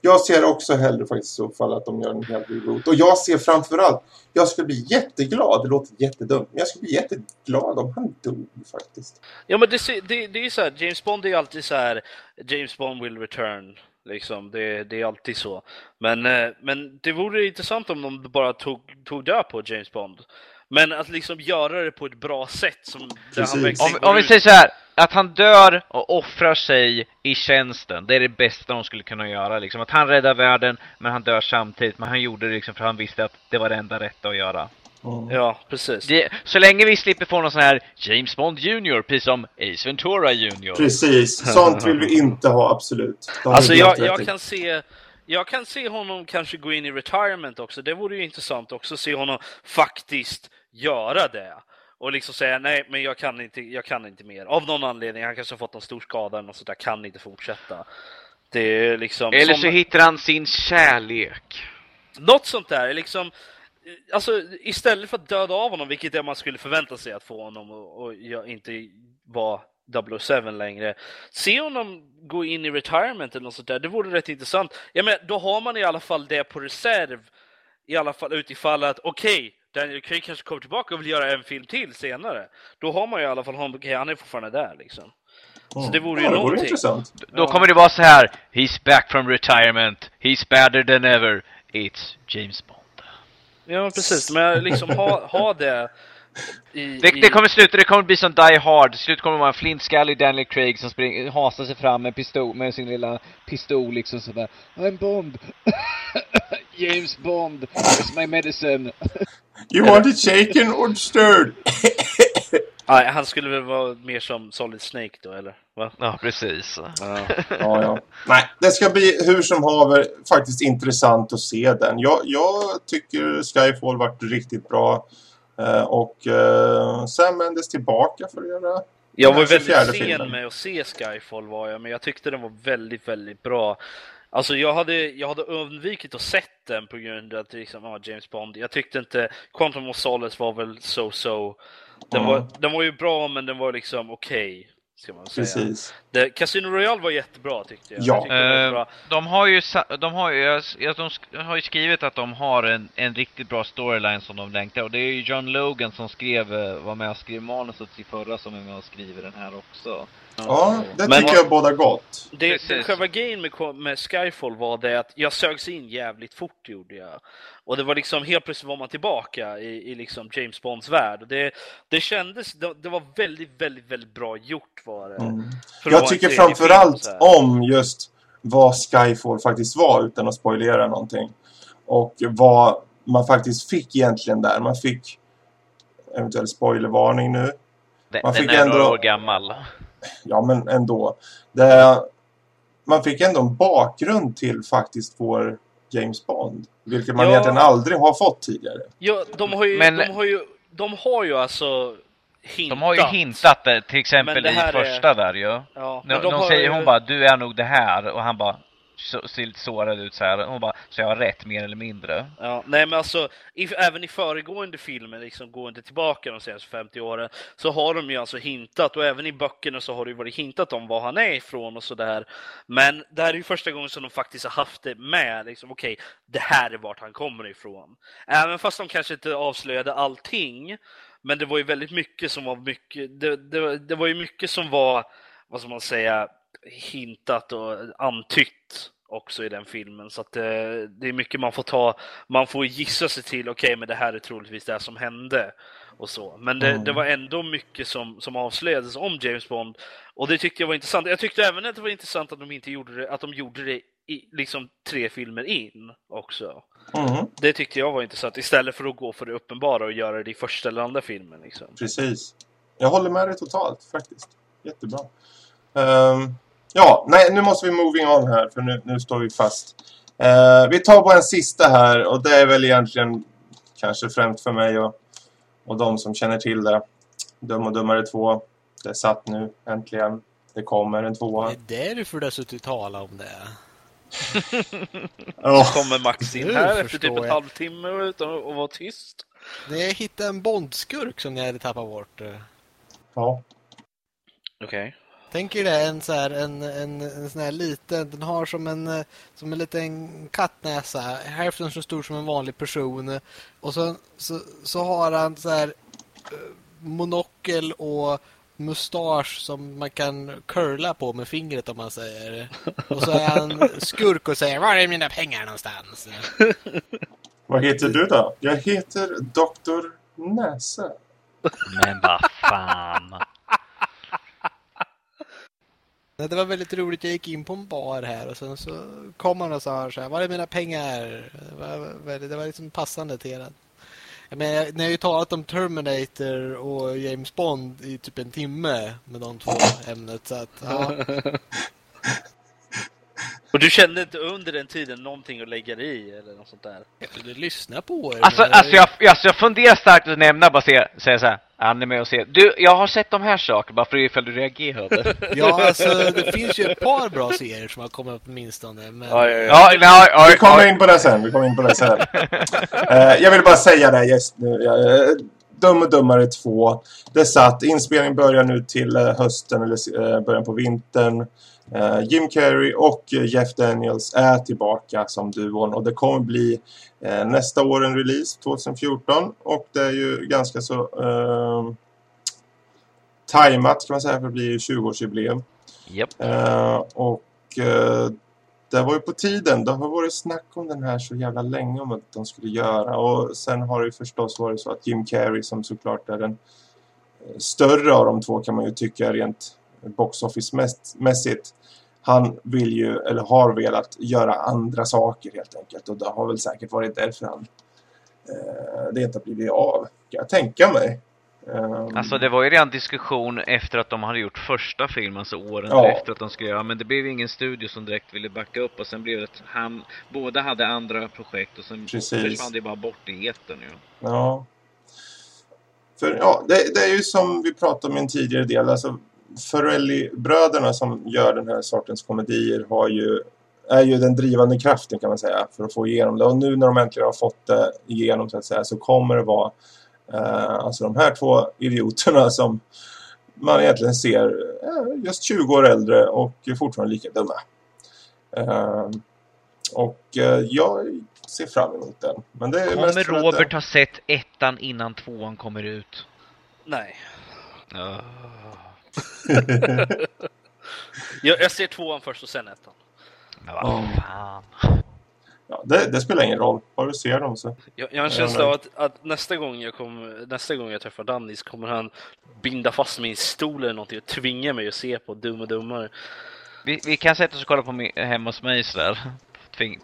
Jag ser också hellre faktiskt i så fall att de gör en hel reboot. Och jag ser framförallt, jag skulle bli jätteglad, det låter jättedumt, men jag skulle bli jätteglad om han dog faktiskt. Ja men det, det, det är ju så här, James Bond är ju alltid så här, James Bond will return. Liksom, det, det är alltid så. Men, eh, men det vore intressant om de bara tog, tog död på James Bond. Men att liksom göra det på ett bra sätt som Om, om vi säger så här, att han dör och offrar sig i tjänsten, det är det bästa de skulle kunna göra. Liksom. Att han räddar världen, men han dör samtidigt. Men han gjorde det liksom för han visste att det var det enda rätta att göra. Mm. Ja, precis. Det, så länge vi slipper få någon sån här James Bond Jr. precis som Ace Ventura Jr. Precis, sånt vill vi inte ha absolut. Alltså jag, jag kan se jag kan se honom kanske gå in i retirement också. Det vore ju intressant också att se honom faktiskt göra det. Och liksom säga nej, men jag kan inte, jag kan inte mer. Av någon anledning. Han kanske har fått någon stor skada eller något sånt där. Kan inte fortsätta. Det är liksom... Eller som- så hittar han sin kärlek. Något sånt där, liksom Alltså istället för att döda av honom, vilket är man skulle förvänta sig att få honom och, och jag inte vara 007 längre. Se honom gå in i retirement eller något sånt där, det vore rätt intressant. Jag menar, då har man i alla fall det på reserv. I alla fall utifall att okej, Daniel Craig kanske kommer tillbaka och vill göra en film till senare. Då har man ju i alla fall honom, okej han är fortfarande där liksom. Så det vore ju ja, det vore någonting. intressant. Då Ja. kommer det vara så här. He's back from retirement. He's badder than ever. It's James Bond. Ja precis, men liksom ha, ha det i, Det, i... det kommer sluta, det kommer bli som Die Hard. Till slut kommer det vara en flintskallig Daniel Craig som springer, hasar sig fram med, pistol, med sin lilla pistol liksom sådär. I'm Bond. James Bond. It's my medicine. You want it shaken or stirred? Nej, han skulle väl vara mer som Solid Snake då, eller? Va? Ja, precis. Ja. Ja, ja. Nej, det ska bli hur som haver faktiskt intressant att se den. Jag, jag tycker Skyfall varit riktigt bra. Eh, och eh, Sam Mendes tillbaka för att göra... Jag var ju Den här 24 väldigt sen filmen. med att se Skyfall var jag, men jag tyckte den var väldigt, väldigt bra. Alltså jag hade, jag hade undvikit att sett den på grund av att liksom, ja, James Bond. Jag tyckte inte, Quantum of Solace var väl so-so. Den, Mm. var, den var ju bra, men den var liksom okej. ska man säga. Precis. Det, Casino Royale var jättebra tyckte jag. Ja. jag tyckte Eh, bra. De har ju, de har ju, jag- jag- de har ju skrivit att de har en, en riktigt bra storyline som de längtar och det är ju John Logan som skrev, eh, var med och skrev manuset till förra som är med och skriver den här också. Ja, det Men- tycker jag båda gott. Det, det själva grejen med, med Skyfall var det att jag sögs in jävligt fort gjorde jag. Och det var liksom helt plötsligt var man tillbaka i, i liksom James Bonds värld. Och Det, det kändes, det, det var väldigt, väldigt, väldigt bra gjort var det. Mm. För att Jag tycker framförallt om just vad Skyfall faktiskt var utan att spoilera någonting. Och vad man faktiskt fick egentligen där. Man fick eventuell spoilervarning nu. Den, Man den fick är ändå- några år gammal. Ja, men ändå. Det, man fick ändå en bakgrund till faktiskt vår James Bond. Vilket man Ja. egentligen aldrig har fått tidigare. Ja, de har ju, Men- de har ju, de har ju alltså hintat. De har ju hintat det, till exempel det i här är- första där ju. Ja, De, de, har säger, ju- hon bara, du är nog det här. Och han bara, så, ser lite sårad ut så här. Hon bara, så jag har rätt mer eller mindre. Ja, nej men alltså, i, även i föregående filmer, liksom gående tillbaka de senaste 50 åren, så har de ju alltså hintat, och även i böckerna så har det ju varit hintat om var han är ifrån och sådär. Men det här är ju första gången som de faktiskt har haft det med, liksom okej, det här är vart han kommer ifrån. Även fast de kanske inte avslöjade allting, men det var ju väldigt mycket som var mycket, det, det, det var ju mycket som var, vad ska man säga, hintat och antytt också i den filmen. Så att det, det är mycket man får ta, man får gissa sig till, okej men det här är troligtvis det som hände. Och så. Men det, Mm. det var ändå mycket som, som avslöjades om James Bond. Och det tyckte jag var intressant. Jag tyckte även att det var intressant att de inte gjorde det, att de gjorde det i liksom tre filmer in också. Mhm, Det tyckte jag var intressant. Istället för att gå för det uppenbara och göra det i första eller andra filmen. Liksom. Precis. Jag håller med dig totalt faktiskt. Jättebra. Ehm, ja, nej, nu måste vi moving on här för nu, nu står vi fast. Eh, vi tar bara en sista här och det är väl egentligen kanske främst för mig och, och de som känner till det. Dum och Dummare 2. Det är satt nu, äntligen. Det kommer en tvåa. Det är därför du har suttit och talat om det. Åh, Kommer Max in här efter typ en jag. halvtimme utan att vara tyst. När jag hittade en Bondskurk som jag hade tappat bort. eh. ja. Okej. Tänk er det, en, så här, en, en, en sån här liten, den har som en, eh, som en liten kattnäsa, hälften så stor som en vanlig person. Och så, så, så har han så här eh, monokel och mustasch som man kan curla på med fingret om man säger. Och så är han skurk och säger Var är mina pengar någonstans? Vad heter du då? Jag heter Dr. Näsa. Men vad fan. Det var väldigt roligt. Jag gick in på en bar här och sen så kom han och sa så här, var är mina pengar? Det var, väldigt, det var liksom passande till den. Jag menar, ni har ju talat om Terminator och James Bond i typ en timme med de två ämnet. Så att, ja. Och du kände inte under den tiden någonting att lägga dig i eller något sånt där? Du lyssnar på er. Alltså, men- alltså, jag, alltså jag funderar starkt att nämna, bara se, säga såhär, anime och se. Du, jag har sett de här sakerna, bara för ifall du reagerade. Ja, alltså det finns ju ett par bra serier som har kommit upp åtminstone. Men... Ja, ja, ja. ja, Vi kommer in på det sen. Vi kommer in på det sen. Eh, jag vill bara säga det just nu. Jag, eh, Dum och Dummare 2. Det satt. Inspelningen börjar nu till eh, hösten eller början på vintern. Eh, Jim Carrey och eh, Jeff Daniels är tillbaka som duon och det kommer bli eh, nästa år en release 2014 och det är ju ganska så eh, tajmat kan man säga för det blir ju 20-årsjubileum. Japp. Eh, och eh, det var ju på tiden. Det har varit snack om den här så jävla länge om att de skulle göra. Och sen har det ju förstås varit så att Jim Carrey som såklart är den större av de två kan man ju tycka rent box office-mässigt. Han vill ju, eller har velat göra andra saker helt enkelt. Och det har väl säkert varit därför han eh, det inte blivit av. Kan jag tänka mig. Ehm, Alltså det var ju redan diskussion efter att de hade gjort första filmen, alltså åren Ja. efter att de skulle göra, men det blev ingen studio som direkt ville backa upp och sen blev det att han, båda hade andra projekt och sen Precis. försvann det bara bort i etern ju. Ja. För ja, det, det är ju som vi pratade om i en tidigare del. Alltså, Ferrelli-bröderna som gör den här sortens komedier har ju, är ju den drivande kraften kan man säga för att få igenom det. Och nu när de äntligen har fått det igenom så att säga så kommer det vara eh, alltså de här två idioterna som man egentligen ser eh, just 20 år äldre och fortfarande lika dumma. Eh, och eh, jag ser fram emot den. Men det är Kommer att det- Robert ha sett ettan innan tvåan kommer ut? Nej. Ja. Jag, jag ser tvåan först och sen ettan. Men vad fan. Ja, det, det spelar ingen roll. Bara du ser dem så. Jag, jag har en känsla av att, att nästa, gång jag kommer, nästa gång jag träffar Dannis kommer han binda fast mig i en stol eller någonting och tvinga mig att se på Dum och Dummare. Vi, vi kan sätta oss och kolla på mi- hemma hos mig sådär.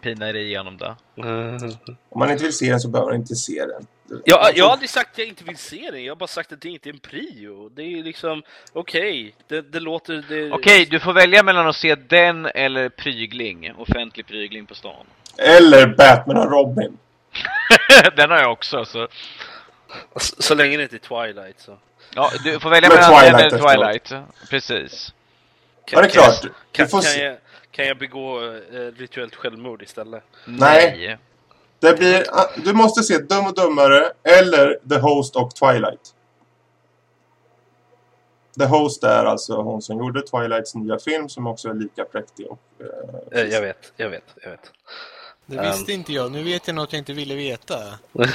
Pina dig igenom det. Om man inte vill se den så behöver man inte se den. Jag, jag har aldrig sagt att jag inte vill se den, jag har bara sagt att det inte är en prio. Det är liksom, okej, det, det låter... Det, Okej, du får välja mellan att se den eller prygling. Offentlig prygling på stan. Eller Batman och Robin. den har jag också, så... Så, så länge det inte är Twilight så. Ja, du får välja mellan den Twilight eller efteråt. Precis. Precis. Ja, det är klart. Du Kan, får kan, se. jag, kan jag begå eh, rituellt självmord istället? Nej. Det blir, ah, du måste se Dum och Dummare eller The Host och Twilight. The Host är alltså hon som gjorde Twilights nya film som också är lika präktig. Och, eh, Eh, jag vet, jag vet, jag vet. Det visste inte jag. Nu vet jag något jag inte ville veta. Mm.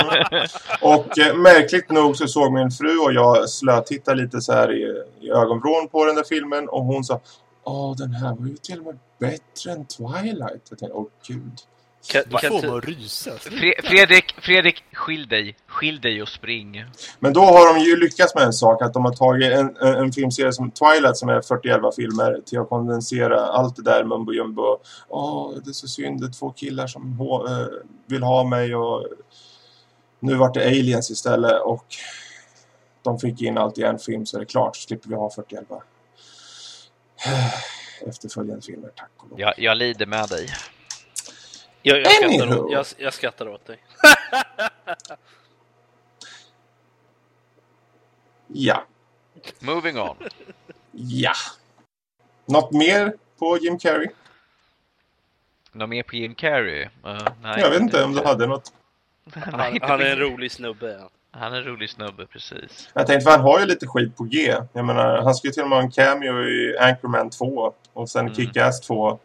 Och eh, märkligt nog så såg min fru och jag slötittade lite så här i, i ögonvrån på den där filmen och hon sa Åh, den här var ju till och med bättre än Twilight. Jag tänkte, åh gud. Kan, Du kan får rysa. Fre- Fredrik, Fredrik, skilj dig. Skilj dig och spring. Men då har de ju lyckats med en sak. Att de har tagit en, en, en filmserie som Twilight som är 41 filmer till att kondensera allt det där mumbo jumbo. Åh, det är så synd. Det är två killar som eh, vill ha mig och nu vart det aliens istället och de fick in allt i en film så är det klart. Så slipper vi ha 41 efterföljande filmer. Tack och lov. Jag, jag lider med dig. Jag, jag, skrattar åt, jag, jag skrattar åt dig. Ja. Moving on. Ja. Något mer på Jim Carrey? Något mer på Jim Carrey? Uh, nej, Jag vet inte om du hade något. Han, han är en rolig snubbe. Ja. Han är en rolig snubbe, precis. Jag tänkte, för han har ju lite skit på G. Jag menar, han ska ju till och med ha en cameo i Anchorman 2. Och sen Mm. Kick-Ass 2. Uh,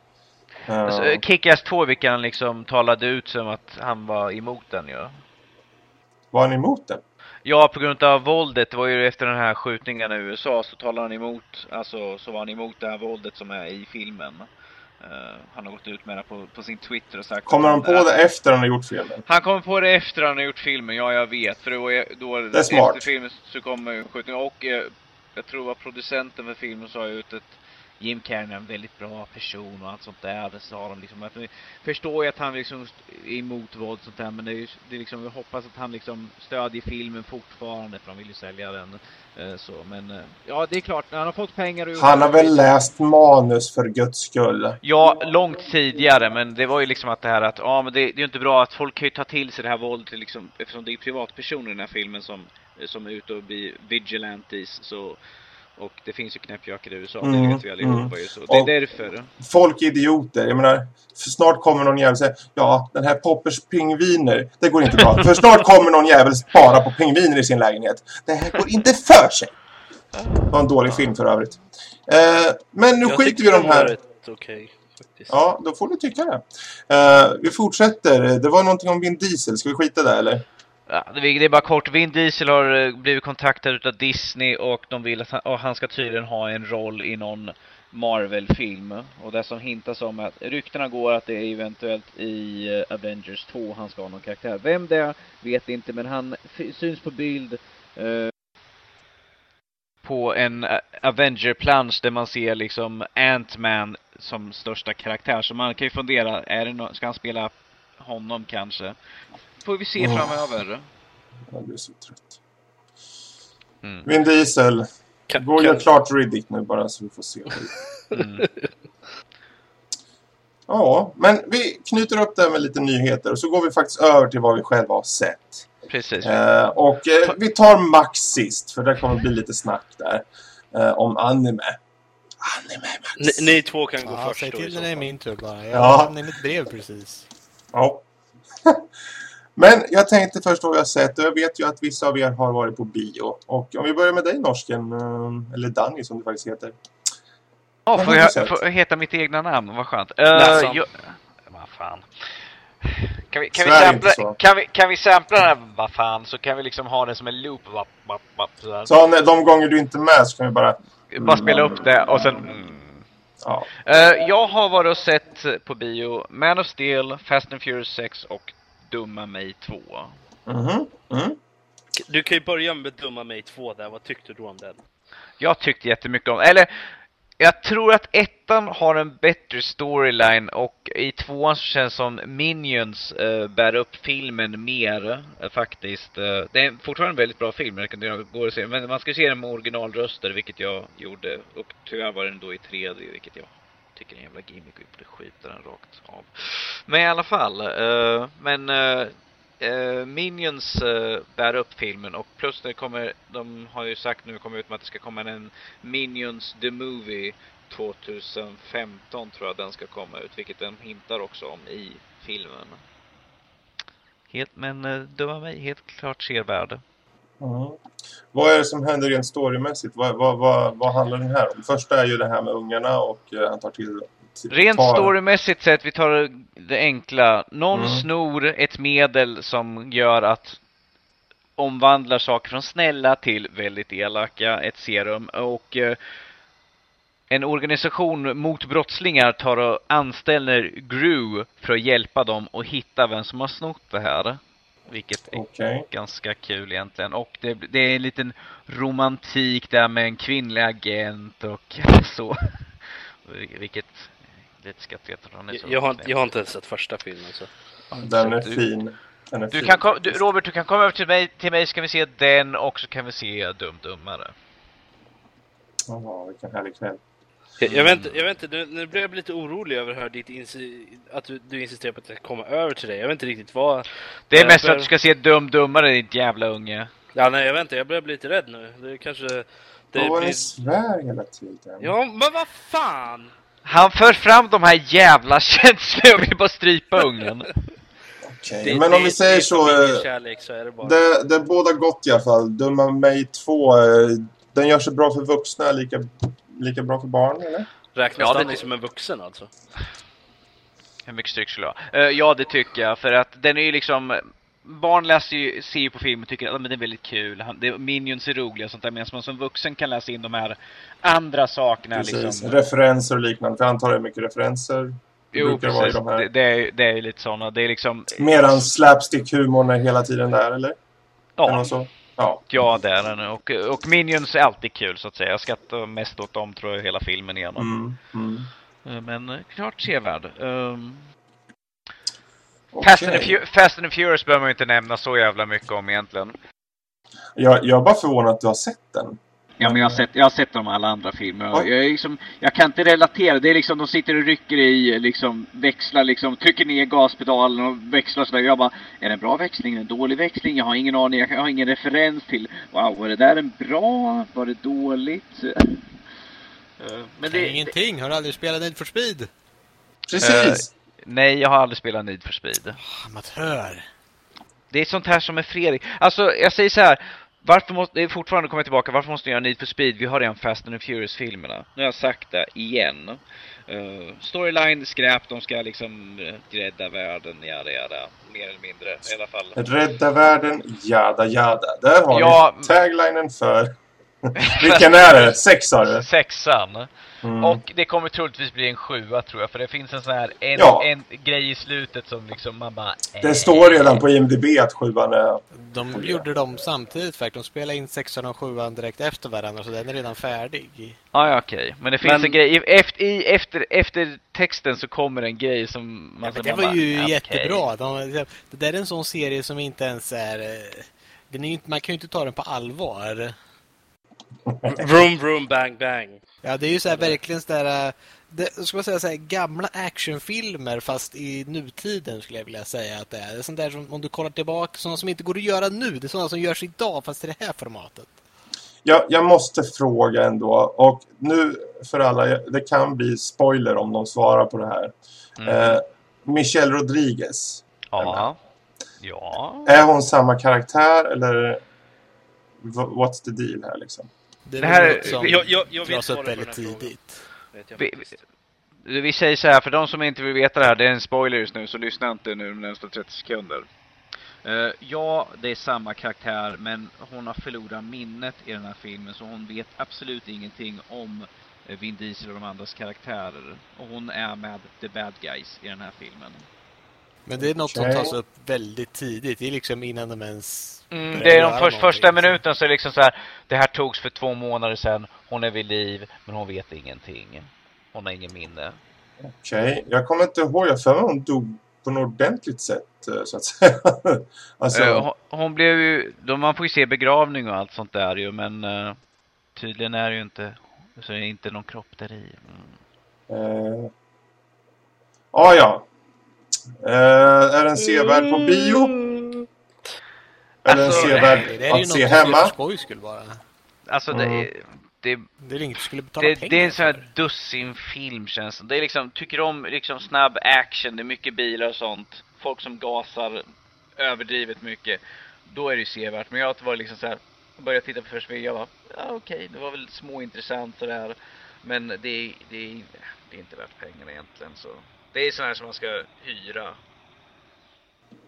Alltså, Kick-Ass 2, vilken han liksom talade ut som att han var emot den ju. var han emot den? Ja, på grund av våldet. Det var ju efter den här skjutningen i USA så talade han emot, alltså så var han emot det här våldet som är i filmen. Eh, han har gått ut med det på, på sin Twitter och sagt Kommer han på det efter han har gjort filmen? Han kommer på det efter han har gjort filmen, ja jag vet. För då, då Det är smart. efter filmen så kommer skjutningen och eh, jag tror att producenten för filmen sa ut ett Jim Carrey är en väldigt bra person och allt sånt där. Så har de liksom, jag förstår ju att han liksom är emot våld och sånt där men det är, ju, det är liksom, jag hoppas att han liksom stödjer filmen fortfarande för de vill ju sälja den. Eh, så, men eh, ja, det är klart, han har fått pengar och Han har väl läst manus för guds skull. Ja, långt tidigare, men det var ju liksom att det här att, ja men det, det är ju inte bra att folk kan ju ta till sig det här våldet liksom, eftersom det är privatpersoner i den här filmen som, som är ute och blir vigilantes så och det finns ju knäppjökar i USA, Mm, det vet vi allihopa mm. ju så. Det är Och- därför. Folk är idioter. Jag menar, för snart kommer någon jävel säga ja, den här Poppers pingviner, det går inte bra. för snart kommer någon jävel spara på pingviner i sin lägenhet. Det här går inte för sig. Det var en dålig film för övrigt. Eh, men nu Jag skiter vi i de här. faktiskt. Ja, då får du tycka det. Eh, vi fortsätter. Det var någonting om Vin Diesel. Ska vi skita där eller? Ja, det är bara kort, Vin Diesel har eh, blivit kontaktad utav Disney och de vill att han, och han ska tydligen ha en roll i någon Marvel-film. Och det som hintas om att ryktena går att det är eventuellt i eh, Avengers 2 han ska ha någon karaktär. Vem det är vet inte men han syns på bild eh, på en eh, Avenger-plansch där man ser liksom Ant-Man som största karaktär. Så man kan ju fundera, är det no- ska han spela honom kanske? Får vi se Åh. framöver. Jag blir så trött. Mm. Vin Diesel. Kan, Gå kan, klart Riddick nu bara så vi får se. Mm. Ja, men vi knyter upp det med lite nyheter och så går vi faktiskt över till vad vi själva har sett. Precis. Eh, och eh, vi tar Max sist, för det kommer bli lite snack där. Eh, om anime. Anime Max. ni, ni två kan gå Ja, först säg till när det är min tur bara. Jag Ja. lämnade mitt brev precis. Ja. Men jag tänkte först vad jag sett jag vet ju att vissa av er har varit på bio. Och om vi börjar med dig norsken, eh, eller Danny som du faktiskt heter. Ja, får jag, får jag heta mitt egna namn? Vad skönt. Uh, Lassan. jag... Vad fan. Kan vi, kan, vi sampla, kan, vi, kan vi sampla den här vad fan så kan vi liksom ha den som en loop. Vapp, vapp, sådär. Så de gånger du inte är med så kan vi bara... Bara spela upp det och sen... Mm. Ja. Eh, jag har varit och sett på bio Man of Steel, Fast and Furious 6 och Dumma mig 2. Mhm. Mm. Du kan ju börja med Dumma mig 2 där, vad tyckte du om den? Jag tyckte jättemycket om Eller, jag tror att ettan har en bättre storyline och i tvåan så känns det som Minions uh, bär upp filmen mer eh, faktiskt. Eh, det är fortfarande en väldigt bra film, det går att se. Men man ska se den med originalröster, vilket jag gjorde. Och tyvärr var den då i 3D, vilket jag tycker är en jävla gimmick. Vi borde skjuta den rakt av. Men i alla fall, eh, men eh, eh Minions eh, bär upp filmen och plus det kommer, de har ju sagt nu, kommer ut med att det ska komma en Minions The Movie 2015 tror jag den ska komma ut, vilket den hintar också om i filmen. Helt, men eh, döma mig, helt klart sevärd. Mm. Vad är det som händer rent storymässigt? Vad, vad, vad, vad handlar den här om? Första är ju det här med ungarna och eh, han tar till... till Rent tar- storymässigt sett, vi tar det enkla. Någon Mm. snor ett medel som gör att omvandlar saker från snälla till väldigt elaka, ett serum. Och eh, en organisation mot brottslingar tar och anställer Gru för att hjälpa dem och hitta vem som har snott det här. Vilket är Okej. ganska kul egentligen. Och det, det är en liten romantik där med en kvinnlig agent och så. Vilket lite skrattigt. Jag, jag, har, inte- jag har inte ens sett första filmen så. Den är Du- fin. Den är Du fin, kan kom, du. Robert, du kan komma över till mig, till mig så kan vi se den och så kan vi se Dum Dummare. Jaha, vilken härlig kväll. Jag, jag vet inte, jag vet inte nu, nu blir jag lite orolig över här, ditt att du, du insisterar på att jag ska komma över till dig. Jag vet inte riktigt vad... Det är mest för att du ska se Dum Dummare, ditt jävla unge. Ja, nej, jag vet inte, jag börjar bli lite rädd nu. Det är kanske... Det Det vad blir... ni svär hela tiden. Ja, men vad fan! Han för fram de här jävla känslorna och vill bara strypa ungen. Okej, Det- Men det- om vi säger det så... eh, familjekärlek, så är det bara. Det, det är båda gott i alla fall. Dumma mig 2. eh, Den gör sig bra för vuxna, lika, lika bra för barn, eller? Räknas Ja, det- den som en vuxen alltså? Hur mycket stryk skulle jag ha? Eh, Ja, det tycker jag. För att den är ju liksom... Barn läser ju, ser ju på film och tycker att men det är väldigt kul. Han, det, Minions är roliga och sånt där. Medan man som vuxen kan läsa in de här andra sakerna. Precis. Liksom. Referenser och liknande. För jag antar det är mycket referenser. Jo, brukar vara i precis. de här. Det, det, är, det är ju lite sådana. Det är liksom... Medan slapstick-humorn är hela tiden där, eller? Det Ja, vara så? Ja. Ja, det är den. Och, och Minions är alltid kul så att säga. Jag skrattar mest åt dem tror jag hela filmen igenom. Mm. Mm. Eh, Men eh, klart sevärd. Um. Fast, and the Fu- Fast and the Furious behöver man ju inte nämna så jävla mycket om egentligen. Jag, jag är bara förvånad att du har sett den. Ja, men jag har sett, jag har sett de alla andra filmerna. Ja. Jag, är liksom, jag kan inte relatera. Det är liksom, de sitter och rycker i, liksom, växlar, liksom, trycker ner gaspedalen och växlar sådär. Jag bara, är det en bra växling? En dålig växling? Jag har ingen aning. Jag har ingen referens till, wow, var det där en bra? Var det dåligt? Eh, Men det, Ingenting. Har du aldrig spelat Need for Speed? Precis. Nej, jag har aldrig spelat Need for Speed. Amatör. Det är sånt här som är Fredrik. Alltså, jag säger så här. Varför måste, det är fortfarande kommer tillbaka, varför måste ni göra Need for Speed? Vi har redan Fast and Furious-filmerna. Nu har jag sagt det igen. Uh, storyline, skräp, de ska liksom uh, rädda världen, jada jada. Mer eller mindre, i alla fall. Rädda världen, jada jada. Där har Ja. ni taglinen för... Vilken är det? Sex sa du? Sexan. Mm. Och det kommer troligtvis bli en sjua tror jag, för det finns en sån här en, Ja. en grej i slutet som liksom man bara... Det står redan på IMDB att sjuan är... De gjorde dem samtidigt faktiskt. De spelade in sexan och sjuan direkt efter varandra så den är redan färdig. Ja, ja okej. Men det finns Men- en grej, efter, i, efter, efter texten så kommer en grej som... Ja, alltså, men det man var ju bara, ja, jättebra. okej. De, det där är en sån serie som inte ens är... eh, Den är ju inte, man kan ju inte ta den på allvar. Vroom, vroom, bang, bang. Ja, det är ju så här, verkligen sådär... eh, Det, ska man säga så här, gamla actionfilmer fast i nutiden skulle jag vilja säga att det är. Det är sånt där som om du kollar tillbaka, sådana som inte går att göra nu. Det är sådana som görs idag fast i det här formatet. Jag, jag måste fråga ändå. Och nu för alla, det kan bli spoiler om de svarar på det här. Mm. Eh, Michelle Rodriguez. Ja. Ja. Är hon samma karaktär eller what's the deal här liksom? Det är Det här- som jag- jag- jag dras upp väldigt tidigt. Vet jag Vi, vi, vi säger så här, för de som inte vill veta det här, det är en spoiler just nu, så lyssna inte nu de närmsta 30 sekunder. Eh, ja, det är samma karaktär, men hon har förlorat minnet i den här filmen, så hon vet absolut ingenting om eh, Vin Diesel och de andras karaktärer. Och hon är med the bad guys i den här filmen. Men det är något som tas upp väldigt tidigt. Det är liksom innan de ens... Mm, det är de för, första minuten så är det liksom så här, det här togs för två månader sedan, hon är vid liv, men hon vet ingenting. Hon har ingen minne. Okej, jag kommer inte ihåg. Jag för mig hon dog på något ordentligt sätt eh, så att säga. alltså, Eh, hon, hon blev ju, då man får ju se begravning och allt sånt där ju, men eh, tydligen är det ju inte, så det är inte någon kropp där i. Mm. eh, ah, ja. Eh, är den sevärd på bio? Eller Alltså, en sevärd Det är ju att se något hemma? skoj skulle vara. Alltså Mm. det, det, Det är inget du skulle betala det, pengar det är en sån här dussin film känns det. Det är liksom, tycker om liksom snabb action, det är mycket bilar och sånt. Folk som gasar överdrivet mycket. Då är det ju sevärt. Men jag var liksom så här, började titta på första videon, jag bara, ja okej, det var väl småintressant sådär. Men det, är- det, är- det är inte värt pengarna egentligen så. Det är sån här som man ska hyra.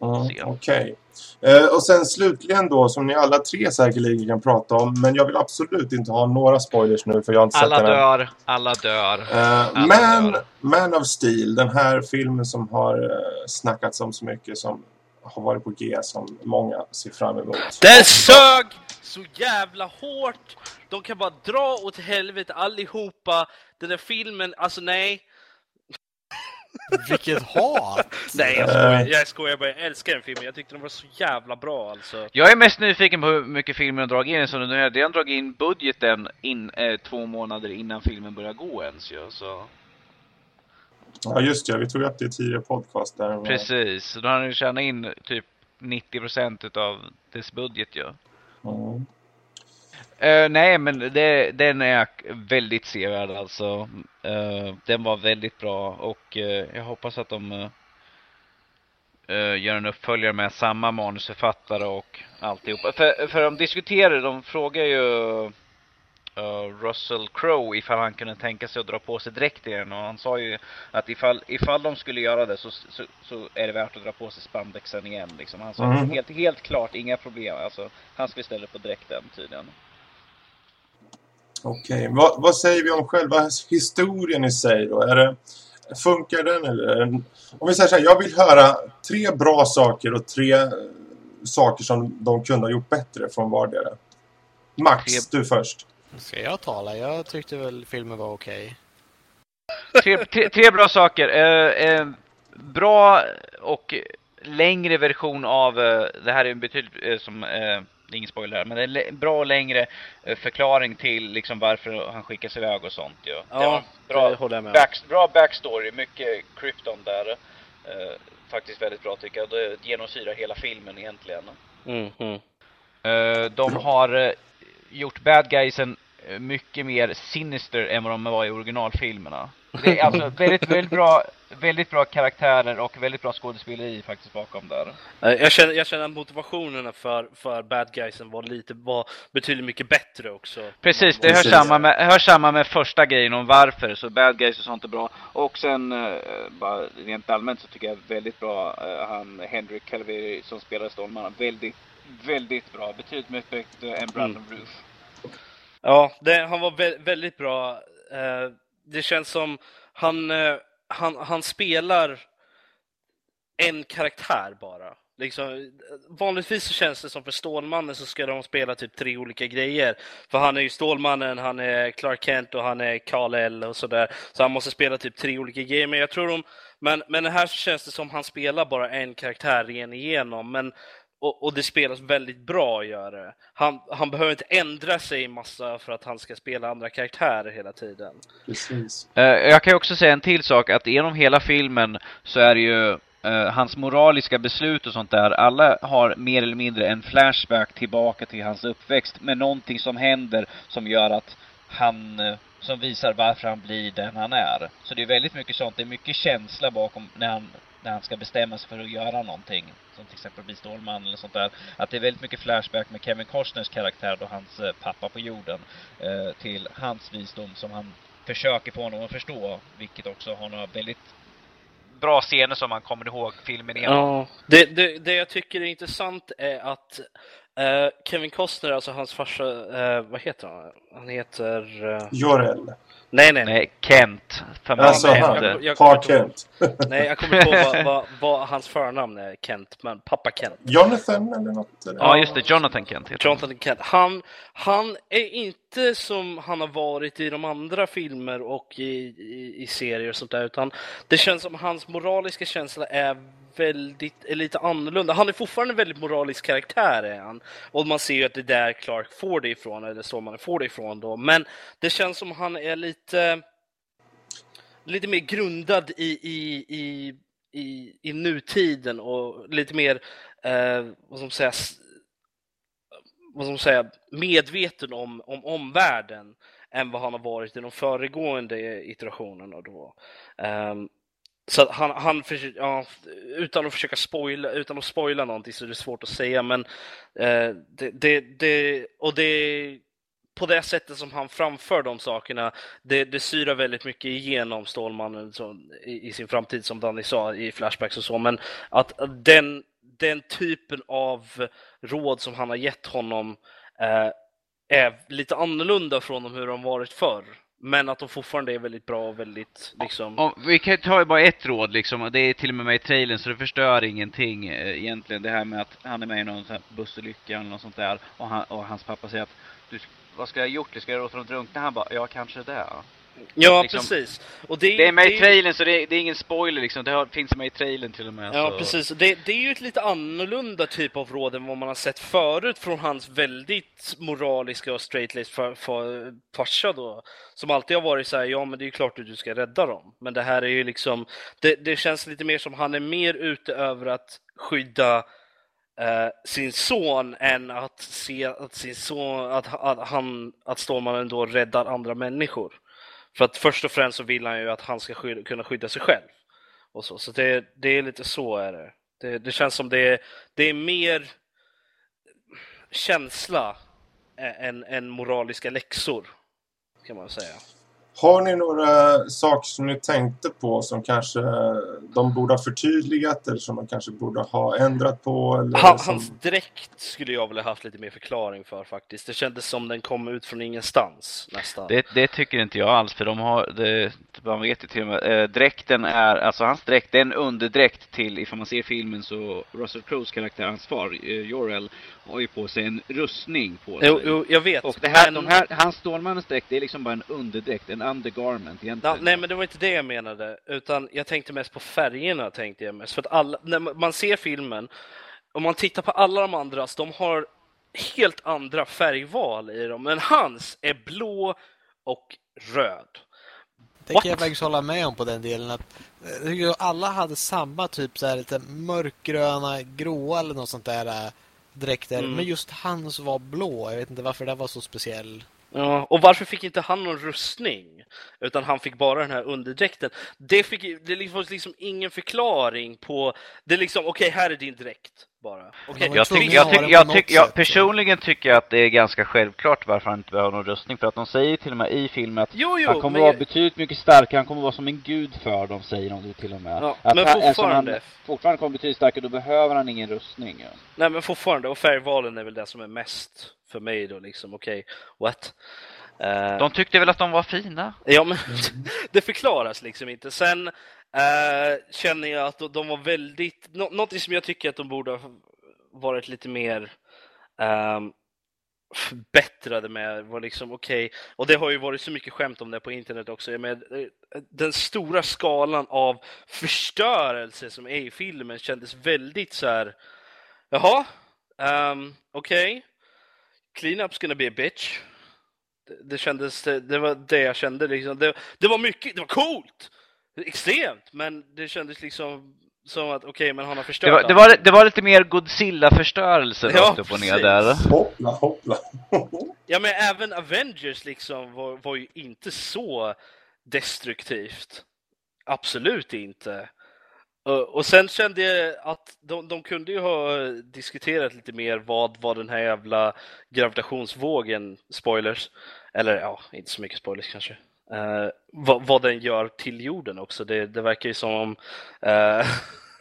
Mm. Okej. Eh, och sen slutligen då, som ni alla tre säkerligen kan prata om, men jag vill absolut inte ha några spoilers nu för jag har inte Alla sett den dör, alla dör. Eh, Alla Man, dör. Man of Steel, den här filmen som har eh, snackats om så mycket som har varit på G som många ser fram emot. Den sög så jävla hårt! De kan bara dra åt helvete allihopa. Den där filmen, alltså nej. Vilket hat! Nej jag skojar, jag skojar bara. Jag älskar den filmen. Jag tyckte den var så jävla bra alltså. Jag är mest nyfiken på hur mycket filmen har dragit in. Så nu har de dragit in budgeten in, eh, två månader innan filmen börjar gå ens ju. Så. Ja, just det. Vi tog upp det i tidigare podcast där. Precis, så då har ni tjänat in typ 90% utav dess budget ju. Mm. Eh, nej, men det, den är väldigt sevärd alltså. Eh, den var väldigt bra och eh, jag hoppas att de gör en uppföljare med samma manusförfattare och alltihopa. För, för de diskuterar, de frågar ju Russell Crowe ifall han kunde tänka sig att dra på sig dräkt i den och han sa ju att ifall, ifall de skulle göra det så, så, så är det värt att dra på sig spandexen igen liksom. Han sa Mhm. helt, helt klart, inga problem. Alltså, han ska istället på dräkten tydligen. Okej, vad, vad säger vi om själva historien i sig då? Är det, funkar den eller? Om vi säger så här, jag vill höra tre bra saker och tre eh, saker som de kunde ha gjort bättre från vardera. Max, du först. Ska jag tala? Jag tyckte väl filmen var okej. Tre, tre, tre bra saker. Eh, eh, bra och längre version av, eh, det här är en betydligt, eh, som, eh, det är ingen spoiler här, men det är lä- bra längre eh, förklaring till liksom varför han skickas iväg och sånt. Ja, Ja, det bra, det håller jag med back, bra backstory, mycket Krypton där. Eh, faktiskt väldigt bra tycker jag. Det genomsyrar hela filmen egentligen. Mm, mm. Eh, de har eh, gjort bad guysen eh, mycket mer sinister än vad de var i originalfilmerna. Det är alltså väldigt, väldigt bra, väldigt bra karaktärer och väldigt bra skådespeleri faktiskt bakom där. Eh, Jag känner, jag känner att motivationerna för, för bad guysen var lite, var betydligt mycket bättre också. Precis, det hör samman, med, hör samman med första grejen om varför, så bad guys och sånt är bra. Och sen, eh, bara rent allmänt så tycker jag väldigt bra, eh, han Henrik Calveri som spelar Stålmannen, väldigt, väldigt bra. Betydligt mycket bättre än Brandon Roof. Ja, det, han var vä väldigt bra. Eh, det känns som han, eh, han, han spelar en karaktär bara. Liksom, vanligtvis så känns det som för Stålmannen så ska de spela typ tre olika grejer. För han är ju Stålmannen, han är Clark Kent och han är Kal-El och sådär. Så han måste spela typ tre olika grejer. Men jag tror de, men, men här så känns det som han spelar bara en karaktär ren igenom. Men och, och det spelas väldigt bra, gör det. Han, han behöver inte ändra sig massa för att han ska spela andra karaktärer hela tiden. Precis. Eh, Jag kan ju också säga en till sak, att genom hela filmen så är det ju eh, hans moraliska beslut och sånt där, alla har mer eller mindre en flashback tillbaka till hans uppväxt med någonting som händer som gör att han, eh, som visar varför han blir den han är. Så det är väldigt mycket sånt, det är mycket känsla bakom när han, när han ska bestämma sig för att göra någonting. Som till exempel bli Stålman eller sånt där. Att det är väldigt mycket flashback med Kevin Costners karaktär då hans eh, pappa på jorden. Eh, till hans visdom som han försöker få honom att förstå. Vilket också har några väldigt bra scener som man kommer ihåg filmen igenom. Ja, det, det, det jag tycker är intressant är att eh, Kevin Costner, alltså hans farsa, vad heter han? Han heter... Jorel. Nej, nej, nej. Kent. Familjen Alltså nej, han. jag- jag- Far Kent. Nej, jag kommer inte ihåg vad, vad, vad hans förnamn är, Kent, men pappa Kent. Jonathan eller något? Eller? Ja, just det. Jonathan Kent. Jonathan Kent. Han, han är inte som han har varit i de andra filmer och i, i, i serier och sånt där, utan det känns som hans moraliska känsla är väldigt, är lite annorlunda. Han är fortfarande en väldigt moralisk karaktär är han. Och man ser ju att det är där Clark får det ifrån, eller så man får det ifrån då. Men det känns som han är lite, lite mer grundad i, i, i, i, i nutiden och lite mer, eh, vad ska man säga, vad ska man säga, medveten om, om omvärlden än vad han har varit i de föregående iterationerna. Då. Ehm, så att han, han för, ja, utan att försöka spoila, utan att spoila någonting så är det svårt att säga, men eh, det, det, det, och det på det sättet som han framför de sakerna, det, det syrar väldigt mycket igenom Stålmannen som, i, i sin framtid, som Danny sa, i Flashbacks och så, men att den, den typen av råd som han har gett honom eh, är lite annorlunda från hur de varit förr. Men att de fortfarande är väldigt bra och väldigt liksom... Om, vi kan ta bara ett råd liksom, och det är till och med med i trailern så det förstör ingenting eh, egentligen. Det här med att han är med i någon sån här bussolycka eller något sånt där och, han, och hans pappa säger att du, vad ska jag ha gjort? Ska jag låta dem drunkna? Han bara, ja kanske det. Ja, liksom- precis. Och det, Det är med i det- trailern så det är, det är ingen spoiler liksom, det har, finns med i trailern till och med. Ja, så. precis. Det, det är ju ett lite annorlunda typ av råd än vad man har sett förut från hans väldigt moraliska och straight-laced fa- fa- farsa då. Som alltid har varit så här, ja men det är ju klart att du ska rädda dem. Men det här är ju liksom, det, det känns lite mer som han är mer ute över att skydda eh, sin son än att se att sin son, att, att han, att Stålmannen då räddar andra människor. För att först och främst så vill han ju att han ska skydda, kunna skydda sig själv. Och så så det, det är lite så är det. Det, det känns som det är, det är mer känsla än, än moraliska läxor. Kan man säga. Har ni några saker som ni tänkte på som kanske de borde ha förtydligat eller som de kanske borde ha ändrat på? Eller Han, som... Hans dräkt skulle jag vilja haft lite mer förklaring för faktiskt. Det kändes som den kom ut från ingenstans nästan. Det, det tycker inte jag alls, för de har, det, man vet ju till och med, eh, dräkten är, alltså hans dräkt, det är en underdräkt till, ifall man ser filmen så, Russell Crowes karaktär, hans far, eh, Jor-El, har ju på sig en rustning på sig. Jo, jo, jag vet. Och det här, men... de här, hans Stålmannens dräkt, det är liksom bara en underdräkt, en undergarment egentligen. Ja, nej, men det var inte det jag menade, utan jag tänkte mest på färgerna. tänkte jag mest. För att alla, när man ser filmen, om man tittar på alla de andras, de har helt andra färgval i dem. Men hans är blå och röd. Det What? kan jag faktiskt hålla med om på den delen. Att, eh, alla hade samma typ så här lite mörkgröna, gråa eller något sånt där äh, dräkter. Mm. Men just hans var blå. Jag vet inte varför det var så speciell. Ja, och varför fick inte han någon rustning? Utan han fick bara den här underdräkten. Det, fick, det liksom, liksom ingen förklaring på... Det är liksom, okej, här är din dräkt bara. Var Jag, att jag, på jag, tycker, jag personligen tycker jag att det är ganska självklart varför han inte behöver någon rustning. För att de säger till och med i filmen att Jo, jo, han kommer men vara betydligt mycket starkare, han kommer vara som en gud för dem, säger de till och med. Ja, att men han, fortfarande. Han fortfarande kommer betydligt starkare, då behöver han ingen rustning. Ja. Nej, men fortfarande. Och färgvalen är väl det som är mest för mig då, liksom. Okej, what? Eh, De tyckte väl att de var fina? Ja, men det förklaras liksom inte. Sen eh, känner jag att de, var väldigt... Nå, någonting som jag tycker att de borde ha varit lite mer ehm, förbättrade med var liksom okej, och det har ju varit så mycket skämt om det på internet också, med eh, den stora skalan av förstörelse som är i filmen kändes väldigt så här. jaha, um, okej, cleanup's gonna be a bitch. Det, det kändes, det, det var det jag kände liksom. Det, det var mycket, det var coolt! Extremt, men det kändes liksom som att okej, men han har förstört Det var, det var, det var lite mer Godzilla-förstörelse Ja, rakt upp och ner där. Hoppla, hoppla. Ja, men även Avengers liksom var, var ju inte så destruktivt. Absolut inte. Och, sen kände jag att de, de kunde ju ha diskuterat lite mer vad, vad den här jävla gravitationsvågen, spoilers, eller ja, inte så mycket spoilers kanske, eh, vad, vad den gör till jorden också. Det, det verkar ju som om eh,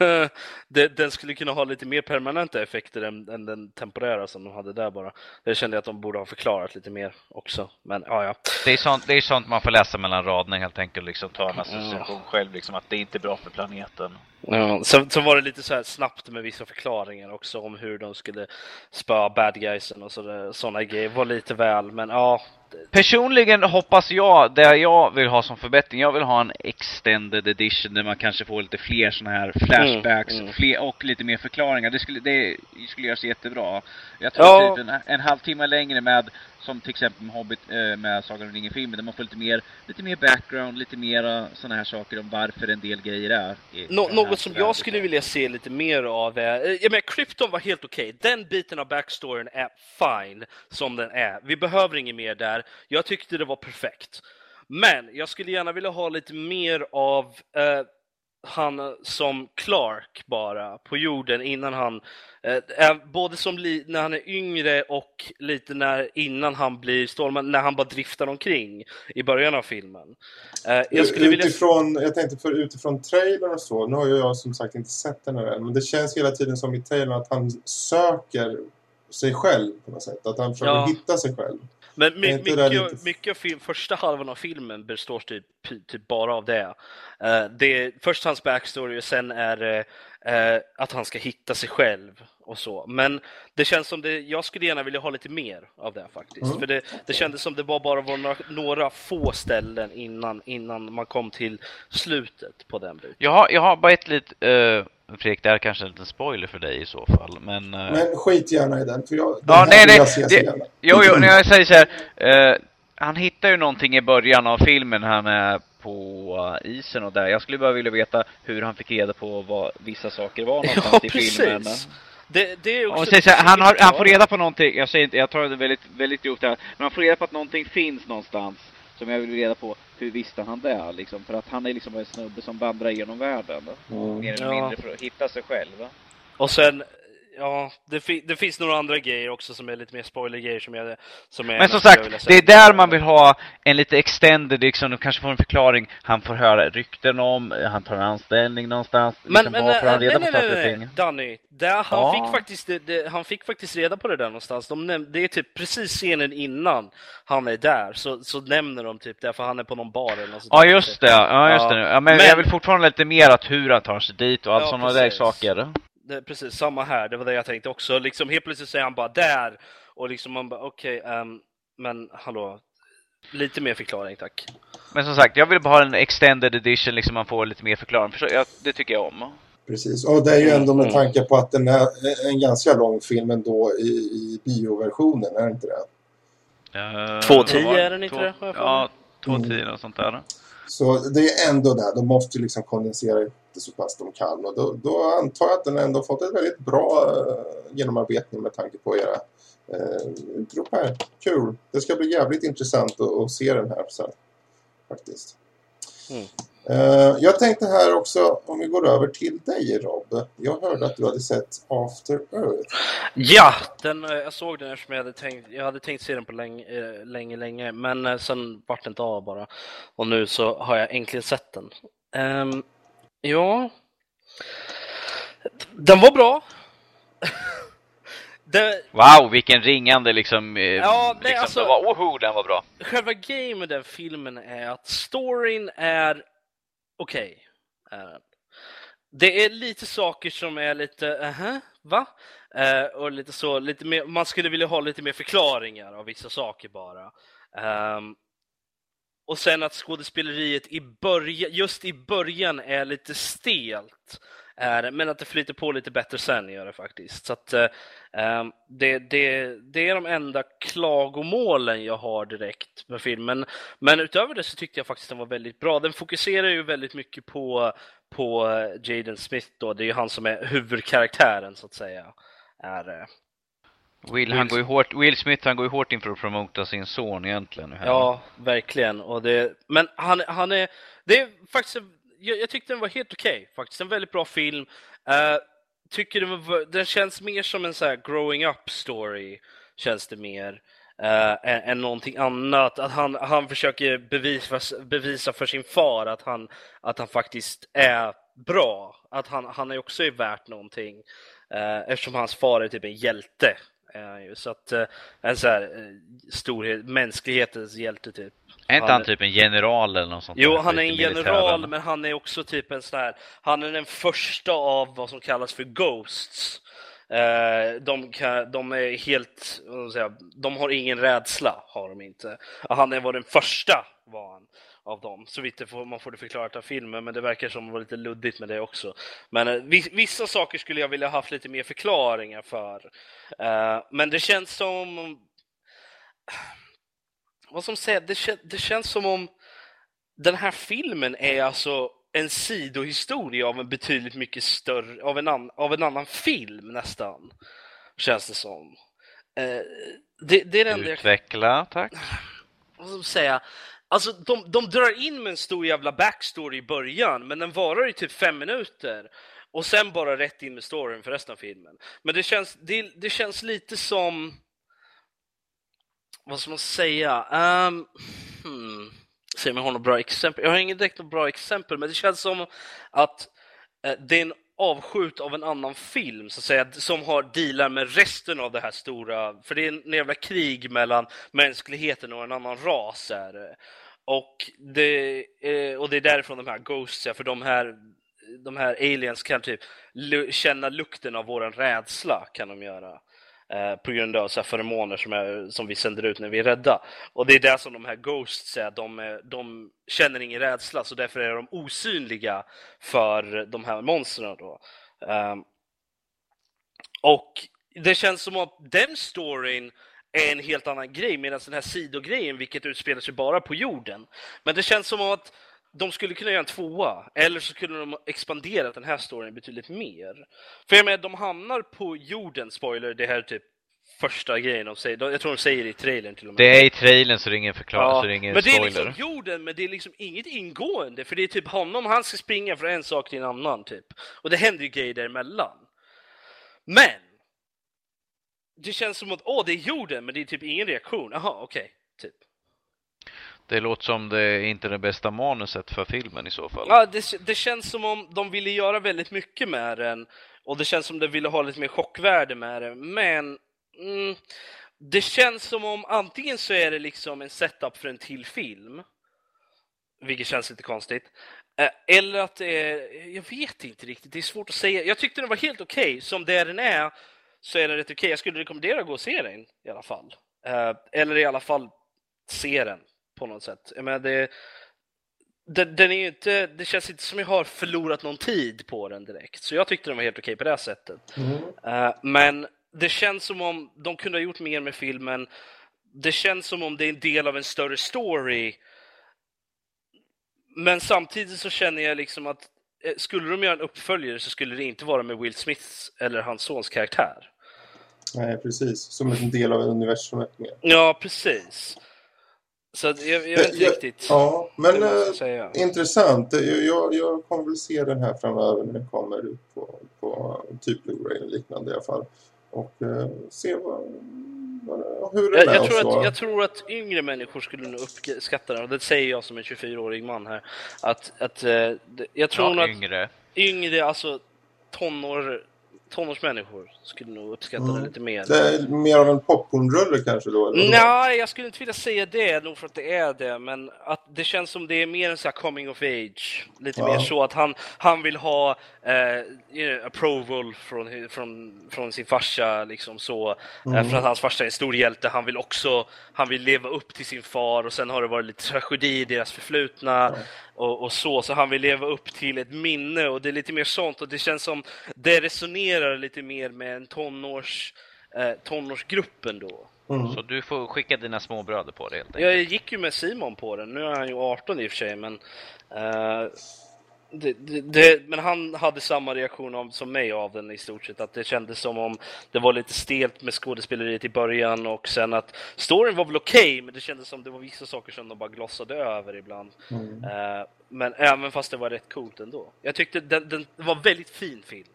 det, den skulle kunna ha lite mer permanenta effekter än, än den temporära som de hade där bara. Det kände jag att de borde ha förklarat lite mer också. Men ja, ja. Det är, sånt, det är sånt man får läsa mellan raderna helt enkelt, liksom ta en association själv, liksom att det är inte bra för planeten. Ja, sen, sen var det lite så här snabbt med vissa förklaringar också om hur de skulle spöa bad guysen och sådana grejer. var lite väl, men ja. Personligen hoppas jag, det jag vill ha som förbättring, jag vill ha en extended edition där man kanske får lite fler såna här flashbacks Mm, mm. Fler, och lite mer förklaringar. Det skulle, det skulle göras jättebra. Jag tror Ja. typ en, en halvtimme längre med, som till exempel med Hobbit, eh, med Sagan om ringen-filmen, där man får lite mer, lite mer background, lite mer såna här saker om varför en del grejer är. Nå- något som jag skulle vilja se lite mer av är, eh, jag menar, Krypton var helt okej. Den biten av backstoryn är fine som den är. Vi behöver inget mer där. Jag tyckte det var perfekt. Men jag skulle gärna vilja ha lite mer av eh, han som Clark bara på jorden innan han, eh, är både som när han är yngre och lite när, innan han blir Stålman, när han bara driftar omkring i början av filmen. Eh, jag skulle vilja... utifrån, jag tänkte för utifrån trailern och så, nu har jag som sagt inte sett den än, men det känns hela tiden som i trailern att han söker sig själv på något sätt. Att han försöker Ja. hitta sig själv. Men my, mycket, mycket av film, första halvan av filmen består typ, typ bara av det. Eh, det är först hans backstory och sen är det eh, att han ska hitta sig själv och så. Men det känns som det, jag skulle gärna vilja ha lite mer av det faktiskt. Mm. För det, det kändes som det var bara var några, några få ställen innan, innan man kom till slutet på den biten. Jag har, jag har bara ett litet, uh, Fredrik, det här är kanske en liten spoiler för dig i så fall, men... eh, Men skit gärna i den, för jag, Ja, nej, nej, jag se det-. Jo, jo, när jag säger så här. eh, han hittar ju någonting i början av filmen, han är på isen och där. Jag skulle bara vilja veta hur han fick reda på vad vissa saker var någonstans Ja, i filmen. precis. Det, det är så här, han, har, han får reda reda på någonting, jag säger inte, jag tar det väldigt, väldigt grovt här, men han får reda på att någonting finns någonstans som jag vill reda på, hur visste han det liksom? För att han är liksom en snubbe som vandrar genom världen, Mm. mer eller Ja. mindre för att hitta sig själv. Och sen, ja, det, fi, det finns några andra grejer också som är lite mer spoiler-grejer som jag... Som är Men som sagt, det är där man vill ha en lite extended, liksom, och kanske få en förklaring. Han får höra rykten om, han tar en anställning någonstans. Men, liksom, men får han nej, reda nej, på nej, nej? Danny, där, han, Ja. fick faktiskt, det, det, han fick faktiskt reda på det där någonstans. De näm- det är typ precis scenen innan han är där, så, så nämner de typ det, för han är på någon bar eller något sånt Ja just det, ja just Ja. det. Ja, men, Men- jag vill fortfarande lite mer att hur han tar sig dit och allt Ja, sådana där saker. Det precis samma här, det var det jag tänkte också. Liksom helt plötsligt säger han bara där, och liksom man bara okej, ehm, men hallå, lite mer förklaring tack. Men som sagt, jag vill bara ha en extended edition, liksom man får lite mer förklaring. För så, ja, det tycker jag om. Precis, och det är ju ändå med Mm. tanke på att den är en ganska lång film ändå i, i bioversionen, är det inte det? Uh, 2.10 är den inte det, jag för Ja, Mm. 2.10 och sånt där. Så det är ändå där, de måste ju liksom kondensera det så pass de kan. Och då, då antar jag att den ändå fått ett väldigt bra uh, genomarbetning med tanke på era uh, utrop här. Kul! Det ska bli jävligt intressant att, att se den här sen. Faktiskt. Mm. Eh, jag tänkte här också, om vi går över till dig Rob. Jag hörde att du hade sett After Earth. Ja, den, eh, jag såg den eftersom jag hade tänkt, jag hade tänkt se den på länge, eh, länge, länge, men eh, sen vart det inte av bara. Och nu så har jag äntligen sett den. Ehm, ja, den var bra. det, Wow, vilken ringande liksom... eh, Ja, nej, liksom alltså- det var, oho, den var bra. själva grejen med den filmen är att storyn är okej. är den. Det är lite saker som är lite, aha, va? Eh, och lite så, lite mer, man skulle vilja ha lite mer förklaringar av vissa saker bara. Ehm, och sen att skådespeleriet i början, just i början är lite stelt. Är, men att det flyter på lite bättre sen gör det faktiskt. Så att, eh, ehm, det, det, det är de enda klagomålen jag har direkt med filmen. Men utöver det så tyckte jag faktiskt den var väldigt bra. Den fokuserar ju väldigt mycket på, på eh, Jaden Smith då. Det är ju han som är huvudkaraktären så att säga. Är, eh, Will, han går ju hårt, Will Smith han går ju hårt in för att promota sin son egentligen. här. Ja, verkligen. Och det, men han, han är... Det är faktiskt... Jag, jag tyckte den var helt okej, faktiskt. En väldigt bra film. Eh, tycker den, var, den känns mer som en så här growing up story, känns det mer. eh, än, än någonting annat. Att han, han försöker bevisa, bevisa för sin far att han, att han faktiskt är bra. Att han, han är också är värt någonting. Eh, eftersom hans far är typ en hjälte. Är. Så att, eh, en så här eh, storhet, mänsklighetens hjälte typ. Är inte han- han typ en general eller något sånt Jo, han är skit en general, men han är också typ en sån här, han är den första av vad som kallas för Ghosts. Eh, de, kan, de är helt, de har ingen rädsla, har de inte. Han är var den första, var han, av dem. Så vitt får, man får det förklarat av filmen, men det verkar som det var lite luddigt med det också. Men eh, vis- vissa saker skulle jag vilja haft lite mer förklaringar för. Eh, men det känns som... Vad som säger, det, kän, det känns som om den här filmen är alltså en sidohistoria av en betydligt mycket större, av en, an, av en annan film nästan. Känns det som. Eh, det, det är det enda jag Utveckla, tack. vad ska man säga? Alltså, de, de drar in med en stor jävla backstory i början, men den varar i typ fem minuter. Och sen bara rätt in med storyn för resten av filmen. Men det känns, det, det känns lite som... Vad ska man säga? Um, hmm. Se om jag har något bra exempel. Jag har inget direkt något bra exempel, men det känns som att eh, det är en avskjut av en annan film, så att säga, som har dealar med resten av det här stora, för det är en jävla krig mellan mänskligheten och en annan ras. Är det. Och, det, eh, och det är därifrån de här Ghosts, för de här, de här aliens kan typ känna lukten av våran rädsla, kan de göra. Eh, på grund av så här feromoner som, är, som vi sänder ut när vi är rädda. Och det är det som de här Ghosts är, de, de känner ingen rädsla, så därför är de osynliga för de här monstren då. Ehm, och det känns som att den storyn är en helt annan grej, medan den här sidogrejen, vilket utspelar sig bara på jorden. Men det känns som att de skulle kunna göra en tvåa, eller så skulle de expandera den här storyn betydligt mer. För jag menar, de hamnar på jorden, spoiler, det här är typ första grejen de säger. Jag tror de säger det i trailern till och med. Det är i trailern så det är ingen förklaring, Ja, så det är ingen men det är spoiler. liksom jorden, men det är liksom inget ingående. För det är typ honom, han ska springa från en sak till en annan typ. Och det händer ju grejer däremellan. Men, det känns som att åh, det är jorden, men det är typ ingen reaktion. Jaha, okej. Typ. Det låter som det inte är det bästa manuset för filmen i så fall. Ja, det, det känns som om de ville göra väldigt mycket med den och det känns som de ville ha lite mer chockvärde med den, men mm, det känns som om antingen så är det liksom en setup för en till film, vilket känns lite konstigt, eh, eller att det är, jag vet inte riktigt, det är svårt att säga. Jag tyckte den var helt okej, okay. som det den är så är den rätt okej. Okay. Jag skulle rekommendera att gå och se den i alla fall. Eh, eller i alla fall se den på något sätt. Jag menar, det, den, den, är ju inte, det känns inte som jag har förlorat någon tid på den direkt. Så jag tyckte den var helt okej på det sättet. Mm. Uh, men det känns som om de kunde ha gjort mer med filmen. Det känns som om det är en del av en större story. Men samtidigt så känner jag liksom att eh, skulle de göra en uppföljare så skulle det inte vara med Will Smiths eller hans sons karaktär. Nej, precis. Som en del av universumet. Ja, precis. Så jag, jag vet inte jag, riktigt. Ja, men äh, intressant. Jag, jag, jag kommer väl se den här framöver när den kommer ut på, på typ Blu-ray och liknande i alla fall. Och äh, se vad, vad, hur den jag, är jag, tror att, jag tror att yngre människor skulle nog uppskatta den. Och det säger jag som en 24-årig man här. Att, att, äh, jag tror ja, att yngre. yngre, alltså tonår, tonårsmänniskor skulle nog uppskatta Mm. det lite mer. Det är mer av en popcornrulle kanske då? Eller? Nej, jag skulle inte vilja säga det, nog för att det är det, men att det känns som det är mer en sån här coming of age. Lite Ja. mer så att han, han vill ha eh, approval från, från, från sin farsa, liksom så. Mm. Eh, för att hans farsa är en stor hjälte. Han vill också han vill leva upp till sin far och sen har det varit lite tragedi i deras förflutna och, och så. Så han vill leva upp till ett minne och det är lite mer sånt och det känns som det resonerar lite mer med en tonårs, eh, tonårsgruppen då. Mm. Så du får skicka dina små bröder på det helt enkelt. Jag gick ju med Simon på den, nu är han ju 18 i och för sig, men eh, det, det, det, men han hade samma reaktion av, som mig av den i stort sett, att det kändes som om det var lite stelt med skådespeleriet i början och sen att storyn var väl okej, men det kändes som det var vissa saker som de bara glossade över ibland. Mm. Eh, men även fast det var rätt coolt ändå. Jag tyckte den, den var väldigt fin film.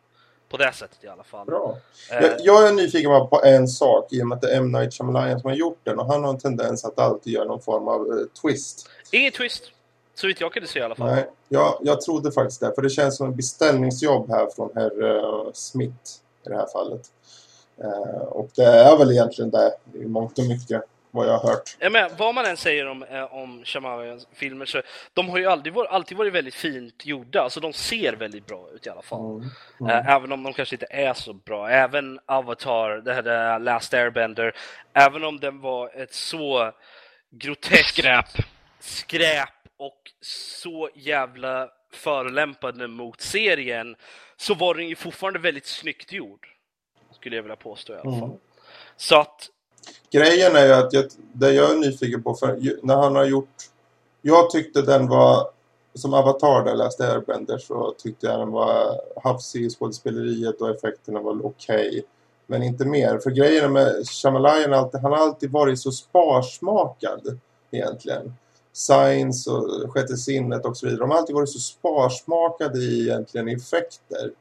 På det sättet i alla fall. Bra. Eh, Jag, jag är nyfiken på en sak i och med att det är M. Night Shyamalan som har gjort den och han har en tendens att alltid göra någon form av eh, twist. Ingen twist, så vitt jag kunde se i alla fall. Nej, jag, jag trodde faktiskt det. För det känns som en beställningsjobb här från herr eh, Smith i det här fallet. Eh, och det är väl egentligen det i mångt och mycket vad jag har hört. Jag menar, vad man än säger om, eh, om Shyamalans filmer så de har ju aldrig varit, alltid varit väldigt fint gjorda. Alltså de ser väldigt bra ut i alla fall. Mm. Eh, även om de kanske inte är så bra. Även Avatar, det här det Last Airbender, även om den var ett så groteskt Skräp. skräp och så jävla förolämpande mot serien så var den ju fortfarande väldigt snyggt gjord. Skulle jag vilja påstå i alla fall. Mm. Så att Grejen är ju att jag, det jag är nyfiken på, för när han har gjort... Jag tyckte den var... Som Avatar där jag läste Airbender så tyckte jag den var hafsig i skådespeleriet och effekterna var okej. Men inte mer. För grejen med Shyamalan, alltid, han har alltid varit så sparsmakad egentligen. Science och Sjätte sinnet och så vidare. De har alltid varit så sparsmakade i egentligen effekter.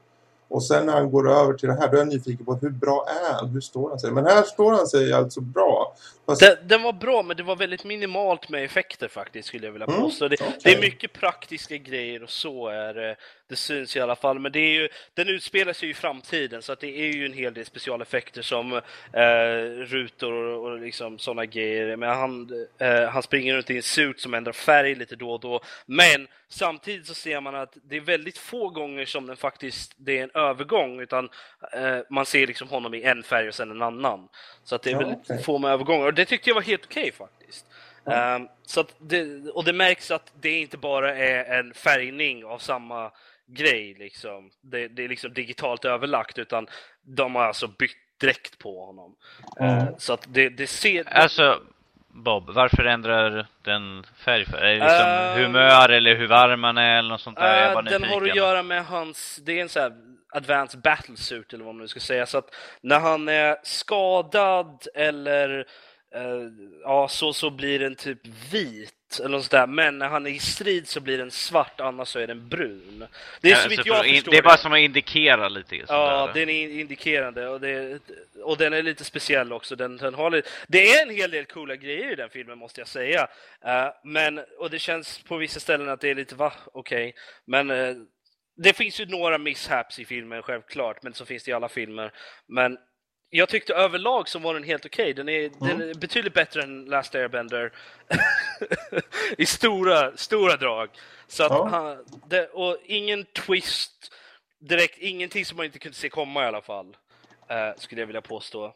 Och sen när han går över till det här, då är jag nyfiken på hur bra är han? Hur står han sig? Men här står han sig alltså bra. Fast, Den, den var bra, men det var väldigt minimalt med effekter faktiskt, skulle jag vilja Mm, påstå. Det, okej. det är mycket praktiska grejer och så är det. Det syns i alla fall, men det är ju, den utspelar sig ju i framtiden, så att det är ju en hel del specialeffekter som eh, rutor och, och liksom sådana grejer. Men han, eh, han springer runt i en suit som ändrar färg lite då och då. Men samtidigt så ser man att det är väldigt få gånger som den faktiskt, det är en övergång, utan eh, man ser liksom honom i en färg och sen en annan. Så att det är Ja, väldigt okej. få med övergångar. Och det tyckte jag var helt okej faktiskt. Ehm, så att det, och det märks att det inte bara är en färgning av samma grej liksom. Det, det är liksom digitalt överlagt utan de har alltså bytt dräkt på honom. Mm. Ehm, så att det, det ser... Alltså, Bob, varför ändrar den färg för? Är det liksom Ehm, humör eller hur varm man är eller något sånt där? Eh, bara den har att göra med hans, det är en sån här advanced battlesuit eller vad man nu ska säga. Så att när han är skadad eller eh, ja, så, så blir den typ vit eller något där. Men när han är i strid så blir den svart, annars så är den brun. Det är Ja, så vitt jag förstår Det är bara som att indikera lite. Ja, den är indikerande och, det, och den är lite speciell också. Den, den har lite, det är en hel del coola grejer i den filmen måste jag säga. Eh, men, och det känns på vissa ställen att det är lite va, okej. Men eh, det finns ju några mishaps i filmen självklart, men så finns det i alla filmer. Men jag tyckte överlag så var den helt okej. Den, är, den är betydligt bättre än Last Airbender i stora, stora drag. Så att Ja. han, det, och ingen twist direkt, ingenting som man inte kunde se komma i alla fall. eh, skulle jag vilja påstå.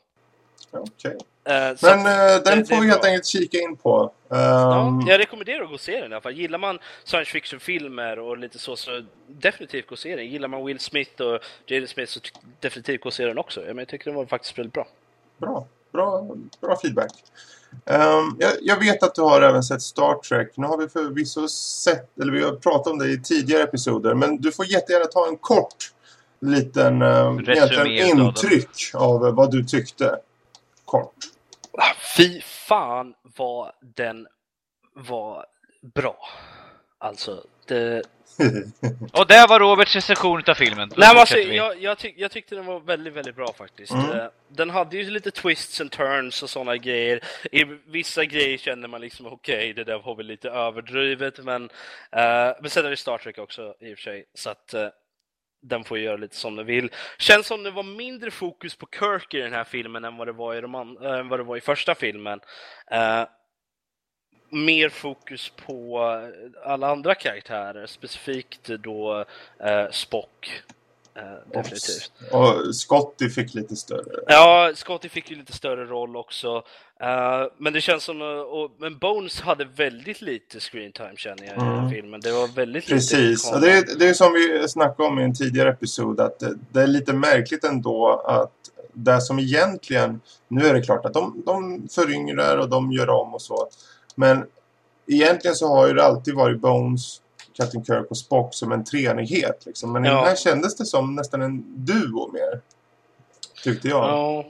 Okej. Eh, Men att eh, den det- får vi helt bra. enkelt kika in på. Ja, Ehm, jag rekommenderar att gå och se den i alla fall. Gillar man science fiction-filmer och lite så, så definitivt gå och se den. Gillar man Will Smith och Jaden Smith så definitivt gå och se den också. Men jag tycker den var faktiskt väldigt bra. Bra, bra, bra feedback. Ehm, jag, jag vet att du har även sett Star Trek. Nu har vi förvisso sett, eller vi har pratat om det i tidigare episoder. Men du får jättegärna ta en kort liten um, intryck av vad du tyckte. Kort. Fy fan vad den var bra. Alltså, det... Och där var Roberts recension av filmen. Nej, men alltså, jag, jag, tyck, jag tyckte den var väldigt, väldigt bra faktiskt. Mm. Eh, Den hade ju lite twists and turns och sådana grejer. I vissa grejer kände man liksom okej, det där var väl lite överdrivet, men, eh, men sen är det Star Trek också i och för sig, så att eh, den får göra lite som den vill. Känns som det var mindre fokus på Kirk i den här filmen än vad det var i, de an- äh, vad det var i första filmen. Eh, mer fokus på alla andra karaktärer, specifikt då eh, Spock. Eh, definitivt. Och Scotty fick lite större. Ja, Scotty fick ju lite större roll också. Eh, men det känns som... eh, Och, men Bones hade väldigt lite screen time känner jag i den här Mm. filmen. Det var väldigt Precis. lite. Och det, är, det är som vi snackade om i en tidigare episod att det, det är lite märkligt ändå att det som egentligen, nu är det klart att de, de föryngrar och de gör om och så. Men egentligen så har ju det alltid varit Bones, Captain Kirk och Spock som en treenighet. Liksom. Men Ja. den här kändes det som nästan en duo mer. Tyckte jag. Ja.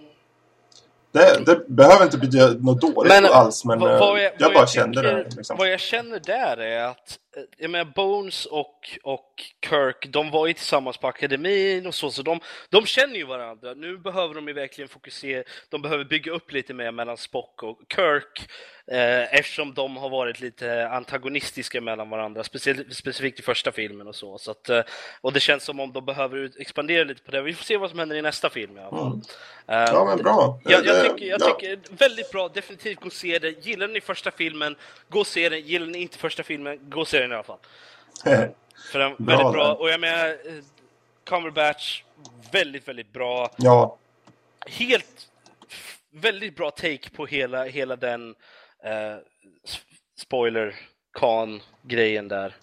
Det, det behöver inte betyda något dåligt Men alls, men vad- eh, vad jag, vad bara kände tycker- det. Liksom. Vad jag känner där är att eh, jag menar, Bones och, och Kirk, de var ju tillsammans på akademin och så, så de, de känner ju varandra. Nu behöver de ju verkligen fokusera, de behöver bygga upp lite mer mellan Spock och Kirk eh, eftersom de har varit lite antagonistiska mellan varandra, speciellt, specifikt i första filmen och så. så att, eh, och det känns som om de behöver expandera lite på det. Vi får se vad som händer i nästa film i alla fall. Mm. Eh, Ja, men bra. jag, jag, tycker, jag ja. tycker väldigt bra, definitivt gå och se det. Gillar ni första filmen, gå och se den. Gillar ni inte första filmen, gå och se den i alla fall. För den Bra väldigt bra. Och jag menar, eh, Cumberbatch, väldigt, väldigt bra. ja, Helt, väldigt bra take på hela, hela den eh, spoiler kan grejen där.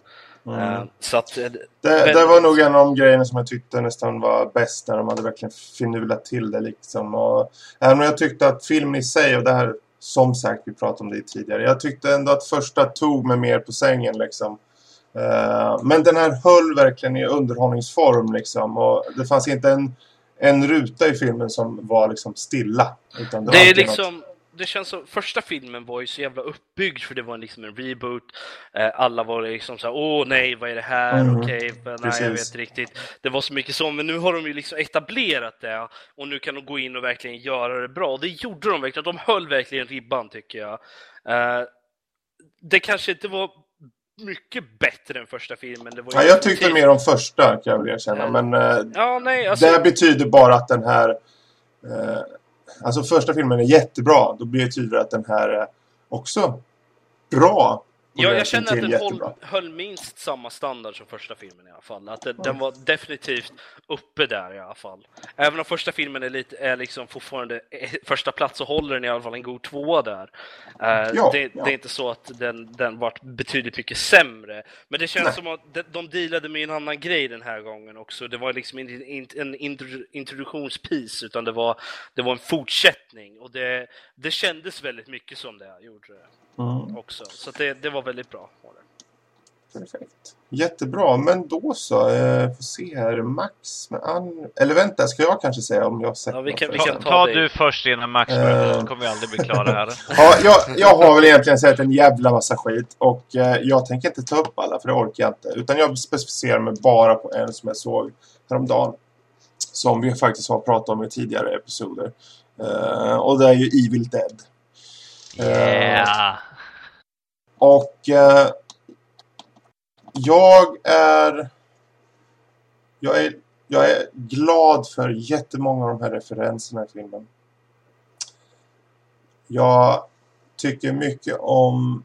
Mm. Eh, så att, eh, Det, det Väldigt- var nog en av de grejerna som jag tyckte nästan var bäst när de hade verkligen finulat till det liksom. Och, även om jag tyckte att filmen i sig, och det här som sagt, vi pratade om det tidigare. Jag tyckte ändå att första tog mig mer på sängen liksom. Eh, men den här höll verkligen i underhållningsform liksom. Och det fanns inte en, en ruta i filmen som var liksom stilla. Det, är liksom, det känns som, första filmen var ju så jävla uppbyggd för det var liksom en reboot. Eh, alla var liksom såhär, åh nej, vad är det här? Mhm. Okej, men nej, jag vet riktigt. Det var så mycket så, men nu har de ju liksom etablerat det och nu kan de gå in och verkligen göra det bra. Och det gjorde de verkligen, de höll verkligen ribban tycker jag. Eh, det kanske inte var mycket bättre än första filmen. Det var Ja, jag tyckte mer om första kan jag väl erkänna. Men eh, Ja, nej, alltså... Det betyder bara att den här... Alltså första filmen är jättebra. Då betyder det att den här är också bra. Ja, jag känner att den höll, höll minst samma standard som första filmen i alla fall. Att den, den var definitivt uppe där i alla fall. Även om första filmen är, lite, är liksom fortfarande första plats så håller den i alla fall en god tvåa där. Eh, Ja, det, ja. det är inte så att den, den varit betydligt mycket sämre. Men det känns Nej. som att de, de dealade med en annan grej den här gången också. Det var liksom inte inte en intro- introduktionspiece utan det var, det var en fortsättning. Och det, det kändes väldigt mycket som det gjorde det Mm. också. Så det, det var väldigt bra. Perfekt. Jättebra, men då så. Eh, får se här. Max med an... Eller vänta, ska jag kanske säga om jag har sett Ja, vi kan- vi kan Ta, ta du först innan Max börjar, Eh. så kommer vi aldrig bli klara här. Ja, jag, jag har väl egentligen sett en jävla massa skit och eh, jag tänker inte ta upp alla för det orkar jag inte. Utan jag specificerar mig bara på en som jag såg häromdagen. Som vi faktiskt har pratat om i tidigare episoder. Eh, och det är ju Evil Dead. Yeah! och eh, jag är, jag är jag är glad för jättemånga av de här referenserna i filmen. Jag tycker mycket om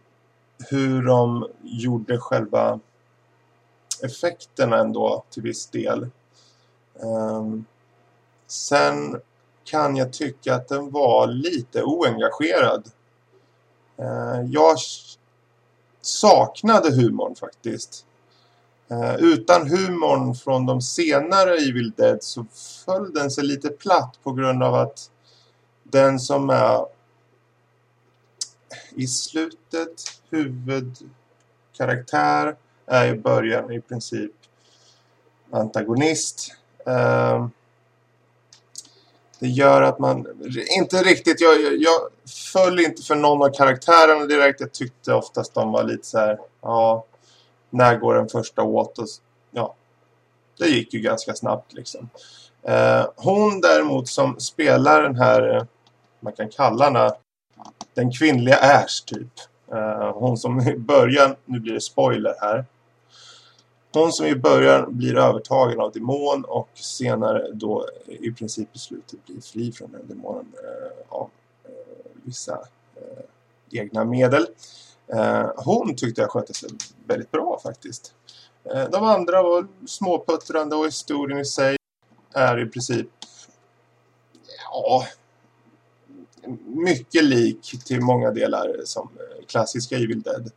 hur de gjorde själva effekterna ändå till viss del. Um, sen kan jag tycka att den var lite oengagerad. Eh, jag saknade humorn faktiskt. Eh, utan humorn från de senare Evil Dead så föll den sig lite platt på grund av att den som är i slutet huvudkaraktär är i början i princip antagonist. Eh, det gör att man inte riktigt, jag, jag, jag föll inte för någon av karaktärerna direkt. Jag tyckte oftast de var lite så här, ja, när går den första åt? Och, ja, det gick ju ganska snabbt liksom. Eh, hon däremot som spelar den här, eh, man kan kalla henne den kvinnliga Ash typ. Eh, hon som i början, nu blir det spoiler här. Hon som i början blir övertagen av demon och senare då i princip i slutet blir fri från den demonen eh, av eh, vissa eh, egna medel. Eh, hon tyckte jag skötte sig väldigt bra faktiskt. Eh, de andra var småputtrande och historien i sig är i princip ja, mycket lik till många delar som eh, klassiska Evil Dead.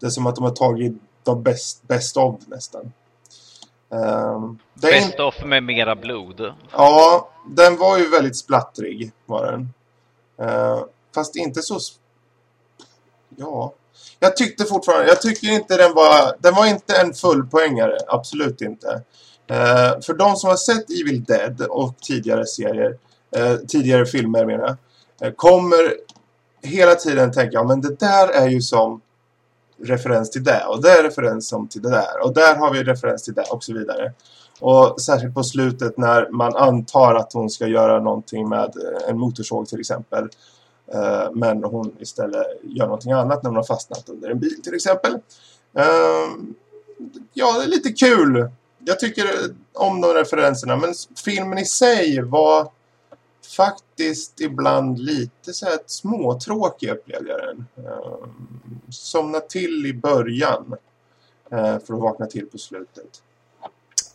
Det är som att de har tagit de best, best of nästan. Um, Best of med mera blod. Ja, den var ju väldigt splattrig var den. Eh, fast inte så... Ja. Jag tyckte fortfarande... Jag tycker inte den var... Den var inte en fullpoängare. Absolut inte. Eh, för de som har sett Evil Dead och tidigare serier... Eh, tidigare filmer menar jag. Eh, kommer hela tiden tänka ja men det där är ju som referens till det och det är referens som till det där och där har vi referens till det och så vidare. Och särskilt på slutet när man antar att hon ska göra någonting med eh, en motorsåg till exempel. Eh, men hon istället gör någonting annat när hon har fastnat under en bil till exempel. Ehm, ja, det är lite kul. Jag tycker om de referenserna. Men filmen i sig var faktiskt ibland lite så här småtråkig upplevde jag den. Ehm, somna till i början. Eh, för att vakna till på slutet.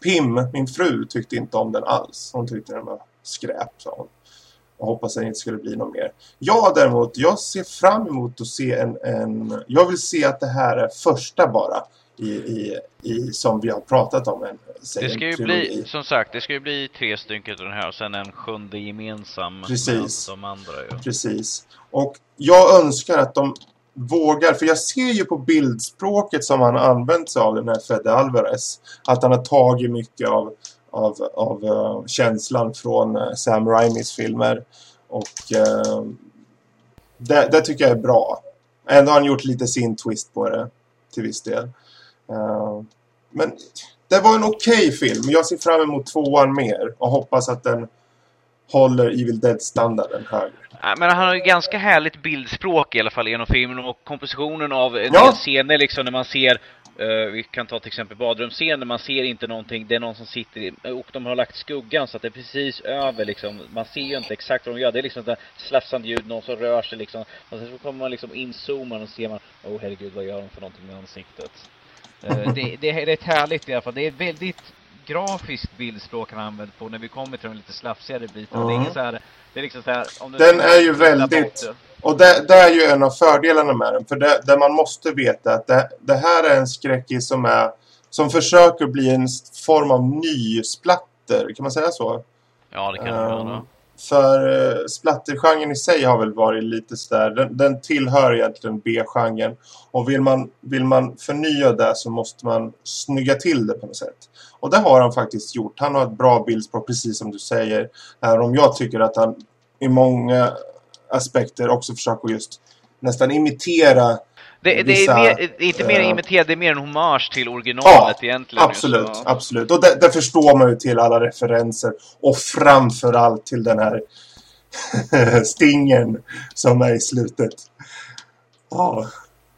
Pim, min fru, tyckte inte om den alls. Hon tyckte den var skräp, sa hon. Och hoppas att det inte skulle bli något mer. Jag däremot, jag ser fram emot att se en... en jag vill se att det här är första bara. I, i, i som vi har pratat om. En, Det ska ju bli, som sagt, det ska ju bli tre stycken den här och sen en sjunde gemensam Precis. med de andra ju. Precis. Och jag önskar att de vågar, för jag ser ju på bildspråket som han använt sig av den här Fede Alvarez, att han har tagit mycket av, av, av eh, känslan från eh, Sam Raimis filmer. Och eh, det, det tycker jag är bra. Ändå har han gjort lite sin twist på det, till viss del. Eh, men det var en okej film. Jag ser fram emot tvåan mer och hoppas att den håller Evil Dead-standarden högre. Nej, Men han har ju ganska härligt bildspråk i alla fall genom filmen och kompositionen av en Ja. scener liksom när man ser eh, vi kan ta till exempel badrumsscenen, man ser inte någonting, det är någon som sitter i, och de har lagt skuggan så att det är precis över liksom, man ser ju inte exakt vad de gör, det är liksom ett slafsande ljud, någon som rör sig liksom, och sen så kommer man liksom inzooma och ser man, åh oh, herregud vad gör de för någonting med ansiktet? Eh, det, det, är rätt härligt i alla fall, det är ett väldigt grafiskt bildspråk han använder på när vi kommer till de lite slafsigare bitarna. Det är ingen så här, det är liksom så här, om du Den är ju väldigt-. Och det, det är ju en av fördelarna med den. För det, det man måste veta att det, det här är en skräckis som är som försöker bli en form av ny splatter. Kan man säga så? Ja, det kan Ehm, du göra för uh, splattergenren i sig har väl varit lite sådär. Den, den tillhör egentligen B-genren. Och vill man, vill man förnya det så måste man snygga till det på något sätt. Och det har han faktiskt gjort. Han har ett bra bildspråk, precis som du säger. Även om jag tycker att han i många aspekter också försöker just nästan imitera det, det vissa, är mer, det är inte mer eh, imiterat, det är mer en hommage till originalet egentligen. Absolut, Så- absolut. Och det, förstår man ju till alla referenser. Och framförallt till den här stingen som är i slutet. Ja,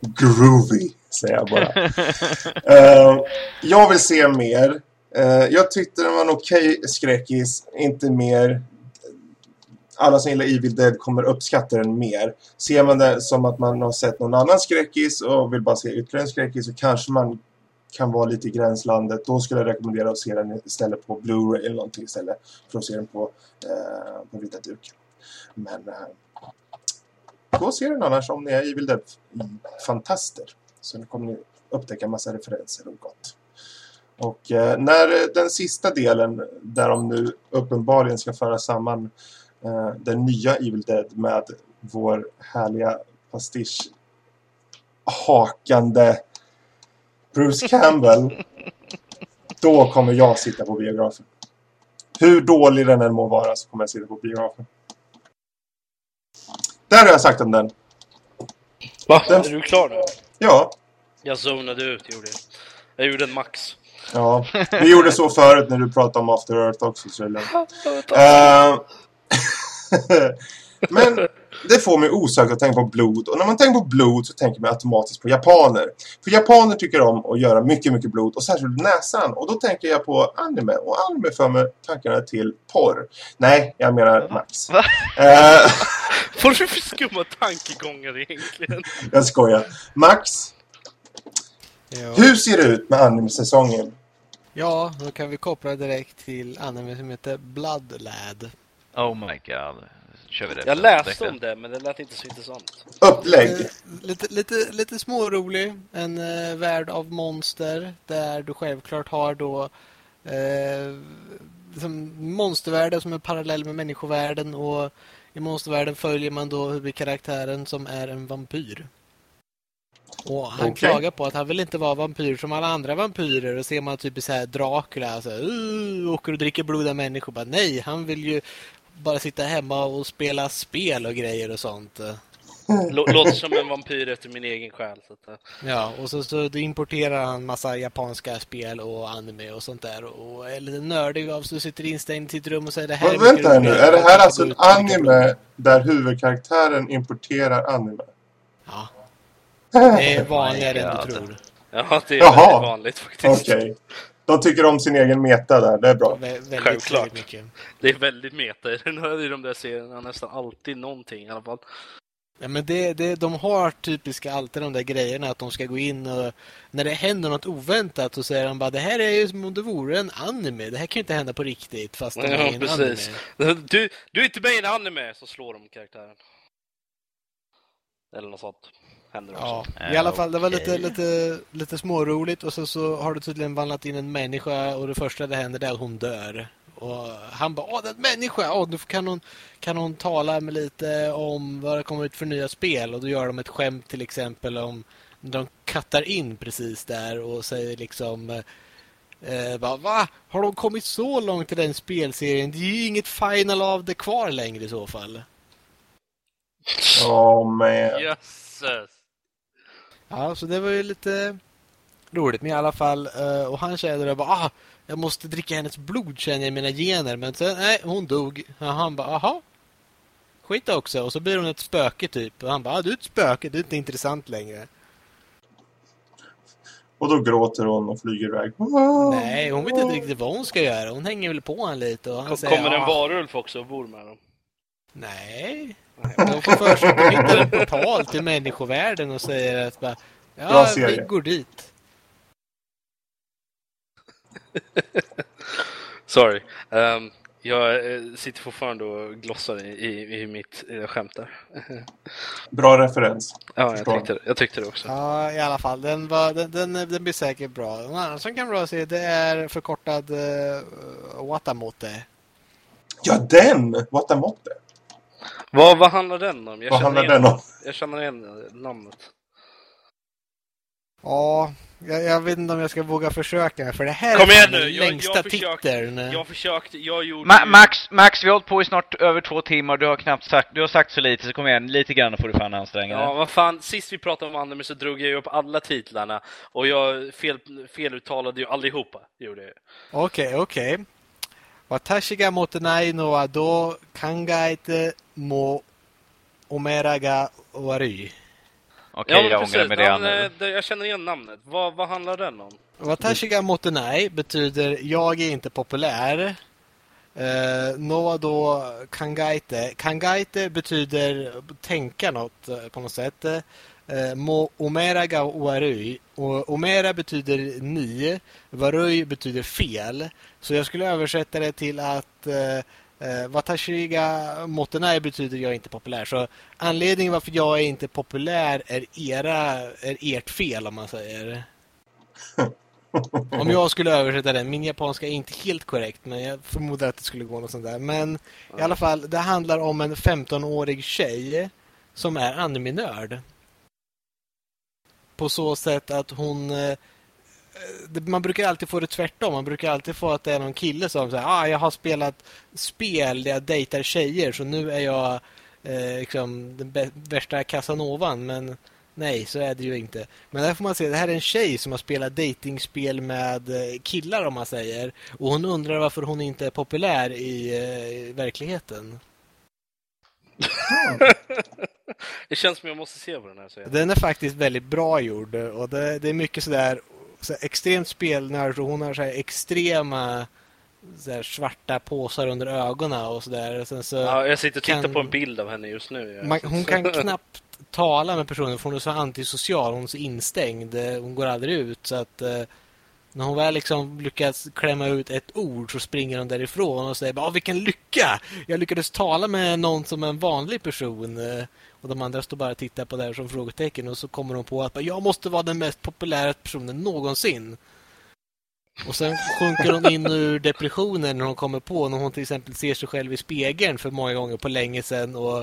groovy, säger jag bara. Eh, jag vill se mer. Eh, jag tyckte det var en okej skräckis, inte mer. Alla som gillar Evil Dead kommer uppskatta den mer. Ser man det som att man har sett någon annan skräckis och vill bara se ytterligare en skräckis så kanske man kan vara lite i gränslandet. Då skulle jag rekommendera att se den istället på Blu-ray eller någonting istället för att se den på, eh, på vita duken. Men eh, gå och se den annars om ni är Evil Dead-fantaster. Så nu kommer ni upptäcka en massa referenser och gott. Och eh, när den sista delen där de nu uppenbarligen ska föra samman eh, den nya Evil Dead med vår härliga pastisch hakande Bruce Campbell då kommer jag sitta på biografen. Hur dålig den än må vara så kommer jag sitta på biografen. Där har jag sagt om den. Va? Den- Är du klar nu? Ja, Jag zonade ut, gjorde jag. Jag gjorde en max. ja. Vi gjorde så förut när du pratade om After Earth också. Så är det lugnt. Eh, Men det får mig osökt att tänka på blod. Och när man tänker på blod så tänker man automatiskt på japaner. För japaner tycker om att göra mycket, mycket blod. Och särskilt näsan. Och då tänker jag på anime. Och anime för mig tankarna till porr. Nej, jag menar Max. Va? Eh, Vad är det för skumma tankegångar egentligen? jag skojar. Max, Ja. hur ser det ut med anime-säsongen? ja, då kan vi koppla direkt till anime som heter Blood Lad. Oh my god. Kör vi det. Jag läste om det, men det lät inte så intressant. Upplägg. Eh, Lite, lite, lite smårolig. En eh, värld av monster där du självklart har då eh, liksom monstervärlden som är parallell med människovärlden och i monstervärlden följer man då huvudkaraktären som är en vampyr. Och han Okej. klagar på att han vill inte vara vampyr som alla andra vampyrer och ser man typ så här Dracula så här, uh, åker och dricker blod av människor. Bara, nej, han vill ju bara sitta hemma och spela spel och grejer och sånt. Lå- Låter som en vampyr efter min egen själ. Så att, eh. Ja, och så, så importerar han massa japanska spel och anime och sånt där. Och är lite nördig av så sitter instängd i sitt rum och säger det här Va, är vänta nu. Är det här att alltså en anime där huvudkaraktären importerar anime? Ja, det är vanligare än du tror. Ja, det är Jaha. väldigt vanligt faktiskt. Okej. De tycker om sin egen meta där. Det är bra. Vä- väldigt, Självklart. mycket. Det är väldigt meta i de där serierna. Nästan alltid någonting i alla fall. Ja, men det, det, de har typiska alltid de där grejerna att de ska gå in och när det händer något oväntat så säger de bara det här är ju som om det vore en anime. Det här kan ju inte hända på riktigt fast det Ja, är en precis. anime. Du, du är inte med i en anime, så slår de karaktären. Eller något sånt. Händer också. Ja, i alla fall det var lite, lite, lite småroligt och så, så har du tydligen vandrat in en människa och det första det händer är att hon dör. Och han bara, åh det är en människa! Åh, nu kan hon, kan hon tala med lite om vad det kommer ut för nya spel och då gör de ett skämt till exempel om de kattar in precis där och säger liksom eh, bara, va? Har de kommit så långt i den spelserien? Det är ju inget final av det kvar längre i så fall. Åh, man. Jösses! Ja, så det var ju lite roligt. Men i alla fall, eh, och han kände det bara, ah, jag måste dricka hennes blod känner jag i mina gener. Men sen, nej, hon dog. Och han bara, aha. Skit också. Och så blir hon ett spöke typ. Och han bara, ah, du är ett spöke, du är inte intressant längre. Och då gråter hon och flyger iväg. Nej, hon vet inte riktigt vad hon ska göra. Hon hänger väl på honom lite. Och han Kom, säger, kommer en "Ah, varulv också och bor med dem? Nej. De får för sig att de hittar en portal till människovärlden och säger att bara, Bra ja, vi går dit. Sorry. Ehm, jag eh, sitter fortfarande och glossar i, i, i mitt uh, skämt där. Bra referens. Ja, jag tyckte, jag tyckte det också. Ja, i alla fall. Den, var, den, den, den blir säkert bra. En annan som kan bra se det är förkortad uh, Watamote. Ja, den! Watamote. Vad, vad handlar den om? Jag Vad känner handlar igen, den om? Jag känner igen namnet. Ja, jag, jag vet inte om jag ska våga försöka för det här Kom är igen fan nu, den jag- jag längsta försökte- titeln. Jag försökte, jag gjorde Ma Max, Max, vi har hållit på i snart över två timmar. Du har knappt sagt, du har sagt så lite, så kom igen. Lite grann får du fan anstränga dig. Ja, vad fan, sist vi pratade om anime så drog jag ju upp alla titlarna och jag fel, feluttalade ju allihopa, gjorde jag. Okej, okej. Watashi ga motenai no wa do kangaete mo omera ga warui. Okej, Ja, men jag ångrar mig Ja, redan nu. eh, det- Jag känner igen namnet. Vad, vad handlar den om? Watashi ga motenai betyder jag är inte populär. Uh, no do kangaite. Kangaite betyder tänka något eh, på något sätt. Eh, uh, Omeraga omera ga. Och omera betyder ni. Varui betyder fel. Så jag skulle översätta det till att eh, eh Watashiga motenai betyder jag är inte populär. Så anledningen varför jag är inte populär är era är ert fel om man säger. Om jag skulle översätta den. Min japanska är inte helt korrekt men jag förmodar att det skulle gå något sånt där. Men i alla fall, det handlar om en 15-årig tjej som är anime-nörd. På så sätt att hon... Eh, man brukar alltid få det tvärtom. Man brukar alltid få att det är någon kille som säger ah, jag har spelat spel där jag dejtar tjejer så nu är jag eh, liksom den värsta casanovan. Men nej, så är det ju inte. Men där får man se, det här är en tjej som har spelat datingspel med eh, killar om man säger. Och hon undrar varför hon inte är populär i eh, verkligheten. Det känns som jag måste se på den här. Jag. Den är faktiskt väldigt bra gjord och det, det är mycket sådär så extremt spelnörd och hon har så extrema så svarta påsar under ögonen och sådär. Så Ja, jag sitter och tittar kan- på en bild av henne just nu. man, hon kan knappt tala med personen för hon är så antisocial, hon är så instängd, eh, hon går aldrig ut så att eh, när hon väl liksom lyckas klämma ut ett ord så springer hon därifrån och säger bara, "Åh, vilken lycka! Jag lyckades tala med någon som en vanlig person och de andra står bara och tittar på det här som frågetecken och så kommer hon på att jag måste vara den mest populära personen någonsin. Och sen sjunker hon in ur depressionen när hon kommer på när hon till exempel ser sig själv i spegeln för många gånger på länge sedan och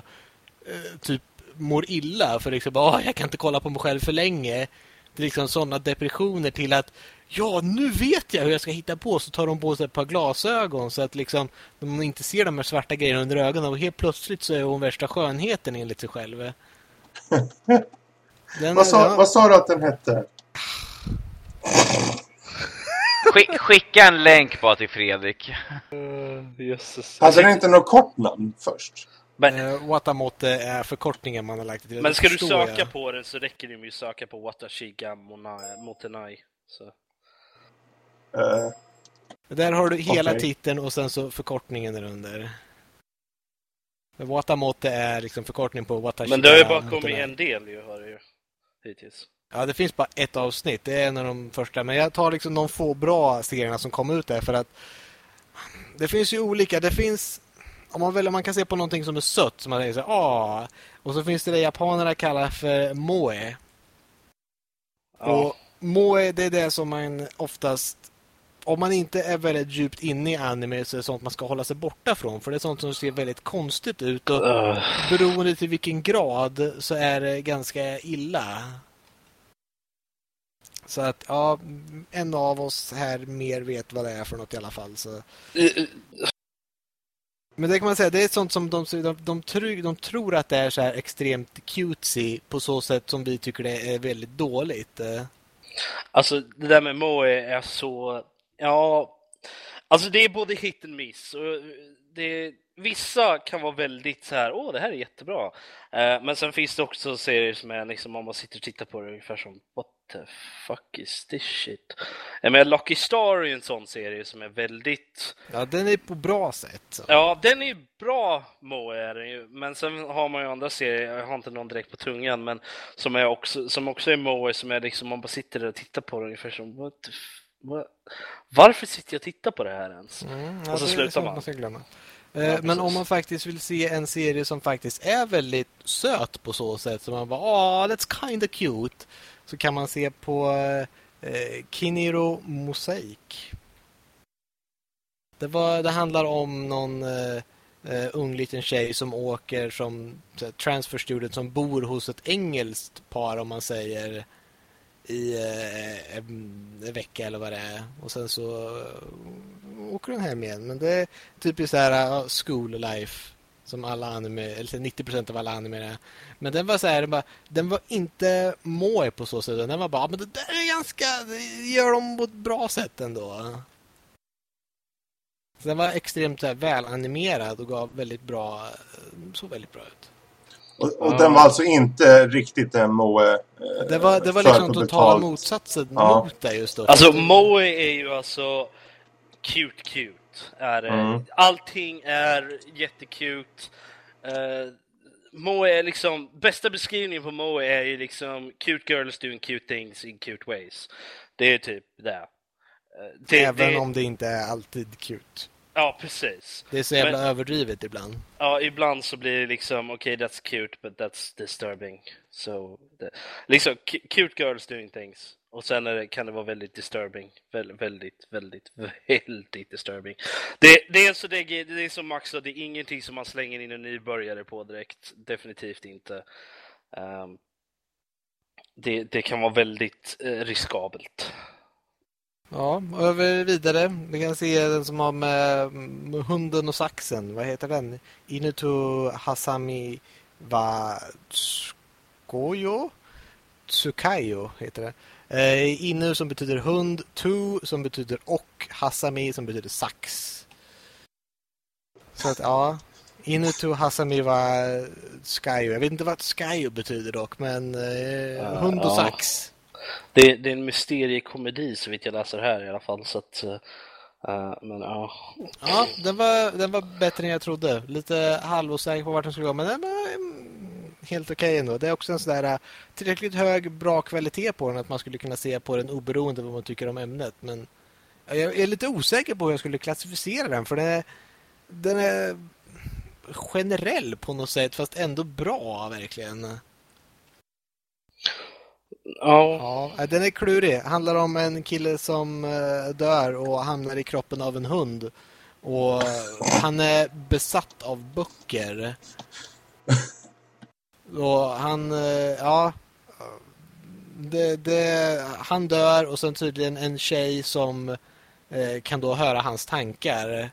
eh, typ mår illa för liksom, ah, jag kan inte kolla på mig själv för länge. Det är liksom sådana depressioner till att ja, nu vet jag hur jag ska hitta på. Så tar de på sig ett par glasögon så att liksom de inte ser de här svarta grejerna under ögonen och helt plötsligt så är hon värsta skönheten enligt sig själv. Den, Vad sa, ja, vad sa du att den hette? Skick, skicka en länk bara till Fredrik. Jösses. Hade den inte något kort namn först? Men, eh, Watamote är förkortningen man har lagt till. men ska du söka jag. på den så räcker det med att söka på Watashi ga Mona- Motenai. Så. Eh, Där har du hela Okej. titeln och sen så förkortningen där under. Watamote är liksom förkortning på Watashi Men det har ju bara kommit en del ju, har det ju. Hittills. Ja, det finns bara ett avsnitt. Det är en av de första. Men jag tar liksom de få bra serierna som kom ut där för att det finns ju olika. Det finns om man väl om man kan se på någonting som är sött som man säger så här, ah och så finns det det japanerna kallar för moe. Ja. Och moe det är det som man oftast om man inte är väldigt djupt inne i anime så är det sånt man ska hålla sig borta från för det är sånt som ser väldigt konstigt ut och Ugh. beroende till vilken grad så är det ganska illa. Så att ja, en av oss här mer vet vad det är för något i alla fall. Så. Eh, Men det kan man säga, det är sånt som de, de, de, tror, de tror att det är så här extremt cutesy på så sätt som vi tycker det är väldigt dåligt. Alltså det där med Moe är så, ja, alltså det är både hit and miss. Och det, vissa kan vara väldigt så här, åh det här är jättebra. Eh, men sen finns det också serier som är liksom, om man sitter och tittar på det ungefär som, what the fuck is this shit? Menar, Lucky Star är ju en sån serie som är väldigt, Ja, den är på bra sätt. Ja den är bra Moe är den ju, men sen har man ju andra serier, jag har inte någon direkt på tungan, men som är också, som också är Moe som är liksom, man bara sitter där och tittar på det ungefär som, what the f- what? Varför sitter jag och tittar på det här ens? Mm, Och så slutar man. man ska glömma. Ja, Eh, men precis. om man faktiskt vill se en serie som faktiskt är väldigt söt på så sätt som man bara åh, that's kinda cute så kan man se på eh, Kiniro Mosaik. Det, var, det handlar om någon eh, eh, ung liten tjej som åker som så transfer student som bor hos ett engelskt par om man säger i eh, en, vecka eller vad det är. Och sen så eh, åker den hem igen. Men det är typiskt så här eh, school life som alla anime, eller 90% av alla anime är. Men den var så här, den, bara, den var inte moe på så sätt. Den var bara, men det där är ganska, det gör de på ett bra sätt ändå. Så den var extremt så här, välanimerad och gav väldigt bra, eh, såg väldigt bra ut. Och, och den var alltså inte riktigt en Moe eh, Det var, det var liksom totala motsatsen Ja. mot det just då. Alltså Moe är ju alltså cute cute. Är. Mm. Allting är jättekut. Uh, Moe är liksom, bästa beskrivningen på Moe är ju liksom cute girls doing cute things in cute ways. Det är typ det. Eh, det, Även det, om det inte är alltid cute. Ja, precis. Det är så jävla Men- överdrivet ibland. Ja, ibland så blir det liksom, okej, that's cute, but that's disturbing. So, det, liksom, cu- cute girls doing things. Och sen det, kan det vara väldigt disturbing. Väl, väldigt, väldigt, väldigt disturbing. Det, det, är så det, är- det är som Max sa, det är ingenting som man slänger in en nybörjare på direkt. Definitivt inte. Ehm, det, det kan vara väldigt eh, riskabelt. Ja, över vidare. Vi kan se den som har med med hunden och saxen. Vad heter den? Inutu Hasami wa Tsukoyo? Tsukayo heter det. Eh, inu som betyder hund, tu som betyder och, Hasami som betyder sax. Så att ja, Inutu Hasami wa Tsukayo. Jag vet inte vad Tsukayo betyder dock, men eh, hund och sax. Det, det är en mysteriekomedi så vitt jag läser här i alla fall. Så att, uh, men ja. Ja, den var, den var bättre än jag trodde. Lite halvosäker på vart den skulle gå, men den var mm, helt okej ändå. Det är också en sån där eh, tillräckligt hög, bra kvalitet på den att man skulle kunna se på den oberoende vad man tycker om ämnet. Men jag är lite osäker på hur jag skulle klassificera den, för den är, den är generell på något sätt, fast ändå bra verkligen. Ja, Ja, eh, den är klurig. Handlar om en kille som eh, dör och hamnar i kroppen av en hund. Och eh, han är besatt av böcker. Och han, ja... Det, det, han dör och sen tydligen en tjej som kan då höra hans tankar.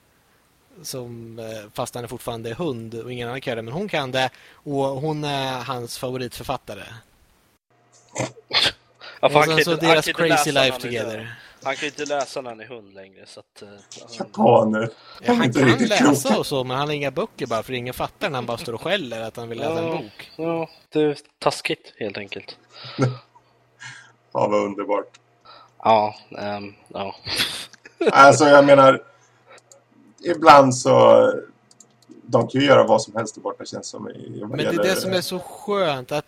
Som, fast han är fortfarande hund och ingen annan kan det, men hon kan det. Och hon är hans favoritförfattare. Ja, och han sen kan så deras crazy life together. Han kan ju inte läsa när han är hund längre. Så att, eh, han- Japaner. Ja, han kan läsa och så, men han har inga böcker bara för ingen fattar när han bara står och skäller att han vill läsa en Ja. bok. ja, det är taskigt helt enkelt. Ja, vad underbart. Ja, ehm, ja. Alltså, jag menar... Ibland så... De kan ju göra vad som helst där borta, känns som. I, Men det är det som är så skönt att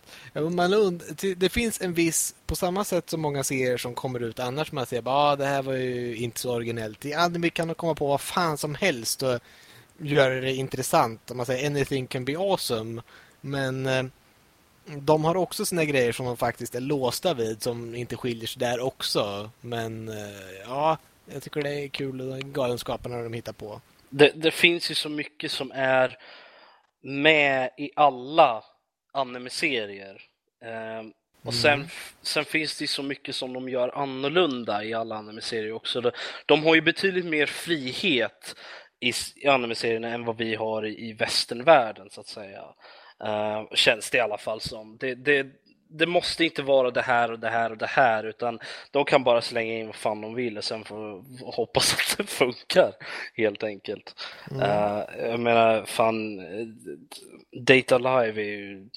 man und det finns en viss, på samma sätt som många serier som kommer ut annars, man säger bara ah, det här var ju inte så originellt. I anime kan de komma på vad fan som helst och göra det intressant. Om man säger anything can be awesome. Men eh, de har också sina grejer som de faktiskt är låsta vid som inte skiljer sig där också. Men eh, ja, jag tycker det är kul och galenskaperna de hittar på. Det, det finns ju så mycket som är med i alla anime-serier. Ehm, och sen, sen finns det ju så mycket som de gör annorlunda i alla anime-serier också. De, de har ju betydligt mer frihet i, i anime-serierna än vad vi har i, i västernvärlden så att säga. Ehm, känns det i alla fall som. Det, det, det måste inte vara det här och det här och det här utan de kan bara slänga in vad fan de vill och sen får hoppas att det funkar helt enkelt. Eh, jag menar, fan, eh, Data Live är ju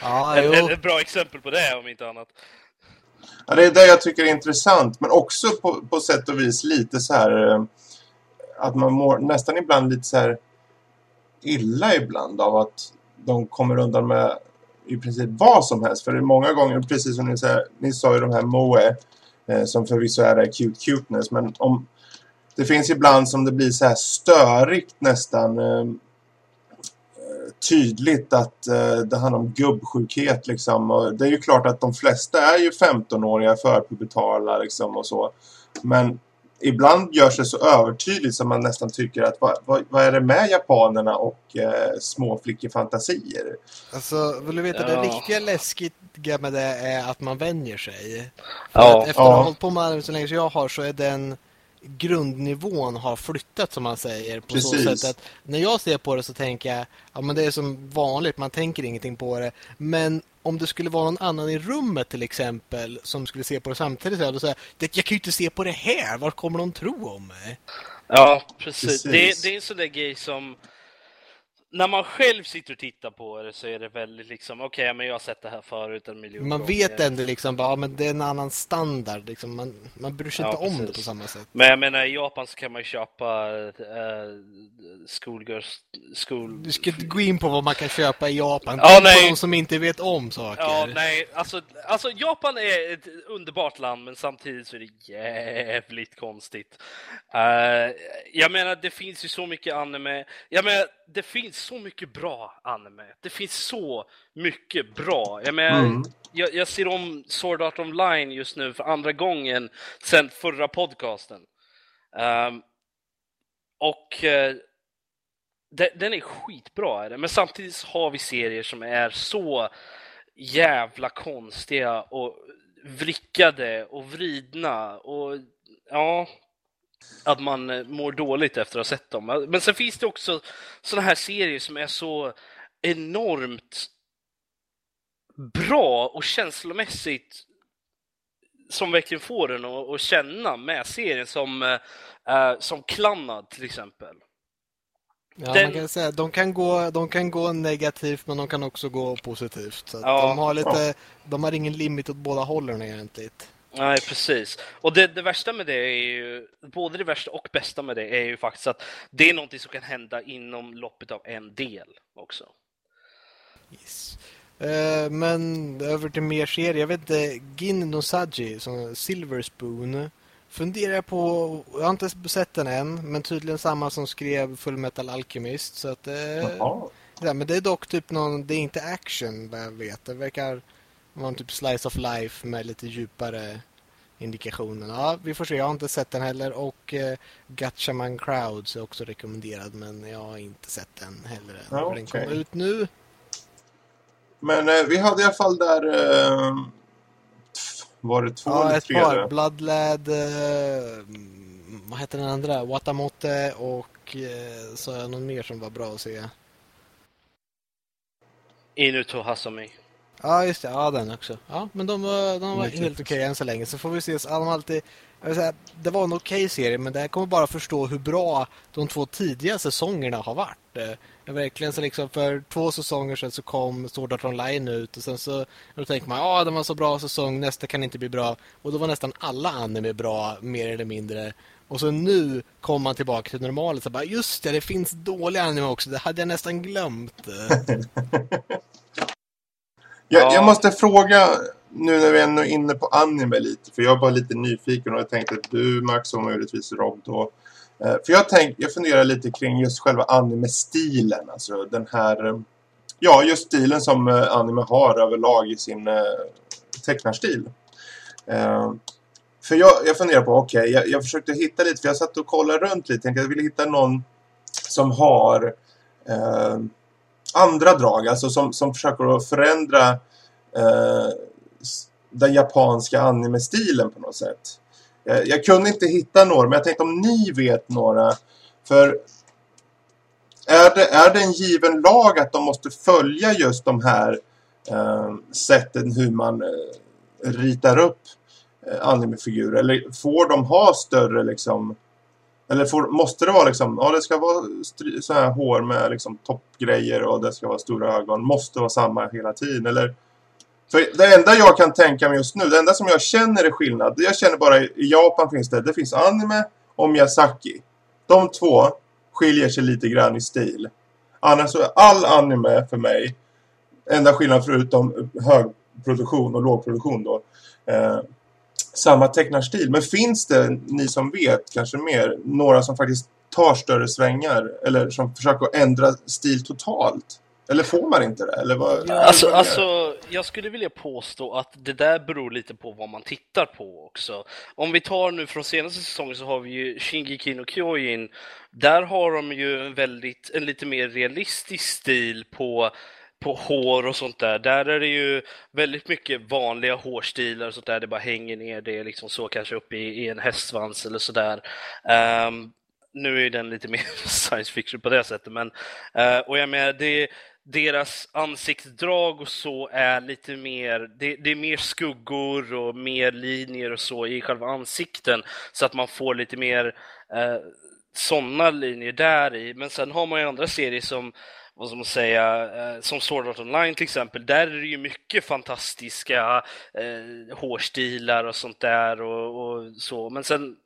Ja, ett, jo. ett, ett bra exempel på det om inte annat. Ja, det är det jag tycker är intressant. Men också på, på sätt och vis lite så här... eh, Att man mår nästan ibland lite så här illa ibland av att de kommer undan med i princip vad som helst. För det är många gånger, precis som ni, säger, ni sa ju de här Moe, eh, som förvisso är det cute cuteness. Men om, det finns ibland som det blir så här störigt nästan. Eh, eh, tydligt att eh, det handlar om gubbsjukhet liksom. Och det är ju klart att de flesta är ju 15-åriga förpubertala liksom och så. Men ibland gör sig så övertydligt som man nästan tycker att vad, vad, vad är det med japanerna och eh, små flickefantasier? Alltså, vill du veta, det Ja. riktiga läskiga med det är att man vänjer sig. För Ja. att efter att ha Ja. hållit på med anime så länge som jag har så är den grundnivån har flyttat som man säger. På så Precis. sätt att när jag ser på det så tänker jag, ja men det är som vanligt, man tänker ingenting på det. Men om det skulle vara någon annan i rummet till exempel som skulle se på det samtidigt så här, då säger jag, "Det- jag kan ju inte se på det här, vad kommer de tro om mig? Ja, precis. Precis. Det, det är en sån där grej som... När man själv sitter och tittar på det så är det väldigt liksom, okej, men jag har sett det här förut en miljon Man gånger. vet ändå liksom bara, ja, men det är en annan standard. Liksom. Man, man bryr sig Ja, inte om precis. det på samma sätt. Men jag menar, i Japan så kan man ju köpa äh, skolgirls... Skol... Du ska inte gå in på vad man kan köpa i Japan. Ja, nej. på de som inte vet om saker. Ja, nej, alltså, alltså Japan är ett underbart land men samtidigt så är det jävligt konstigt. Eh, jag menar, det finns ju så mycket anime. Jag menar, det finns så mycket bra anime. Det finns så mycket bra. Jag menar, Mm. jag, jag ser om Sword Art Online just nu för andra gången sedan förra podcasten. Ehm, och eh, de- den är skitbra, är det. men samtidigt har vi serier som är så jävla konstiga och vrickade och vridna och ja, att man eh, mår dåligt efter att ha sett dem. Men sen finns det också såna här serier som är så enormt bra och känslomässigt som verkligen får en att, att känna med serien som, eh, som Klannad till exempel. Ja, Den- man kan säga, de, kan gå, de kan gå negativt men de kan också gå positivt. Så Ja. de, har lite, de har ingen limit åt båda hållen egentligen. Nej, precis. Och det, det värsta med det är ju, både det värsta och bästa med det är ju faktiskt att det är någonting som kan hända inom loppet av en del också. Yes. Eh, men över till mer serier. Jag vet inte, Gin no Saji, som Silver Spoon. Funderar på, jag har inte sett den än, men tydligen samma som skrev Full Metal Alchemist. Så att, eh, ja, men det är dock typ någon, det är inte action vad jag vet. Det verkar vara en typ slice of life med lite djupare indikationer. Ja, vi får se. Jag har inte sett den heller. Och eh, Gatchaman Crowds är också rekommenderad, men jag har inte sett den heller. Ja, för Den kommer ut nu. Men eh, vi hade i alla fall där... Eh, var det två Ja, eller ett tre? par. där? Bloodlad, eh, vad heter den andra? Watamote och eh, så är det någon mer som var bra att se. Inuto Hasami. Ja, just det. Ja, den också. Ja, men de var, de var Mycket helt okej än så länge. Så får vi se. Så de alltid, jag vill säga, det var en okej serie, men det här kommer bara förstå hur bra de två tidiga säsongerna har varit. Eh, verkligen så liksom för två säsonger sedan så kom Sword Art Online ut och sen så då tänkte man ja, det var så bra säsong, nästa kan inte bli bra. Och då var nästan alla anime bra, mer eller mindre. Och så nu kom man tillbaka till normalet så bara just det, det finns dåliga anime också. Det hade jag nästan glömt. Jag, Ja. jag måste fråga, nu när vi ändå är inne på anime lite, för jag är bara lite nyfiken och jag tänkte att du Max och möjligtvis Rob då. Eh, För jag, tänk, jag funderar lite kring just själva anime-stilen, alltså den här, ja just stilen som eh, anime har överlag i sin eh, tecknarstil. För jag, jag funderar på, okej, jag, jag försökte hitta lite, för jag satt och kollade runt lite, jag ville hitta någon som har eh, andra drag, alltså som, som försöker att förändra eh, den japanska anime-stilen på något sätt. Jag, jag kunde inte hitta några, men jag tänkte om ni vet några. För är det, är det en given lag att de måste följa just de här eh, sätten hur man eh, ritar upp eh, animefigurer? Eller får de ha större liksom eller får, måste det vara liksom, ja det ska vara så här hår med liksom toppgrejer och det ska vara stora ögon. Måste vara samma hela tiden. Eller, för det enda jag kan tänka mig just nu, det enda som jag känner är skillnad. Jag känner bara i i Japan finns det, det finns anime och Miyazaki. De två skiljer sig lite grann i stil. Annars så är all anime för mig, enda skillnad förutom högproduktion och lågproduktion då, eh, samma tecknarstil. Men finns det, ni som vet kanske mer, några som faktiskt tar större svängar eller som försöker ändra stil totalt? Eller får man inte det? Eller vad, Alltså, vad alltså, jag skulle vilja påstå att det där beror lite på vad man tittar på också. Om vi tar nu från senaste säsongen så har vi ju Shingeki no Kyojin. Där har de ju en väldigt, en lite mer realistisk stil på på hår och sånt där. Där är det ju väldigt mycket vanliga hårstilar och sånt där. Det bara hänger ner. Det är liksom så kanske uppe i, i en hästsvans eller sådär. Um, nu är den lite mer science fiction på det sättet, men uh, och jag menar, det, deras ansiktsdrag och så är lite mer, det, det, är mer skuggor och mer linjer och så i själva ansikten så att man får lite mer eh, uh, sådana linjer där i. Men sen har man ju andra serier som vad ska man säga, eh, som Sword Art Online till exempel, där är det ju mycket fantastiska eh, hårstilar och sånt där och, och, så, men sen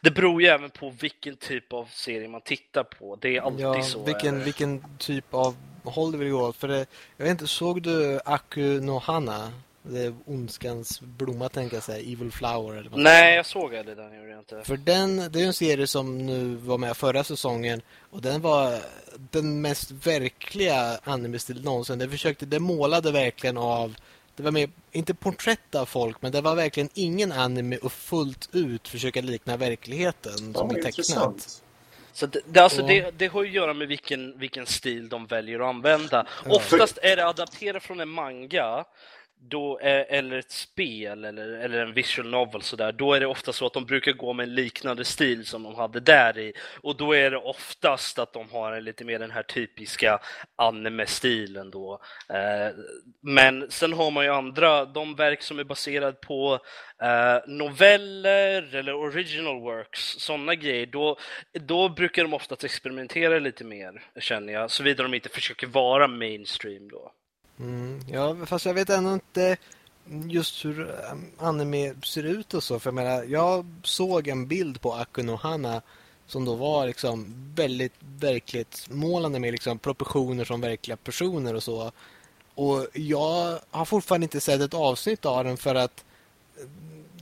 det beror ju även på vilken typ av serie man tittar på. Det är alltid ja, så. Vilken, eller? vilken typ av håll det vill gå åt. För det, jag vet inte, såg du Aku no Hana? Det är ondskans blomma, tänker jag säga. Evil Flower. Eller vad Nej, jag såg aldrig den. Gjorde jag inte. För den, det är en serie som nu var med förra säsongen. Och den var den mest verkliga anime-stil någonsin. Den försökte, det målade verkligen av det var mer, inte porträtt av folk, men det var verkligen ingen anime och fullt ut försöka likna verkligheten Ja, som är tecknat. intressant. Så det, det, alltså Och- det, det har ju att göra med vilken, vilken stil de väljer att använda. Ja. Oftast är det adapterat från en manga då är, eller ett spel eller, eller en visual novel sådär, då är det ofta så att de brukar gå med en liknande stil som de hade där i. Och då är det oftast att de har en lite mer den här typiska anime-stilen då. Eh, men sen har man ju andra, de verk som är baserade på eh, noveller eller original works, sådana grejer, då, då brukar de oftast experimentera lite mer, känner jag, såvida de inte försöker vara mainstream då. Mm, ja, fast jag vet ändå inte just hur um, anime ser ut och så. För jag menar, jag såg en bild på Akunohana som då var liksom väldigt verklighetsmålande med liksom proportioner som verkliga personer och så. Och jag har fortfarande inte sett ett avsnitt av den för att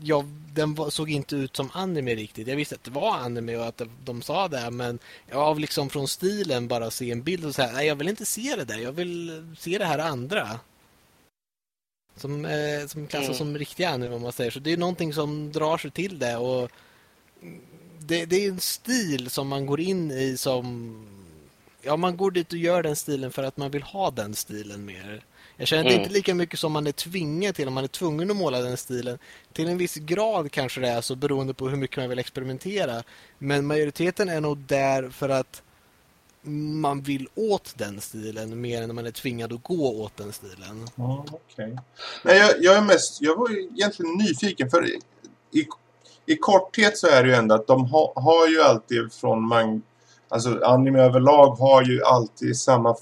jag, den såg inte ut som anime riktigt. Jag visste att det var anime och att de, sa det, men av liksom från stilen bara se en bild och säga nej jag vill inte se det där, jag vill se det här andra. Som, eh, som klassas Mm. som riktiga anime om man säger. Så det är någonting som drar sig till det och det, det är en stil som man går in i som Ja, man går dit och gör den stilen för att man vill ha den stilen mer. Jag känner Mm. inte lika mycket som man är tvingad till, om man är tvungen att måla den stilen. Till en viss grad kanske det är så, beroende på hur mycket man vill experimentera. Men majoriteten är nog där för att man vill åt den stilen mer än när man är tvingad att gå åt den stilen. Ja, okej. Nej, jag, jag är mest... Jag var ju egentligen nyfiken för i, i, i korthet så är det ju ändå att de ha, har ju alltid från man, alltså anime överlag har ju alltid samma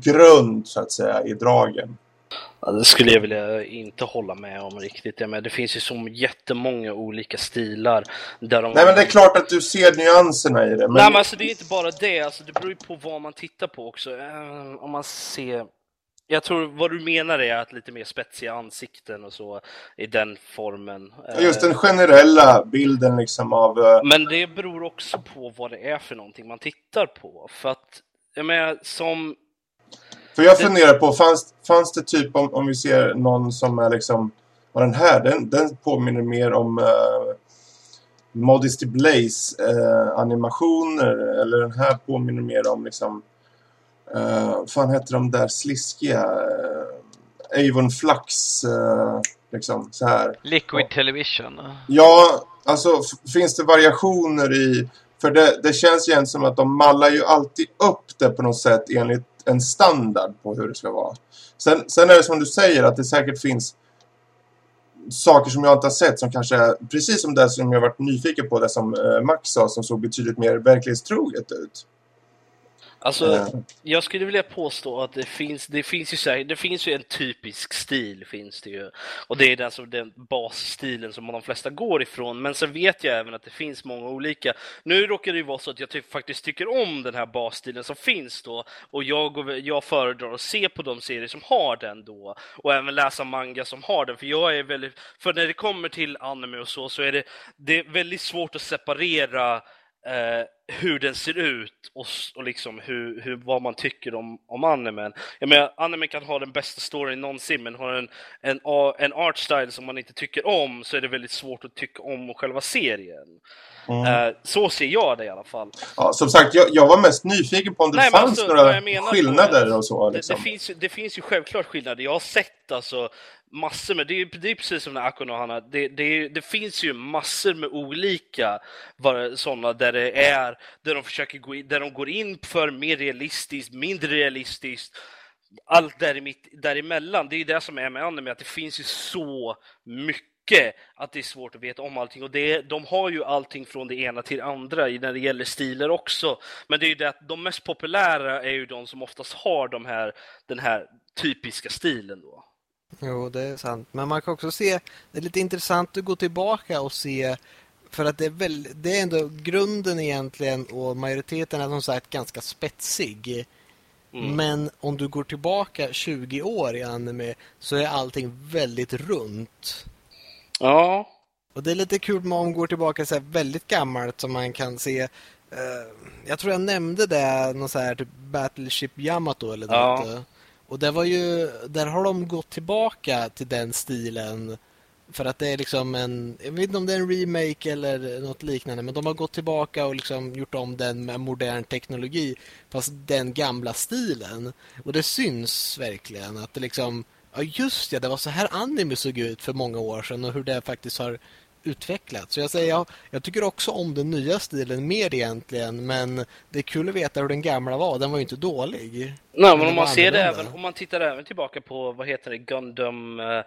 grund så att säga i dragen. Ja, det skulle jag vilja inte hålla med om riktigt. Jag menar, det finns ju så jättemånga olika stilar. Där de Nej men det är klart att du ser nyanserna i det. Men, Nej men alltså det är inte bara det, alltså, det beror ju på vad man tittar på också. Eh, om man ser... Jag tror vad du menar är att lite mer spetsiga ansikten och så i den formen. Eh, Just den generella bilden liksom av... eh, Men det beror också på vad det är för någonting man tittar på. För att, jag menar, som... För jag funderar på, fanns, fanns det typ om, om vi ser någon som är liksom... Och den här, den, den påminner mer om uh, Modesty Blaze eh, animationer. Eller den här påminner mer om liksom... Uh, fan heter de där sliskiga? Uh, Avon Flux, eh, liksom så här. Liquid Television. Ja, alltså finns det variationer i... För det, det känns igen som att de mallar ju alltid upp det på något sätt enligt en standard på hur det ska vara. Sen, sen är det som du säger att det säkert finns saker som jag inte har sett som kanske är precis som det som jag varit nyfiken på, det som eh, Max sa, som såg betydligt mer verklighetstroget ut. Alltså, Eh, jag skulle vilja påstå att det finns, det finns ju här, det finns ju en typisk stil finns det ju. Och det är den, som, den basstilen som de flesta går ifrån. Men sen vet jag även att det finns många olika. Nu råkar det ju vara så att jag ty faktiskt tycker om den här basstilen som finns då. Och jag, går, jag föredrar att se på de serier som har den då. Och även läsa manga som har den. För jag är väldigt, för när det kommer till anime och så, så är det, det är väldigt svårt att separera eh, hur den ser ut och, och liksom hur, hur, vad man tycker om, om animen. Jag menar, animen kan ha den bästa storyn någonsin, men har en, en, en art style som man inte tycker om så är det väldigt svårt att tycka om själva serien. Mm. Eh, så ser jag det i alla fall. Ja, som sagt, jag, jag var mest nyfiken på om det Nej, fanns alltså, några menar skillnader är- och så. Det, Liksom. det, finns, ju- det finns ju självklart skillnader. Jag har sett alltså massor med, det är, det är precis som när Akon och Hanna, det, det, det finns ju massor med olika sådana där det är, där de försöker gå in, där de går in för mer realistiskt, mindre realistiskt, allt där i mitt, däremellan. Det är ju det som är med anime, att det finns ju så mycket att det är svårt att veta om allting. Och det, de har ju allting från det ena till det andra när det gäller stilar också. Men det är ju det att de mest populära är ju de som oftast har de här, den här typiska stilen då. Jo, det är sant. Men man kan också se, det är lite intressant att gå tillbaka och se för att det är, väl, det är ändå grunden egentligen och majoriteten är som sagt ganska spetsig. Mm. Men om du går tillbaka 20 år i anime så är allting väldigt runt. Ja, Och det är lite kul om man går tillbaka så väldigt gammalt som man kan se. eh, jag tror jag nämnde det, någon så här typ Battleship Yamato eller Ja. något. eh. Och det var ju, där har de gått tillbaka till den stilen. För att det är liksom en, jag vet inte om det är en remake eller något liknande, men de har gått tillbaka och liksom gjort om den med modern teknologi, fast den gamla stilen. Och det syns verkligen att det liksom, ja just ja, det var så här anime såg ut för många år sedan och hur det faktiskt har utvecklats. Så jag säger, jag, jag tycker också om den nya stilen mer egentligen, men det är kul att veta hur den gamla var. Den var ju inte dålig. Nej, Men om man ser det även, om man tittar även tillbaka på, vad heter det, Gundam uh,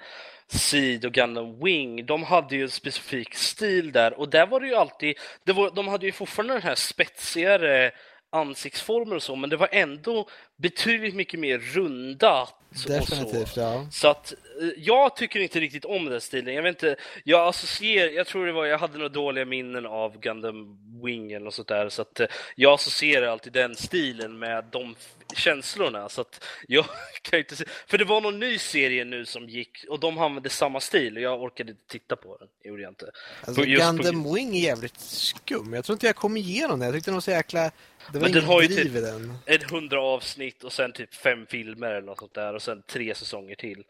Seed och Gundam Wing, de hade ju en specifik stil där och där var det ju alltid, det var, de hade ju fortfarande den här spetsigare ansiktsformer och så, men det var ändå betydligt mycket mer rundat och så. Definitivt, ja. Så att eh, jag tycker inte riktigt om den stilen. Jag vet inte, jag associerar, jag tror det var, jag hade några dåliga minnen av Gundam Wing eller något sånt där, så att eh, jag associerar alltid den stilen med de känslorna. Så att jag kan inte se, för det var någon ny serie nu som gick och de använde samma stil och jag orkade inte titta på den. Det gjorde jag inte. Alltså, just på- Gundam Wing är jävligt skum. Jag tror inte jag kom igenom det. Jag tyckte den var så jäkla... Det var Men den har ju typ- i den. ett hundra avsnitt och sen typ fem filmer eller något sånt där och sen tre säsonger till.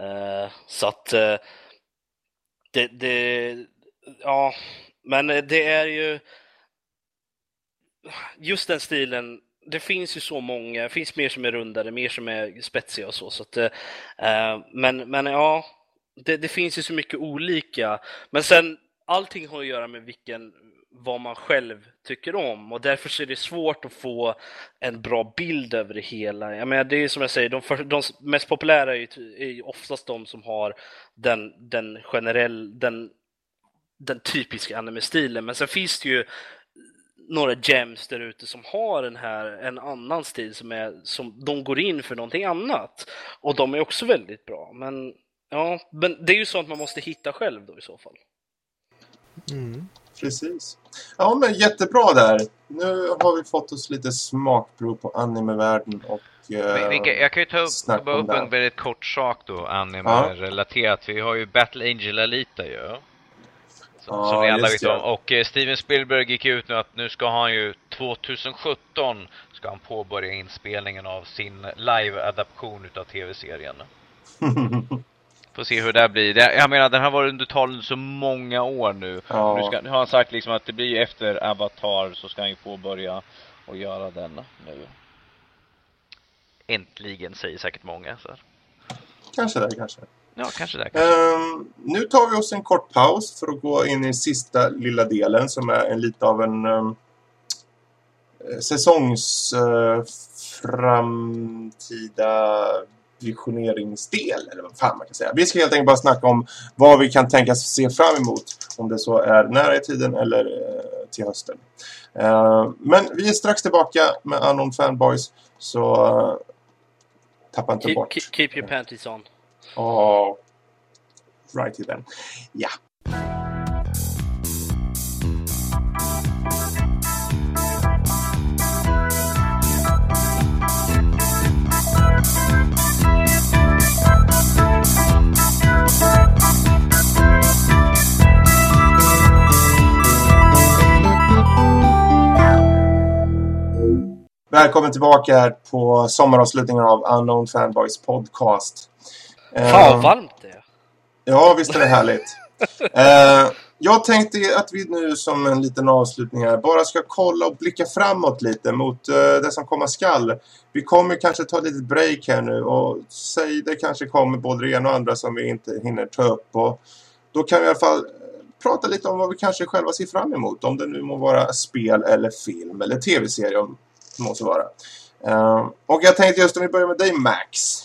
Eh, så att eh, det, det, ja, men det är ju just den stilen. Det finns ju så många, det finns mer som är rundare, mer som är spetsiga och så. så att, eh, men, men ja, det, det finns ju så mycket olika. Men sen allting har att göra med vilken, vad man själv tycker om och därför så är det svårt att få en bra bild över det hela. Jag menar, det är som jag säger, de, för, de mest populära är ju, är ju oftast de som har den, den generell, den, den typiska anime-stilen. Men sen finns det ju några gems där ute som har den här, en annan stil som är, som de går in för någonting annat. Och de är också väldigt bra. Men ja, men det är ju sånt man måste hitta själv då i så fall. Mm. Precis. Ja, men jättebra där. Nu har vi fått oss lite smakprov på animevärlden och... eh, jag kan ju ta upp, bara upp en väldigt kort sak då, anime Ja. relaterat. Vi har ju Battle Angel Alita ju. Som, Ja, som vi alla vet om. Och eh, Steven Spielberg gick ut nu att nu ska han ju 2017 ska han påbörja inspelningen av sin live-adaption utav tv-serien. Får se hur det där blir. Det, jag menar, den har varit under tal så många år nu. Ja. Nu, ska, nu har han sagt liksom att det blir efter Avatar så ska han ju påbörja och göra den nu. Äntligen säger säkert många. Så. här. kanske det, kanske. Ja, kanske det. Ehm, nu tar vi oss en kort paus för att gå in i sista lilla delen som är en lite av en um, säsongs eh, framtida visioneringsdel eller vad fan man kan säga. Vi ska helt enkelt bara snacka om vad vi kan tänkas se fram emot om det så är nära i tiden eller eh, till hösten. Eh, men vi är strax tillbaka med Unknown Fanboys så uh, tappa inte Keep, bort. keep, keep your panties on. Oh, righty then. Ja. Välkommen tillbaka här på sommaravslutningen av Unknown Fanboys podcast. Fan vad Eh, varmt det är. Ja, visst är det härligt. Eh, jag tänkte att vi nu som en liten avslutning här bara ska kolla och blicka framåt lite mot eh, det som komma skall. Vi kommer kanske ta ett litet break här nu och säg det kanske kommer både det ena och andra som vi inte hinner ta upp. Och då kan vi i alla fall prata lite om vad vi kanske själva ser fram emot. Om det nu må vara spel eller film eller tv-serie det måste vara. Eh, och jag tänkte just om vi börjar med dig Max.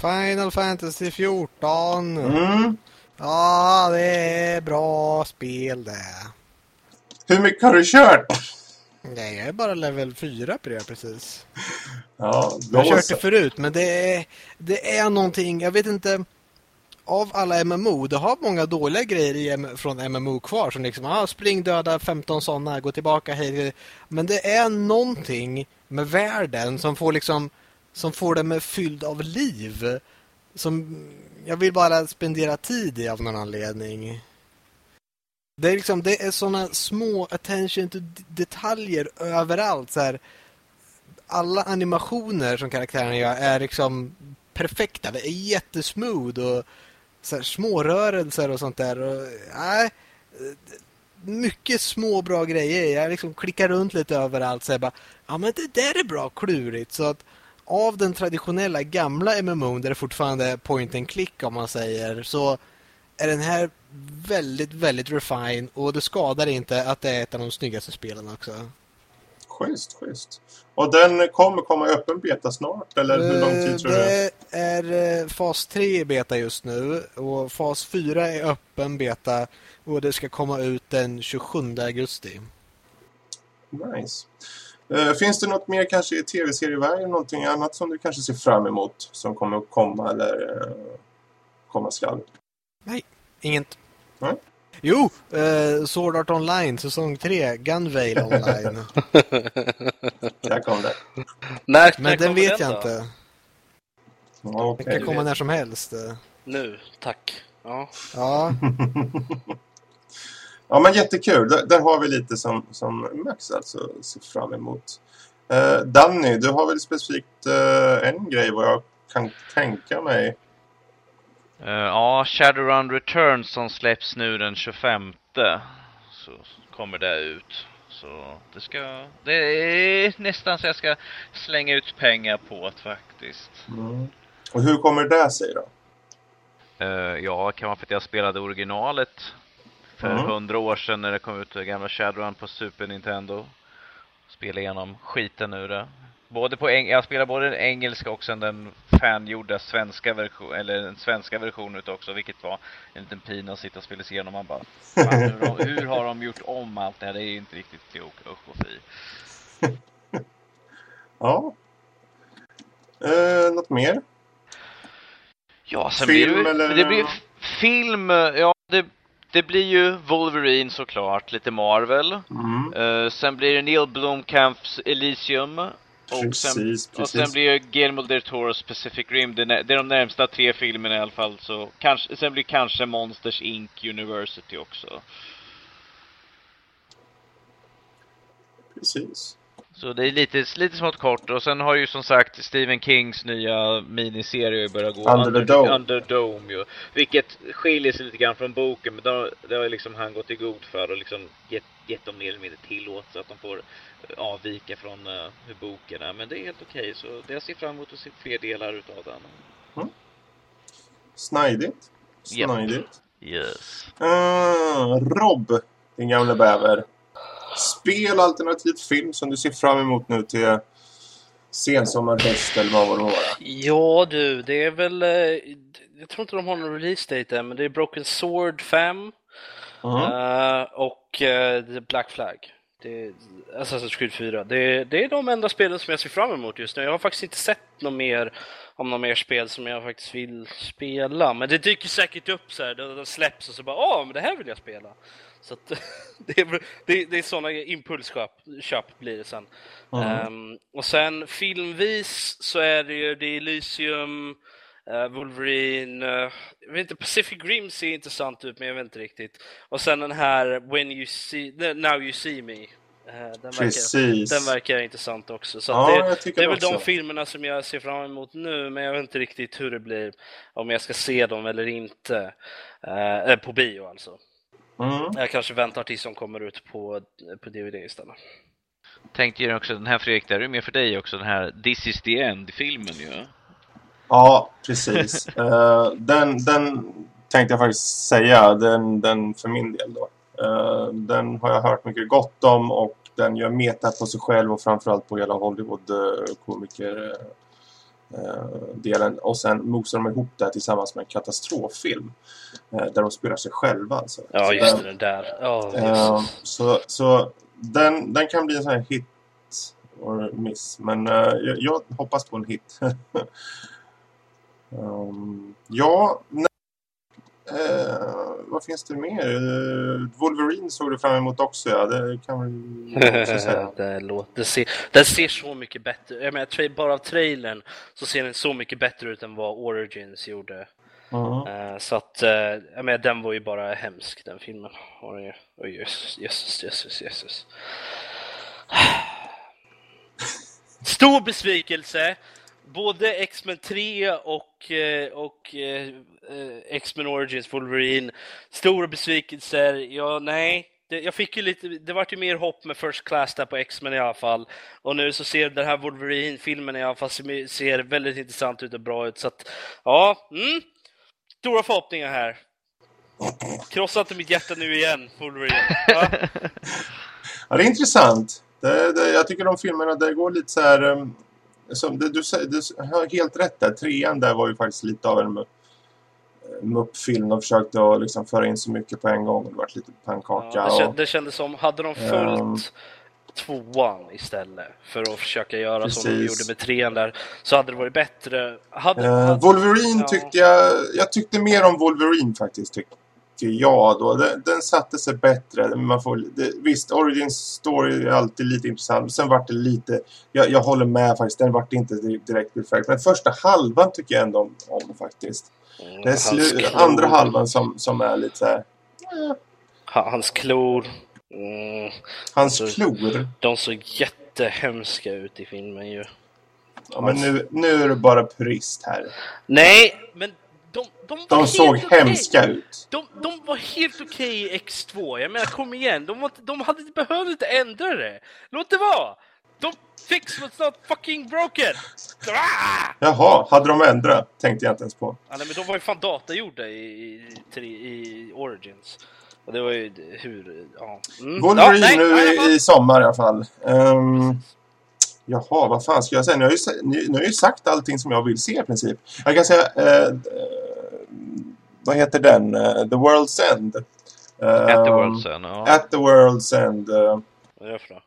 Final Fantasy 14. Mm. Ja, det är bra spel det. Hur mycket har du kört? Nej, jag är bara level 4 på det precis. Ja, Jag har kört så. det förut, men det är, det är någonting, jag vet inte. Av alla MMO, det har många dåliga grejer från MMO kvar. Som liksom, ah, spring döda 15 sådana, gå tillbaka hej. hej. Men det är någonting med världen som får liksom, som får det med fylld av liv. Som jag vill bara spendera tid i av någon anledning. Det är liksom, det är sådana små attention to detaljer överallt. Så här, alla animationer som karaktärerna gör är liksom perfekta. Det är jättesmooth och så här, små rörelser och sånt där. Och, nej, mycket små bra grejer. Jag liksom klickar runt lite överallt så jag bara, ja men det där är bra klurigt. Så att av den traditionella gamla MMO där det fortfarande är point and click om man säger så är den här väldigt, väldigt refine och det skadar inte att det är ett av de snyggaste spelen också. Schysst, schysst. Och den kommer komma i öppen beta snart? Eller hur lång tid tror du? Det är eh, fas 3 i beta just nu och fas 4 är öppen beta och det ska komma ut den 27 augusti. Nice. Eh, finns det något mer kanske i tv-serieväg? Någonting annat som du kanske ser fram emot som kommer att komma eller eh, komma skall? Inget. Nej. Jo, eh, Sword Art Online säsong 3, Gunveil Online. Där kom det. När, när Men den vet den jag då? inte. Ja, Den kan komma när som helst. Nu, tack. Ja. Ja, Ja, men jättekul. Där, där har vi lite som, som Max alltså ser fram emot. Eh, Danny, du har väl specifikt eh, en grej vad jag kan tänka mig. Eh, ja, Shadowrun Returns som släpps nu den 25 så kommer det ut. Så det ska, det är nästan så jag ska slänga ut pengar på det faktiskt. Mm. Och hur kommer det sig då? Eh, ja, kan vara för att jag spelade originalet för Mm. hundra år sedan när det kom ut det gamla Shadowrun på Super Nintendo. Spelade igenom skiten ur det. Både på jag spelar både den engelska och sen den fangjorda svenska version eller den svenska versionen också, vilket var en liten pin att sitta och spela igenom. Man bara, hur, de, hur har de gjort om allt det här? Det är inte riktigt klokt. Usch och fy. Ja. Eh, något mer? Ja, sen Film blir det, eller- det blir film, ja det, det blir ju Wolverine såklart, lite Marvel. Mm. Eh, sen blir det Neil Blomkamps Elysium. Och sen, Precis, och sen precis. blir det Guillermo del Toros Pacific Rim. Det är, det de närmsta tre filmerna i alla fall. Så kanske, sen blir kanske Monsters Inc. University också. Precis. Så det är lite, lite smått kort. Och sen har ju som sagt Stephen Kings nya miniserie börjat gå. Under the Dome. Under Dome ju. Vilket skiljer sig lite grann från boken. Men då, det har liksom han gått i god för och liksom gett, gett dem mer eller mindre tillåtelse att de får eh, avvika från eh, hur boken är. Men det är helt okej. Så det jag ser fram emot att se fler delar utav den. Snajdigt. Japp. Snajdigt. Yes. Uh, Rob, din gamla bäver. Spel alternativt film som du ser fram emot nu till sensommar, höst eller vad det må vara. Ja du, det är väl... Jag tror inte de har någon release date än, men det är Broken Sword 5 Mhm. eh, och The Black Flag. Det är Assassin's Creed 4. Det, det är de enda spelen som jag ser fram emot just nu. Jag har faktiskt inte sett något mer om något mer spel som jag faktiskt vill spela. Men det dyker säkert upp så här, de, släpps och så bara åh, men det här vill jag spela. Så att, det, är, det, det är sådana impulsköp köp blir det sen. Mhm. Ehm, och sen filmvis så är det ju det är Elysium, Wolverine, eh, jag vet inte, Pacific Rim ser intressant ut men jag vet inte riktigt. Och sen den här When you see, Now you see me. Eh, Den verkar, den verkar intressant också. Så Ja, det, det är det väl de filmerna som jag ser fram emot nu, men jag vet inte riktigt hur det blir. Om jag ska se dem eller inte. Eh, eh, på bio alltså. Mm. Jag kanske väntar tills de kommer ut på, på DVD istället. Tänkte ju också, den här Fredrik, där är mer för dig också, den här This is the end-filmen ju. Ja, precis. Eh, den, den tänkte jag faktiskt säga, den, den för min del då. Eh, den har jag hört mycket gott om och den gör meta på sig själv och framförallt på hela Hollywood-komiker eh, delen. Och sen mosar de ihop det här tillsammans med en katastroffilm. eh, där de spelar sig själva. Alltså. Ja, just den- det, den där. Ja, Jesus. så så den, den kan bli en sån här hit or miss. Men jag, jag hoppas på en hit. um, ja, nä- eh, vad finns det mer? Uh, Wolverine såg du fram emot också, ja. Det kan man också säga. det låter, ser, den ser så mycket bättre jag menar, Bara av trailern så ser den så mycket bättre ut än vad Origins gjorde. Mm. Eh, så att, eh, jag menar, den var ju bara hemsk den filmen. Oj, oj, Jesus, Jesus, Jesus, Jesus. Stor besvikelse! Både X-Men 3 och, eh, och eh, eh, X-Men Origins Wolverine. Stora besvikelser. Ja, nej. Det, jag fick ju lite, det vart ju mer hopp med First Class där på X-Men i alla fall. Och nu så ser den här Wolverine-filmen i alla fall ser väldigt intressant ut och bra ut. Så att, ja, mm. Stora förhoppningar här. Krossa inte mitt hjärta nu igen, Wolverine. Ja. Ja, det är intressant. Det, det, jag tycker de filmerna, det går lite så här... Um, som det, du, du har helt rätt där. Trean där var ju faktiskt lite av en mu- muppfilm. De försökte att liksom föra in så mycket på en gång. Det var lite pannkaka. Ja, det, och- känd, det kändes som, hade de följt Ehm. tvåan istället för att försöka göra som de Precis. gjorde med trean där, så hade det varit bättre. Hade, Eh, hade, Wolverine ja. tyckte jag... Jag tyckte mer om Wolverine faktiskt, tycker jag då. Den, den satte sig bättre. Man får, det, visst, Origin Story är alltid lite intressant. Sen vart det lite... Jag, jag håller med faktiskt. Den vart inte di- direkt perfekt. Men första halvan tycker jag ändå om, om faktiskt. Mm, Det är slu, andra halvan som, som är lite så här... Ha- Hans klor. Mm, Hans Alltså- klor. de såg jättehemska ut i filmen ju. Ja, men nu, nu är det bara purist här. Nej, men de, de De såg okej. hemska ut. De, de var helt okej i X2. Jag menar, kom igen. De, var, de hade inte behövt inte ändra det. Låt det vara. De fix what's not fucking broken. Ah! Jaha, hade de ändrat? Tänkte jag inte ens på. Ja, nej, men de var ju fan datagjorda i, i, i, Origins. Och det var ju hur... Ja. Mm. Wolverine ja, nej, nu nej, i sommar i alla fall. Um, jaha, vad fan ska jag säga? Nu har, jag ju, ni, nu har jag ju sagt allting som jag vill se i princip. Jag kan säga... eh, eh, vad heter den? Eh, the World's End. At the Ehm, World's End, ja. At the World's End. eh, Vad är det för något?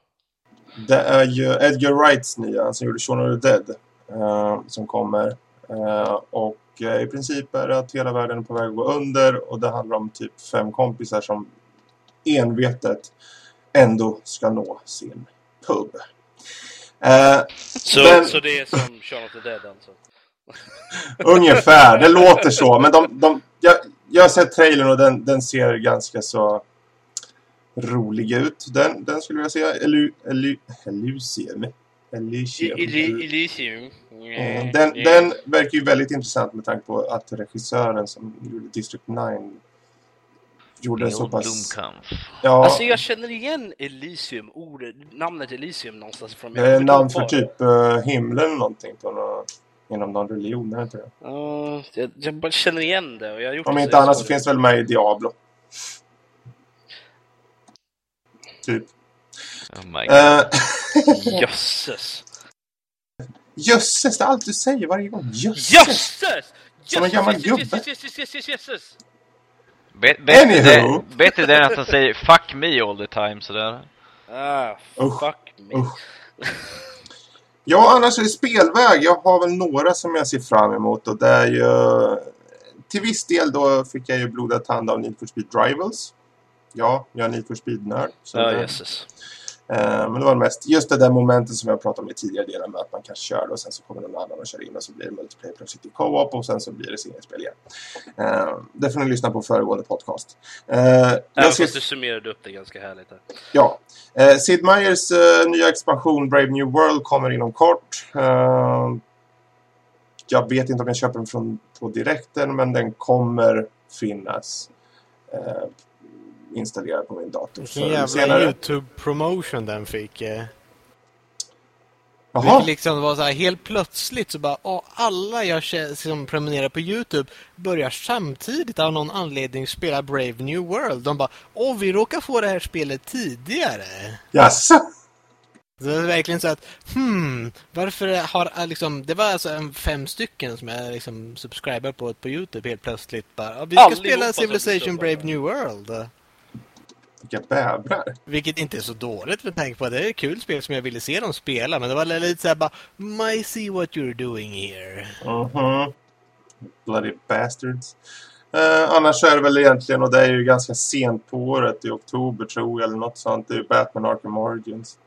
det är ju Edgar Wrights nya som gjorde Shaun of the Dead. eh, som kommer. Eh, och eh, i princip är det att hela världen är på väg att gå under. Och det handlar om typ fem kompisar som envetet ändå ska nå sin pub. Eh, Så, Den- så det är som Shaun of the Dead alltså? ungefär, det låter så. Men de, de, jag, jag har sett trailern och den, den ser ganska så rolig ut. Den, den skulle jag säga. Elu, elu, Elysium. Elysium. Elysium. Mm, Den, den verkar ju väldigt intressant med tanke på att regissören som gjorde District 9 gjorde så pass... Blomkamp. Ja, Alltså jag känner igen Elysium, ordet, namnet Elysium någonstans från. det är namn för typ uh, himlen någonting på någon, inom någon religion, är inte det? Ja, jag, jag bara känner igen det och jag har gjort Om det inte annat så det. finns det väl med i Diablo. Typ. Oh my God. Uh, Jösses! jösses, det är allt du säger varje gång. Jösses! Jösses! Som en gammal Jösses, gubbe. jösses, Bet- Bättre Anywho. det- bättre det än att han säger 'fuck me all the time' sådär. Ah, Usch, fuck me. usch. Ja, annars är det spelväg. Jag har väl några som jag ser fram emot och det är ju... Till viss del då fick jag ju blodad tand av Need for Speed Rivals. Ja, jag är Need for Speed-nörd. Ja, det- jösses. Eh, men det var mest just det där momentet som jag pratade om i tidigare delar med att man kanske kör det och sen så kommer någon annan och kör in och så blir det multiplayer plötsligt i co-op och sen så blir det singelspel igen. Eh, det får ni lyssna på föregående podcast. Eh, Även ska- fast du summerade upp det ganska härligt här. Ja. Eh, Sid Meier's eh, nya expansion Brave New World kommer inom kort. Eh, jag vet inte om jag köper den från, på direkten men den kommer finnas eh, installerad på min dator. Vilken jävla senare. YouTube-promotion den fick. Eh. Jaha, Vilket liksom var så här, helt plötsligt så bara, åh, alla jag som prenumererar på YouTube börjar samtidigt av någon anledning spela Brave New World. De bara, åh, vi råkar få det här spelet tidigare. jaså? Så det är verkligen så att, hmm, varför har äh, liksom, det var alltså en fem stycken som jag liksom subscriber på på YouTube helt plötsligt bara, "Ja, vi ska Allihopa spela Civilization. Brave New World. Vilka bävrar. Vilket inte är så dåligt med tanke på att det är ett kul spel som jag ville se dem spela. Men det var lite såhär bara, I see what you're doing here. Mhm. Bloody bastards. Eh, annars är det väl egentligen, och det är ju ganska sent på året, i oktober tror jag, eller något sånt, det är ju Batman Arkham Origins.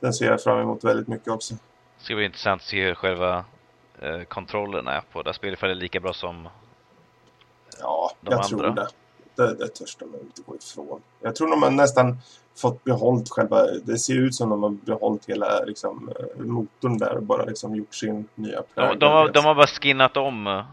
Den ser jag fram emot väldigt mycket också. Det ska bli intressant att se hur själva eh, kontrollen är på det här spelet. För det är lika bra som... Ja, De jag andra. tror det. Det, det törs de inte gå ifrån. Jag tror de har nästan fått behållit själva... Det ser ut som de har behållit hela liksom, eh, motorn där och bara liksom gjort sin nya De, de, har, de har bara skinnat om eh,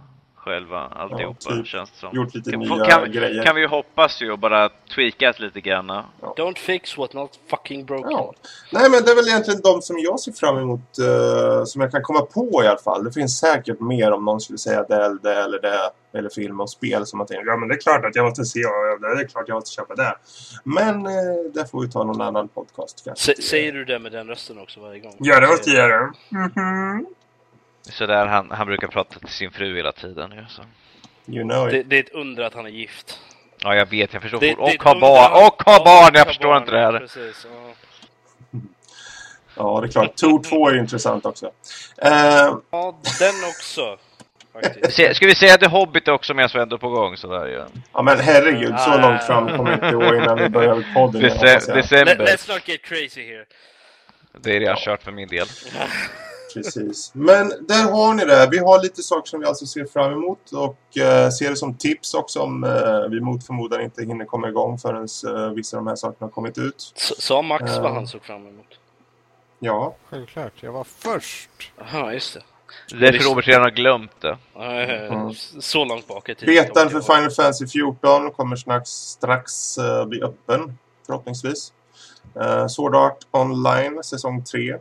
själva alltihopa, typ. känns det som. Gjort lite kan, nya kan, grejer. kan vi ju hoppas ju och bara tweakat lite grann. Don't fix what not fucking broken. Ja. Nej, men det är väl egentligen de som jag ser fram emot eh, som jag kan komma på i alla fall. Det finns säkert mer om någon skulle säga det eller det eller det eller film och spel som man tänker ja men det är klart att jag måste se och det är klart jag måste köpa det. Men eh, det får vi ta någon annan podcast kanske. S- säger du det med den rösten också varje gång? Ja, det måste jag göra. Mhm. Så där han, han brukar prata till sin fru hela tiden ju. Så. You know Det, det är ett under att han är gift. Ja, jag vet, jag förstår. Det, det och har barn, och har barn! Jag har förstår barn, inte det här. Precis, ja. Ja, det är klart. Tor 2 är intressant också. Eh, ja, den också. Faktiskt. Ska vi säga The Hobbit också medan vi ändå på gång sådär ju? ja, men herregud. Så Ah. långt fram kommer inte gå innan vi börjar podden. Dece- jag. Let, december. let's not get crazy here. Det är redan kört för min del. Precis. Men där har ni det. Vi har lite saker som vi alltså ser fram emot och eh, ser det som tips också om eh, vi mot förmodan inte hinner komma igång förrän eh, vissa av de här sakerna har kommit ut. Sa Max Ja. vad han såg fram emot? Ja, Självklart, jag var först. Jaha, just det. Det är för Robert redan har glömt det. Eh, Mm. Så långt bak i tiden. betan för. Final Fantasy 14 kommer strax, strax eh, bli öppen, förhoppningsvis. Uh, Sword Art Online, säsong 3.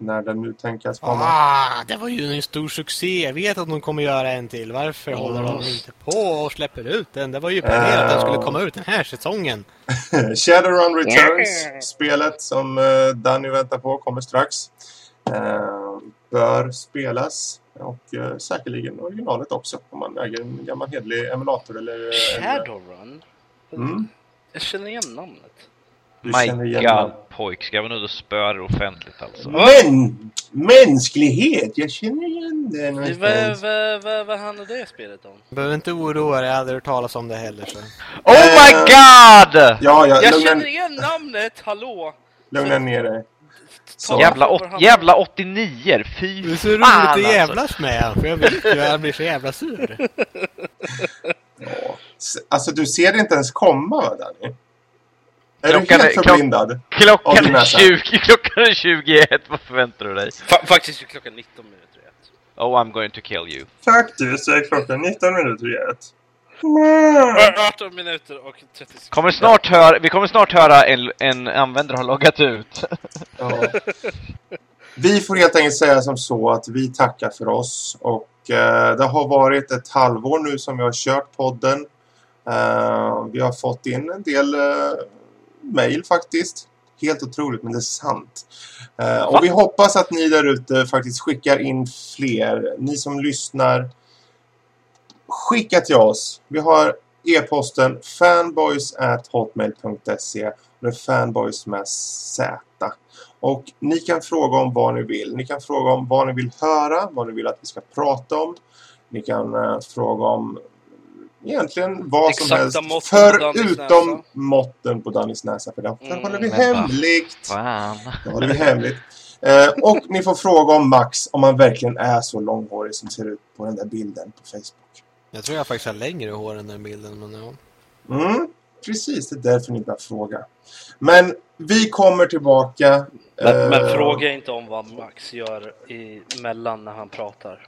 När den nu tänkas komma. Ah, det var ju en stor succé. Jag vet att de kommer göra en till. Varför håller de inte på och släpper ut den? Det var ju planerat att den skulle komma ut den här säsongen. Shadowrun Returns, spelet som uh, Danny väntar på, kommer strax. Eh, bör spelas. Och uh, säkerligen originalet också. Om man äger en gammal hedlig emulator eller... Shadowrun? Mm. Jag känner igen namnet. Du My God, pojk. Ska vi nu då spöa det offentligt alltså? Men! Mänsklighet! Jag känner igen det någonstans. Vad vad- vad- vad handlar det spelet om? Behöver inte oroa dig, jag hade hört talas om det heller. Så. Oh my Eh, God! Ja, ja, Jag lugna, känner igen namnet, hallå! lugna ner dig. Så. Jävla, åt, jävla 89 fy Det är så roligt fan att alltså. jävlas med för jag vet ju han blir så jävla sur. Ja. Alltså, du ser det inte ens komma, va, Danny? Är Klockan du helt klock- förblindad? Klockan är näsa. 20, klockan är 21, vad förväntar du dig? Fa faktiskt är klockan 19 minuter i ett. Oh, I'm going to kill you. Faktiskt är klockan 19 minuter i ett. 18 minuter och 30 sekunder. Kommer snart höra, vi kommer snart höra en, en användare har loggat ut. Ja. Vi får helt enkelt säga som så att vi tackar för oss. Och eh, det har varit ett halvår nu som vi har kört podden. Eh, vi har fått in en del eh, mail faktiskt. Helt otroligt, men det är sant. Eh, och vi hoppas att ni där ute faktiskt skickar in fler. Ni som lyssnar, skicka till oss. Vi har e-posten fanboys at hotmail.se. Det är fanboys med Z. Och ni kan fråga om vad ni vill. Ni kan fråga om vad ni vill höra, vad ni vill att vi ska prata om. Ni kan eh, fråga om egentligen vad som Exakta helst. på Dannys Förutom måtten på Dannys näsa. För det Mm, håller vi men hemligt. Det håller vi hemligt. Eh, och ni får fråga om Max om han verkligen är så långhårig som ser ut på den där bilden på Facebook. Jag tror jag faktiskt har längre hår än den bilden. Men ja. Mm, precis, det är därför ni bör fråga. Men vi kommer tillbaka. Men, men eh, fråga inte om vad Max gör i mellan när han pratar.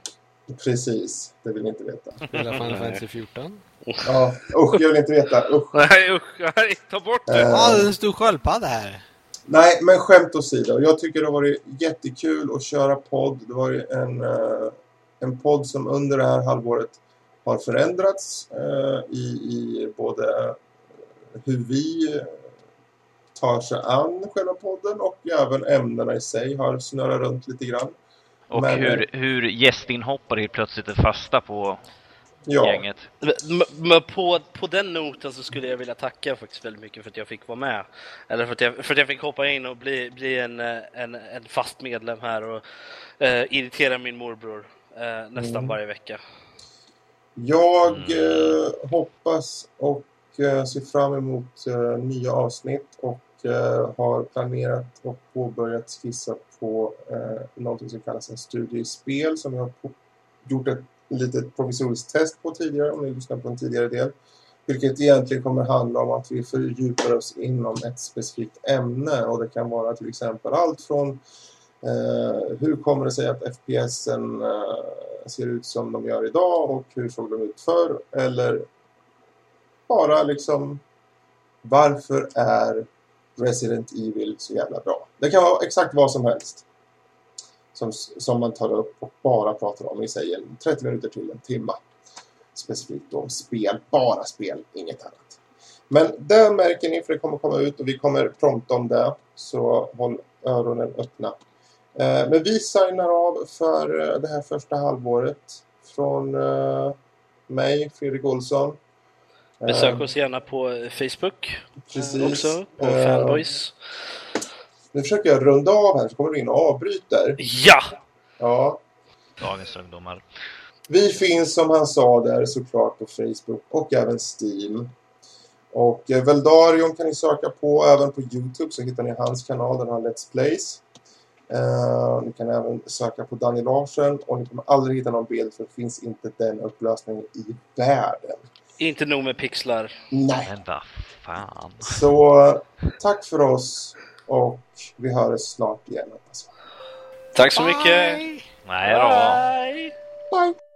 Precis, det vill ni inte veta. Spelar Final Fantasy 14. Ja, usch, jag vill inte veta. Usch. Nej usch, ta bort det! Eh, Ja, det är en stor sköldpadda här. Nej, men skämt åsido. Jag tycker det har varit jättekul att köra podd. Det var ju en, eh, en podd som under det här halvåret har förändrats eh, i, i både hur vi tar sig an själva podden och även ämnena i sig har snurrat runt lite grann. Och Men, hur, hur gästinhoppare helt plötsligt är fasta på Ja, gänget. Men, men på, på den noten så skulle jag vilja tacka faktiskt väldigt mycket för att jag fick vara med. Eller för att jag, för att jag fick hoppa in och bli, bli en, eh, en, en fast medlem här och eh, irritera min morbror eh, nästan Mm. varje vecka. jag eh, hoppas och eh, ser fram emot eh, nya avsnitt och eh, har planerat och påbörjat skissa på eh, någonting som kallas en studie i spel som jag har gjort ett litet provisoriskt test på tidigare om ni lyssnar på en tidigare del. Vilket egentligen kommer handla om att vi fördjupar oss inom ett specifikt ämne och det kan vara till exempel allt från eh, hur kommer det sig att FPSen eh, ser ut som de gör idag och hur såg de ut förr eller bara liksom varför är Resident Evil så jävla bra? Det kan vara exakt vad som helst som, som man tar upp och bara pratar om i sig 30 minuter till en timme. Specifikt då om spel, bara spel, inget annat. Men det märker ni för det kommer komma ut och vi kommer prompta om det. Så håll öronen öppna. Eh, men vi signar av för eh, det här första halvåret. Från eh, mig, Fredrik Olsson. Besök oss gärna på Facebook Precis. också, på Eh, Fanboys. Nu försöker jag runda av här så kommer du in och avbryter. Ja! Ja, Dagens ungdomar. Vi finns som han sa där såklart på Facebook och även Steam. Och eh, Veldarion kan ni söka på även på Youtube så hittar ni hans kanal där han har Let's Plays. Eh, ni kan även söka på Daniel Larsen och ni kommer aldrig hitta någon bild för det finns inte den upplösningen i världen. Inte nog med pixlar. Nej. Men vad fan. Så tack för oss och vi hörs snart igen jag. Tack så mycket! Nej då. Bye! Bye!